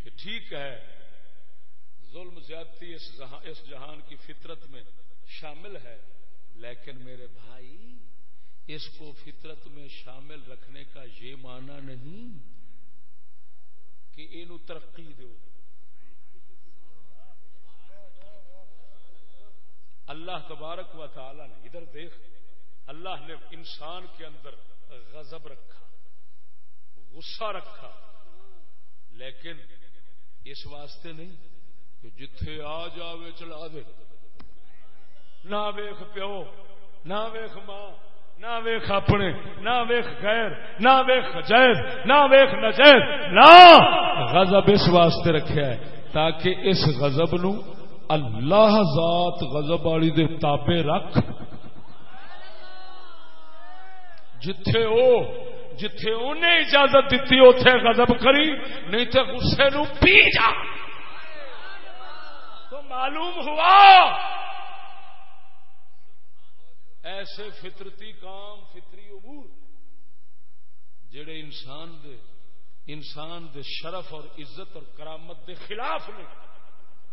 کہ ٹھیک ہے، ظلم زیادتی اس جہان کی فطرت میں شامل ہے، لیکن میرے بھائی، اس کو فطرت میں شامل رکھنے کا یہ معنی نہیں کہ یہ ترقی دو اللہ تبارک و تعالی نے، ادھر دیکھ، اللہ نے انسان کے اندر غضب رکھا، غصہ رکھا، لیکن اس واسطے نہیں کہ جتھے آ جاوے چلا دے۔ نہ ویخ پیو، نہ ویخ ماں، نہ ویخ اپنے، نہ ویخ غیر، نہ ویخ جائز نہ ویخ نجائز نہ! غضب اس واسطے رکھا ہے تاکہ اس غضب نو اللہ ذات غضب والی دے تابے رکھ۔ جتھے او، جتھے انہیں اجازت دیتی اتے غضب کری، نہیں تو غصے نو پی جا۔ تو معلوم ہوا۔ ایسے فطرتی کام، فطری امور، جڑے انسان دے انسان دے شرف اور عزت اور کرامت دے خلاف نے۔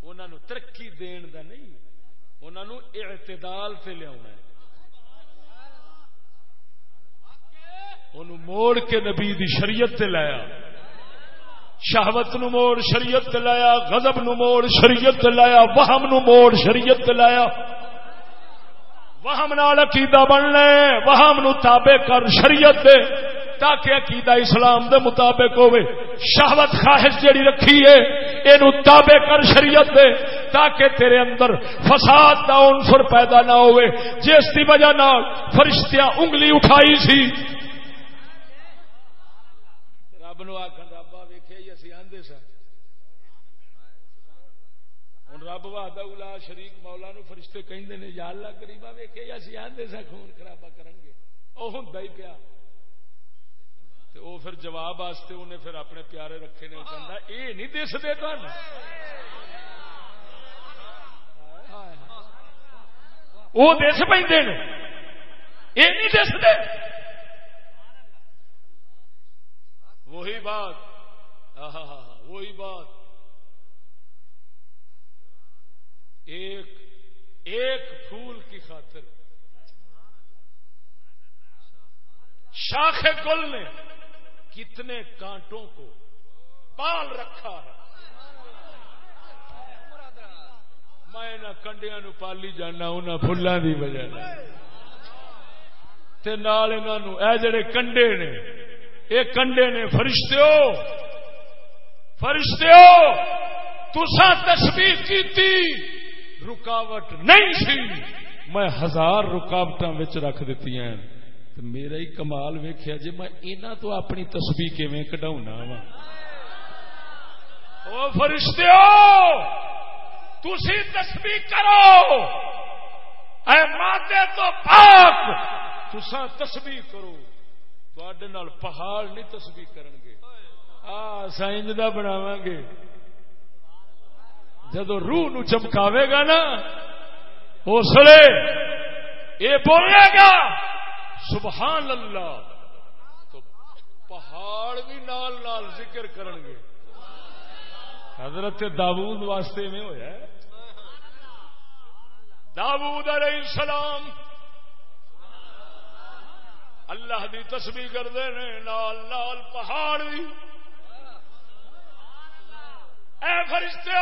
انہوں ترقی دین دا نہیں انہوں اعتدال سے لیا انہوں موڑ کے نبی دی شریعت تے لایا۔ شہوت نو موڑ شریعت تے لایا، غضب نو موڑ شریعت تے لایا، وہم نو موڑ شریعت تے لایا۔ وہم نال عقیدہ بننا وہم نو تابع کر شریعت دے تاکہ عقیدہ اسلام دے مطابق ہوئے۔ شہوت خواہش جڑی رکھی ہے یہ تابع کر شریعت دے، تاکہ تیرے اندر فساد دا عنصر پیدا نہ ہوئے۔ جس کی وجہ نال فرشتیاں انگلی اٹھائی سی۔ رب نو آخر ربا ویخیا جی اسی آدھے سا ہوں رب واد شریک مولا نو فرشتے کہیں نے، یا اللہ گریبا ویخے جی اسی آدھے سا خون خرابا کریں گے۔ وہ ہوں ہی پیا۔ وہ پھر جواب واسطے انہیں پھر اپنے پیارے رکھے نے کہنا یہ نہیں دس دے تن وہ دس پہ یہ نہیں دس دے وہی بات وہی بات۔ ایک ایک پھول کی خاطر شاخ گل نے کتنے کانٹوں کو پال رکھا ہے۔ میں کنڈیا نو پالی جانا ان فلوں کی وجہ اے جڑے کنڈے نے یہ کنڈے نے فرشتے ہو فرشتے ہو تسا تصویر کی رکاوٹ نہیں سی۔ میں ہزار رکاوٹ رکھ دیتی ہیں۔ تو میرا ہی کمال ویخیا جی میں انہوں تو اپنی تسبی کیون کٹا وا فرشتے تھی تسبی کرو اے ماتے تو پاک تسا تسبی کرو تے پہاڑ نہیں تسبی کرن گے آ سائنج کا بناو گے جدو روح نو چمکاوے گا نا اس لیے یہ بولے گا سبحان اللہ تو پہاڑ بھی نال نال ذکر کرن گے حضرت داود واسطے میں ہوا داود علیہ السلام اللہ دی تسبیح کرتے ہیں نال نال پہاڑ بھی اے فرشتے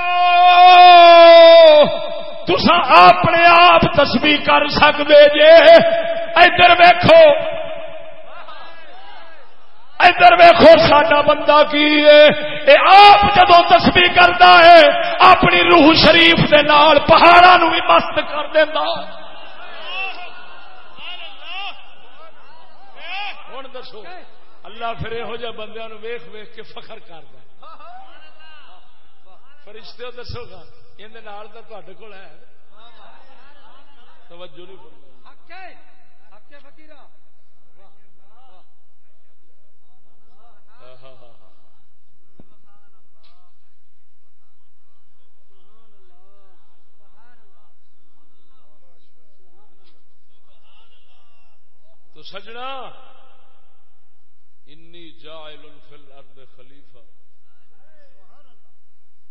تسا اپنے آپ تسبیح کر سکتے جے۔ ادھر ویکو ادھر ویکو ساڈا بندہ کی آپ جدو تسبیح کرتا ہے، اپنی روح شریف کے نال پہاڑا نو بھی مست کر دینا ہوں دسو، اللہ پھر یہ بندے ویخ ویخ کے فخر کرتا فرشتے دسو گا یہ کول ہے۔ توجہ نہیں تو سجنا انی جائل فی الارض خلیفہ۔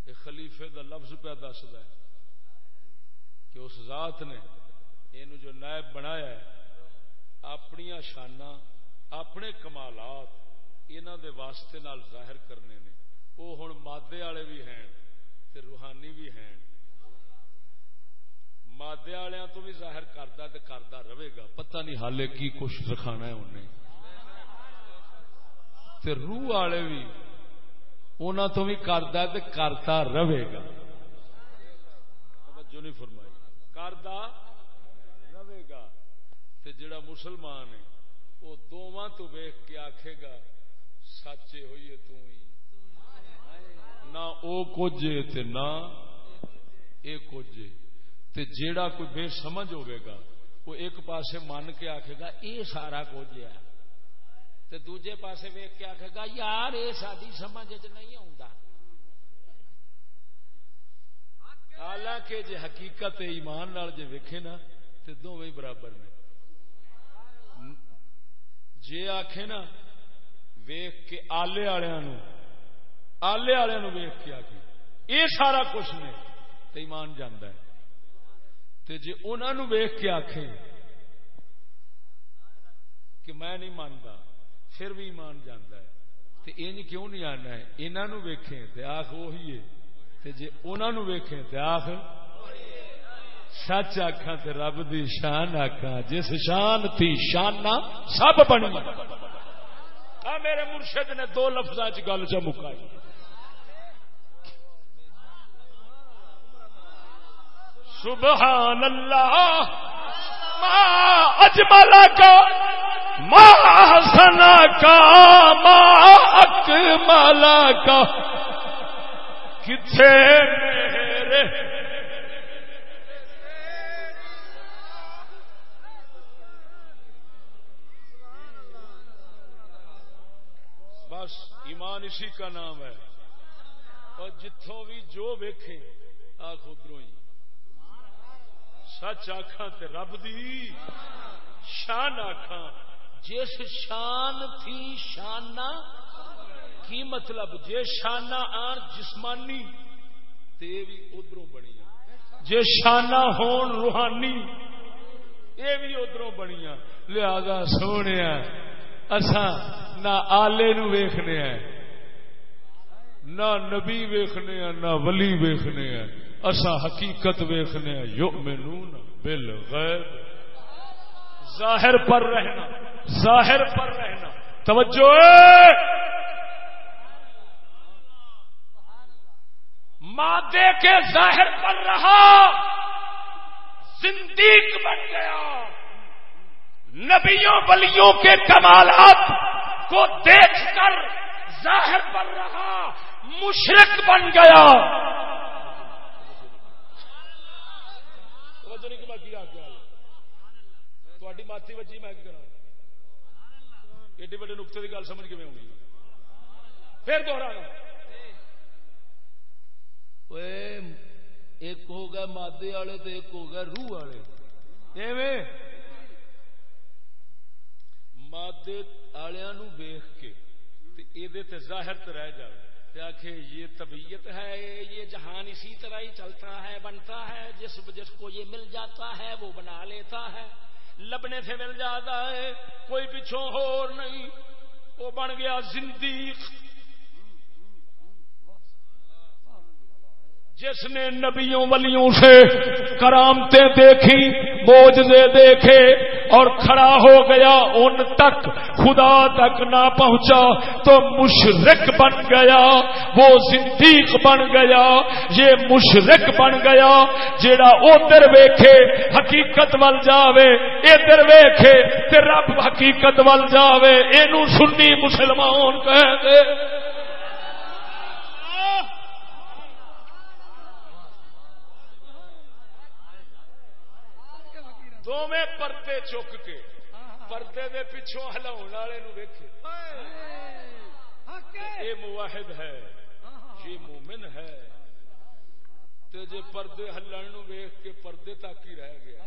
یہ خلیفے دا لفظ پہ دستا ہے کہ اس ذات نے یہ جو نائب بنایا ہے اپنی شانہ اپنے کمالات انہوں دے واسطے نال ظاہر کرنے نے۔ وہ ہوں مادے والے بھی ہیں تے روحانی بھی ہیں۔ مادے والوں تو بھی ظاہر کرتا تو کرتا رہے گا۔ پتہ نہیں حالے کی کچھ رکھانا ہے انہیں۔ تے روح والے بھی انہوں تو بھی کرتا تو کرتا رہے گا۔ جو نہیں فرمائی۔ کرتا رہے گا۔ تے جڑا مسلمان ہے وہ دونوں تو ویخ کے آخے گا، سچے ہوئیے تو ہی۔ نہ او کچھ تے نہ اے کچھ تے جیڑا کوئی بے سمجھ ہوئے گا، وہ ایک پاسے من کے آکھے گا، اے سارا کچھ ہے۔ تے دوجے پاسے ویک کے آکھے گا، یار، اے ساری سمجھ چ نہیں آتا حالانکہ جے حقیقت ایمان نال جے ویکھے نا، تے دونوں برابر نے۔ جے آکھے نا ویخ کے آلے والوں آلے والوں ویخ کے آکھے یہ سارا کچھ نے تو ایمان جانا ہے۔ تے جے انہوں ویخ کے آخے کہ میں نہیں مانتا پھر بھی ایمان جانا ہے۔ تے این کیوں نہیں آنا ہے؟ انہوں ویکھیں تے آخ وہی ہے۔ تے جے انہوں ویکھیں تے آخ سچ آخا تے رب دی شان آخا جس شان تھی شانہ سب بنی۔ میرے مرشد نے دو لفظ گل چ مکائی۔ سبحان اللہ، ما اجمل کا ما حسن کا ما اکمل کا۔ کتنے میرے؟ بس ایمان اسی کا نام ہے۔ اور جتوں بھی جو ویکھے آ خدرو ہی۔ سچ آخا تے رب دی شان آخا جس شان تھی شانہ، کی مطلب جے شانہ آن جسمانی، تے بھی ادھروں بنی جے شانہ ہون روحانی یہ بھی ادھروں بنی لہذا سونے اساں نہ آلے نو ویخنے ہیں، نہ نبی ویخنے ہیں، نہ ولی ویخنے ہیں۔ اسا حقیقت ویخنے ہیں، یؤمنون بالغیب۔ ظاہر پر رہنا۔ ظاہر پر رہنا۔ توجہ۔ مادے کے ظاہر پر رہا۔ زندیق بن گیا۔ نبیوں ولیوں کے کمالات کو دیکھ کر ظاہر پر رہا۔ مشرق بن گیا۔ ماتی بچی میں کرا ایڈے وڈے نقطے کی گل سمجھ کے ہوگی پھر دوہرا ایک ہو گیا مادے والے تو ایک ہو گیا روح والے۔ مادے والوں ویخ کے یہ ظاہر تو رہ جائے آخ یہ طبیعت ہے، یہ جہان اسی طرح ہی چلتا ہے، بنتا ہے، جس جس کو یہ مل جاتا ہے، وہ بنا لیتا ہے۔ لبنے سے مل جاتا ہے کوئی پچھوں ہو نہیں۔ وہ بن گیا زندیق جس نے نبیوں ولیوں سے کرامتیں دیکھی موجے دیکھے اور کھڑا ہو گیا، ان تک خدا تک نہ پہنچا، تو مشرق بن گیا، وہ صدیق بن گیا، یہ مشرق بن گیا، جیڑا ادھر ویکھے حقیقت ول جاوے، ادھر ویکھے تے رب حقیقت ول جاوے، اینو سنی مسلمان کہہ دے۔ دونوں پردے چک کے پردے دے پچھوں ہلاؤ والے ویکھے۔ یہ مواحد ہے۔ یہ مومن ہے۔ تے جے پردے ہلن ویخ کے پردے تک ہی رہ گیا۔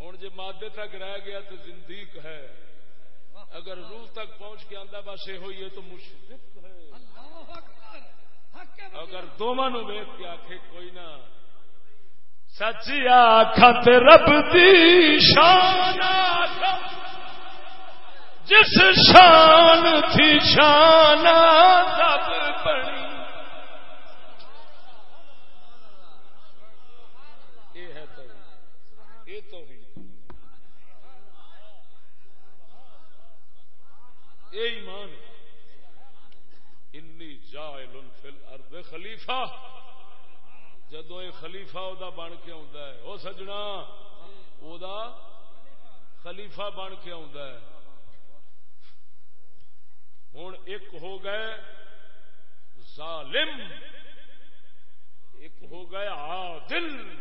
ہوں جے مادے تک رہ گیا تو زندیق ہے۔ اگر روح تک پہنچ کے آدھا بس یہ ہوئی ہے تو مشرق ہے۔ اگر دونوں ویخ کے آخے کوئی نہ سچیا خط رب دی شان جس شان تھی شان رب بنی۔ یہ ایمان انی جائل فی الارض خلیفہ۔ جدو یہ خلیفہ دا بن کے آتا ہے۔ وہ سجنا، او دا خلیفہ بن کے آتا ہے۔ ہوں ایک ہو گئے ظالم، ایک ہو گئے عادل۔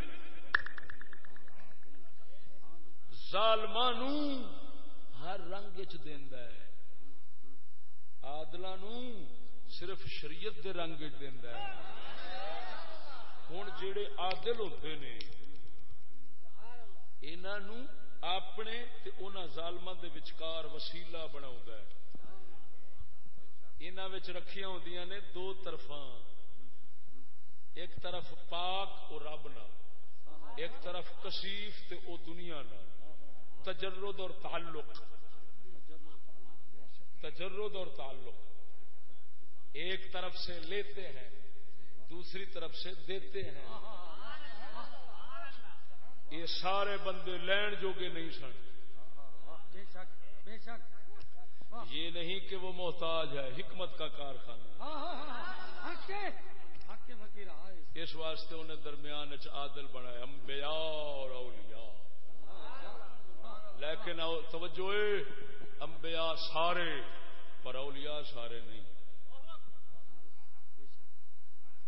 ظالمان ہر رنگ چ ہے۔ آدل صرف شریعت دے رنگ دینا ہے۔ ہوں جڑے آدل ہوتے نے انہوں اپنے ظالم دے وچکار وسیلہ بنا ان رکھیا ہوں نے دو طرف ایک طرف پاک اور رب نہ ایک طرف کسیف تے او دنیا نہ تجرد اور تعلق تجرد اور تعلق ایک طرف سے لیتے ہیں دوسری طرف سے دیتے ہیں۔ یہ سارے بندے لین جوگے نہیں سن۔ یہ نہیں کہ وہ محتاج ہے، حکمت کا کارخانہ۔ اس واسطے انہیں درمیان عادل بنایا امبیا اور اولیاء۔ لیکن توجہ امبیا سارے، پر اولیاء سارے نہیں۔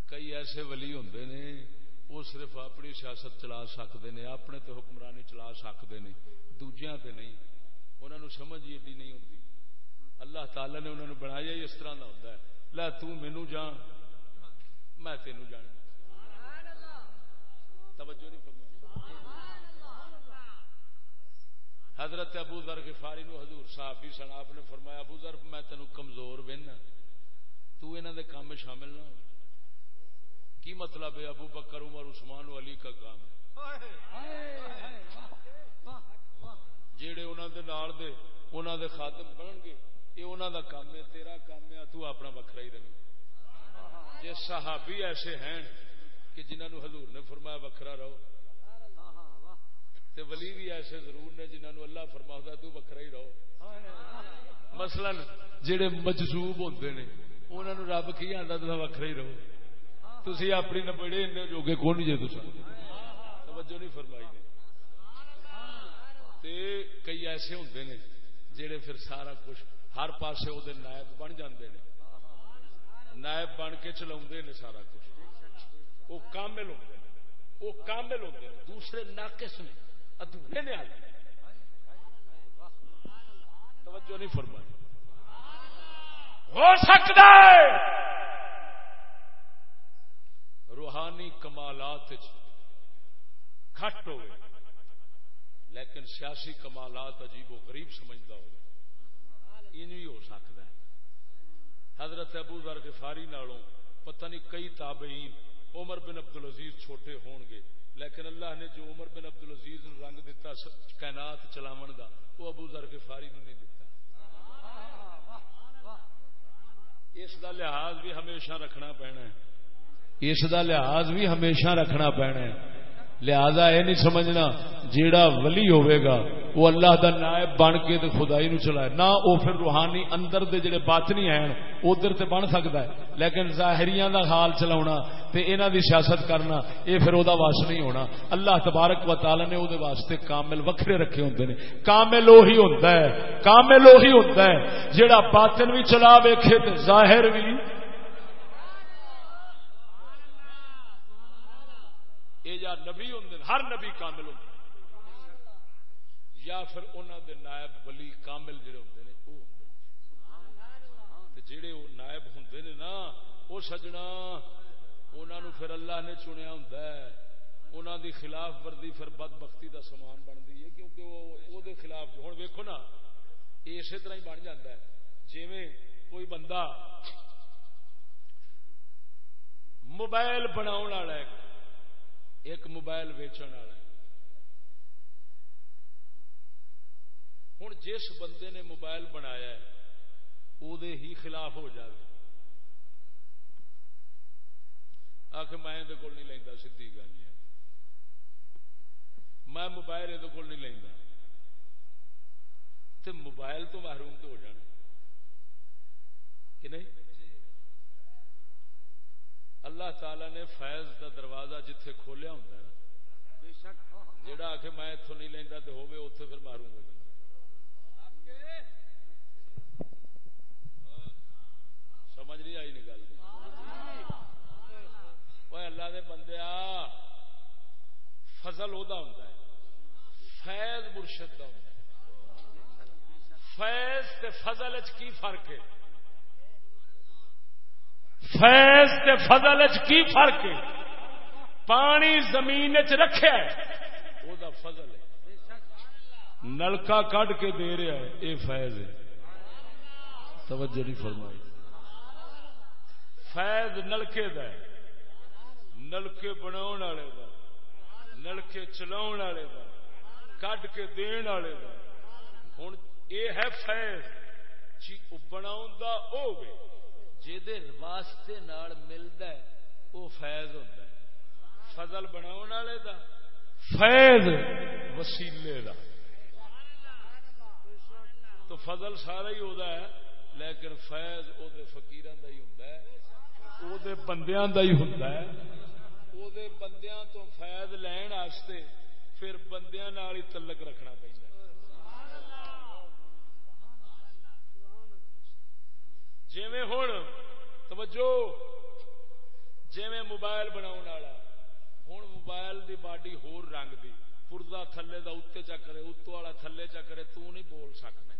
کئی ایسے ولی ہوں نے، وہ صرف اپنی سیاست چلا سکتے ہیں اپنے تے حکمرانی چلا سکتے ہیں دوجیا تے نہیں۔ انہوں نے سمجھ ہی ایڈی نہیں ہوتی اللہ تعالی نے انہوں نے بنایا ہی اس طرح کا ہوتا ہے۔ لا تینو جان، میں تینوں جان توجہ نہیں حضرت ابو ذر غفاری نو حضور صاحب بھی سن، آپ نے فرمایا، ابو ذر میں تینوں کمزور بہنا تو انہوں دے کام میں شامل نہ ہو۔ کی مطلب ہے ابو بکر، عمر، عثمان و علی کا کام ہے؟ جیڑے انہوں دے نال دے انہوں دے خاتم بنن گے یہ انہوں دا کام ہے، تیرا کام ہے تو اپنا وکھرا ہی رہے۔ جی صحابی ایسے ہیں کہ جنہوں نے حضور نے فرمایا وکھرا رہو، تے ولی بھی ایسے ضرور نے جنہوں نے اللہ فرما تو وکھرا ہی رہو۔ مثلا جڑے مجذوب ہوتے ہیں انہوں نے رب کی آتا تو وکھرا ہی رہو۔ تھی اپنی نبڑے ان جوگے کون جی تو توجہ نہیں فرمائی نے تے کئی ایسے ہوتے ہیں جہے پھر سارا کچھ ہر پاسے وہ نائب بن جاندے نے نائب بن کے چلا نے سارا کچھ وہ کامل ہوتے ہیں وہ کامل ہوتے ہیں دوسرے ناقص نے ادھورے نے آتے توجہ نہیں فرمائی ہو سکتا ہے روحانی کمالات کھٹ ہوئے، لیکن سیاسی کمالات عجیب و غریب سمجھتا ہو ہو سکتا ہے۔ حضرت ابو ذر غفاری نالوں پتہ نہیں کئی تابعین عمر بن عبد العزیز چھوٹے ہون گے، لیکن اللہ نے جو عمر بن عبد العزیز رنگ دیتا کائنات چلاون دا، وہ ابو ذر غفاری نے نہیں دیتا اس دا لحاظ بھی ہمیشہ رکھنا پینا ہے۔ اس دا لحاظ بھی ہمیشہ رکھنا پینا ہے۔ لہذا یہ نہیں سمجھنا جیڑا ولی ہوئے گا، وہ اللہ دا نائب بن کے تے خدائی نو چلائے۔ نہ او پھر روحانی اندر دے جڑے باطنی ہیں، ادھر تے بن سکتا ہے۔ لیکن ظاہریاں دا حال چلاونا تے انہاں دی سیاست کرنا اے پھر او دا واس نہیں ہونا۔ اللہ تبارک و تعالی نے او دے واسطے کامل وکھرے رکھے ہوندے نے۔ کامل وہی ہوندا ہے، کامل وہی ہوندا ہے، جیڑا باطن بھی چلا ویکھے تے ظاہر بھی یا نبی ہوں ہر نبی کامل ہوں یا پھر انہوں دے نائب ولی کامل جڑے ہوں نے وہ جڑے وہ نائب ہوں نے نا وہ سجنا انہوں پھر اللہ نے چنیا ہوں انہوں دی خلاف ورزی پھر بد بختی کا سامان بنتی ہے، کیونکہ وہ دے خلاف ہوں ویکو نا یہ اسی طرح ہی بن جاتا ہے۔ جی کوئی بندہ موبائل بنا ایک موبائل ویچن والا ہوں جس بندے نے موبائل بنایا ہے وہ ہی خلاف ہو جائے آخ میں یہ نہیں لینا سی گل ہے۔ میں موبائل یہ نہیں لینا تو موبائل تو محروم تو ہو جانا۔ کہ نہیں؟ اللہ تعالی نے فیض دا دروازہ جتھے کھولیا ہوں جڑا آ کے میں اتوں نہیں لینا تو اتنے پھر محروم ہو سمجھ نہیں آئی نہیں گل۔ اللہ دے بندے فضل وہ ہوں فیض مرشد کا ہوں فیض تے فضل کی فرق ہے؟ فیض تے فضل کی فرق ہے؟ پانی زمین چ رکھے وہ فضل ہے۔ نلکا کڈ کے دے رہا ہے یہ فیض ہے۔ توجہ نہیں فرمائی۔ فیض نلکے دا ہے، نلکے بنا نلکے چلا کڈ کے دن والے دا۔ ہوں یہ ہے فیض جی بنا واسطے ملتا ہے وہ فیض ہوتا ہے۔ فضل بنا والے دا، فیض وسیلے دا۔ تو فضل سارا ہی ہوتا ہے، لیکن فیض وہ فکیر کا ہی ہوتا ہے۔ وہ بندیاں دا ہی ہوتا ہے۔ بندیاں تو فائد لین آستے پھر بندیاں نال ہی تلک رکھنا پہ جی ہوں توجہ جی موبائل بنا ہوں موبائل دی باڈی ہور رنگ دی پورزا تھلے دا اتنے چکرے اتو والا تھلے چکرے تو نہیں بول سکنا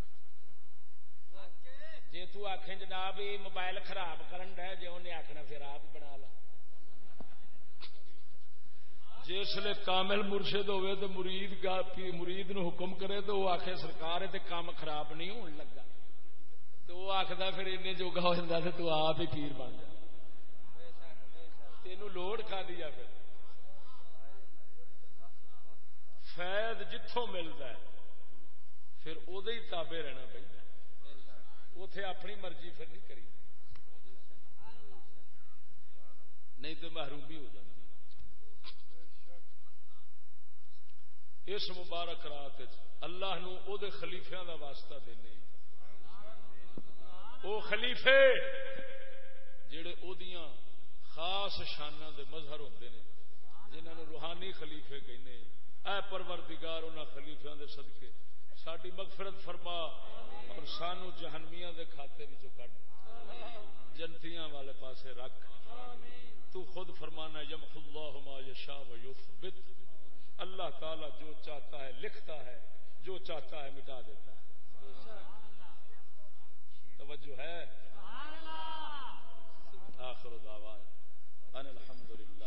جی تو آخ جناب موبائل خراب کرن ڈے جی انہیں آخنا پھر آپ بنا لا۔ جس کامل مرشد ہوئے، تو مرید مرید نو حکم کرے، تو وہ آخے سرکار ہے کام خراب نہیں ہون لگا۔ تو وہ آخر پھر این جوگا ہو جاتا تو تو آپ ہی پیر بن جا۔ تین لوڑ کھا دیا پھر۔ فید جتوں ملتا ہے، پھر وہ تابے رہنا پہنتا اتے اپنی مرضی پھر نہیں کری۔ نہیں تو محرومی ہو جاتی اس مبارک رات اللہ نو او دے خلیفیاں دا واسطہ دینے۔ او خلیفے جڑے او دیاں خاص شانہ دے مظہر ہوندے نے، جنہاں نو روحانی خلیفے کہنے اے پروردگار، انہاں خلیفیاں دے صدقے، ساڈی مغفرت فرما اور سانو جہنمیاں دے کھاتے وچوں کڈ۔ جنتیاں والے پاسے رکھ۔ تو خود فرمانا یمح اللہ ما یشاء و یثبت۔ اللہ تعالی جو چاہتا ہے، لکھتا ہے، جو چاہتا ہے مٹا دیتا ہے۔ توجہ ہے۔ آخر دعوان الحمدللہ۔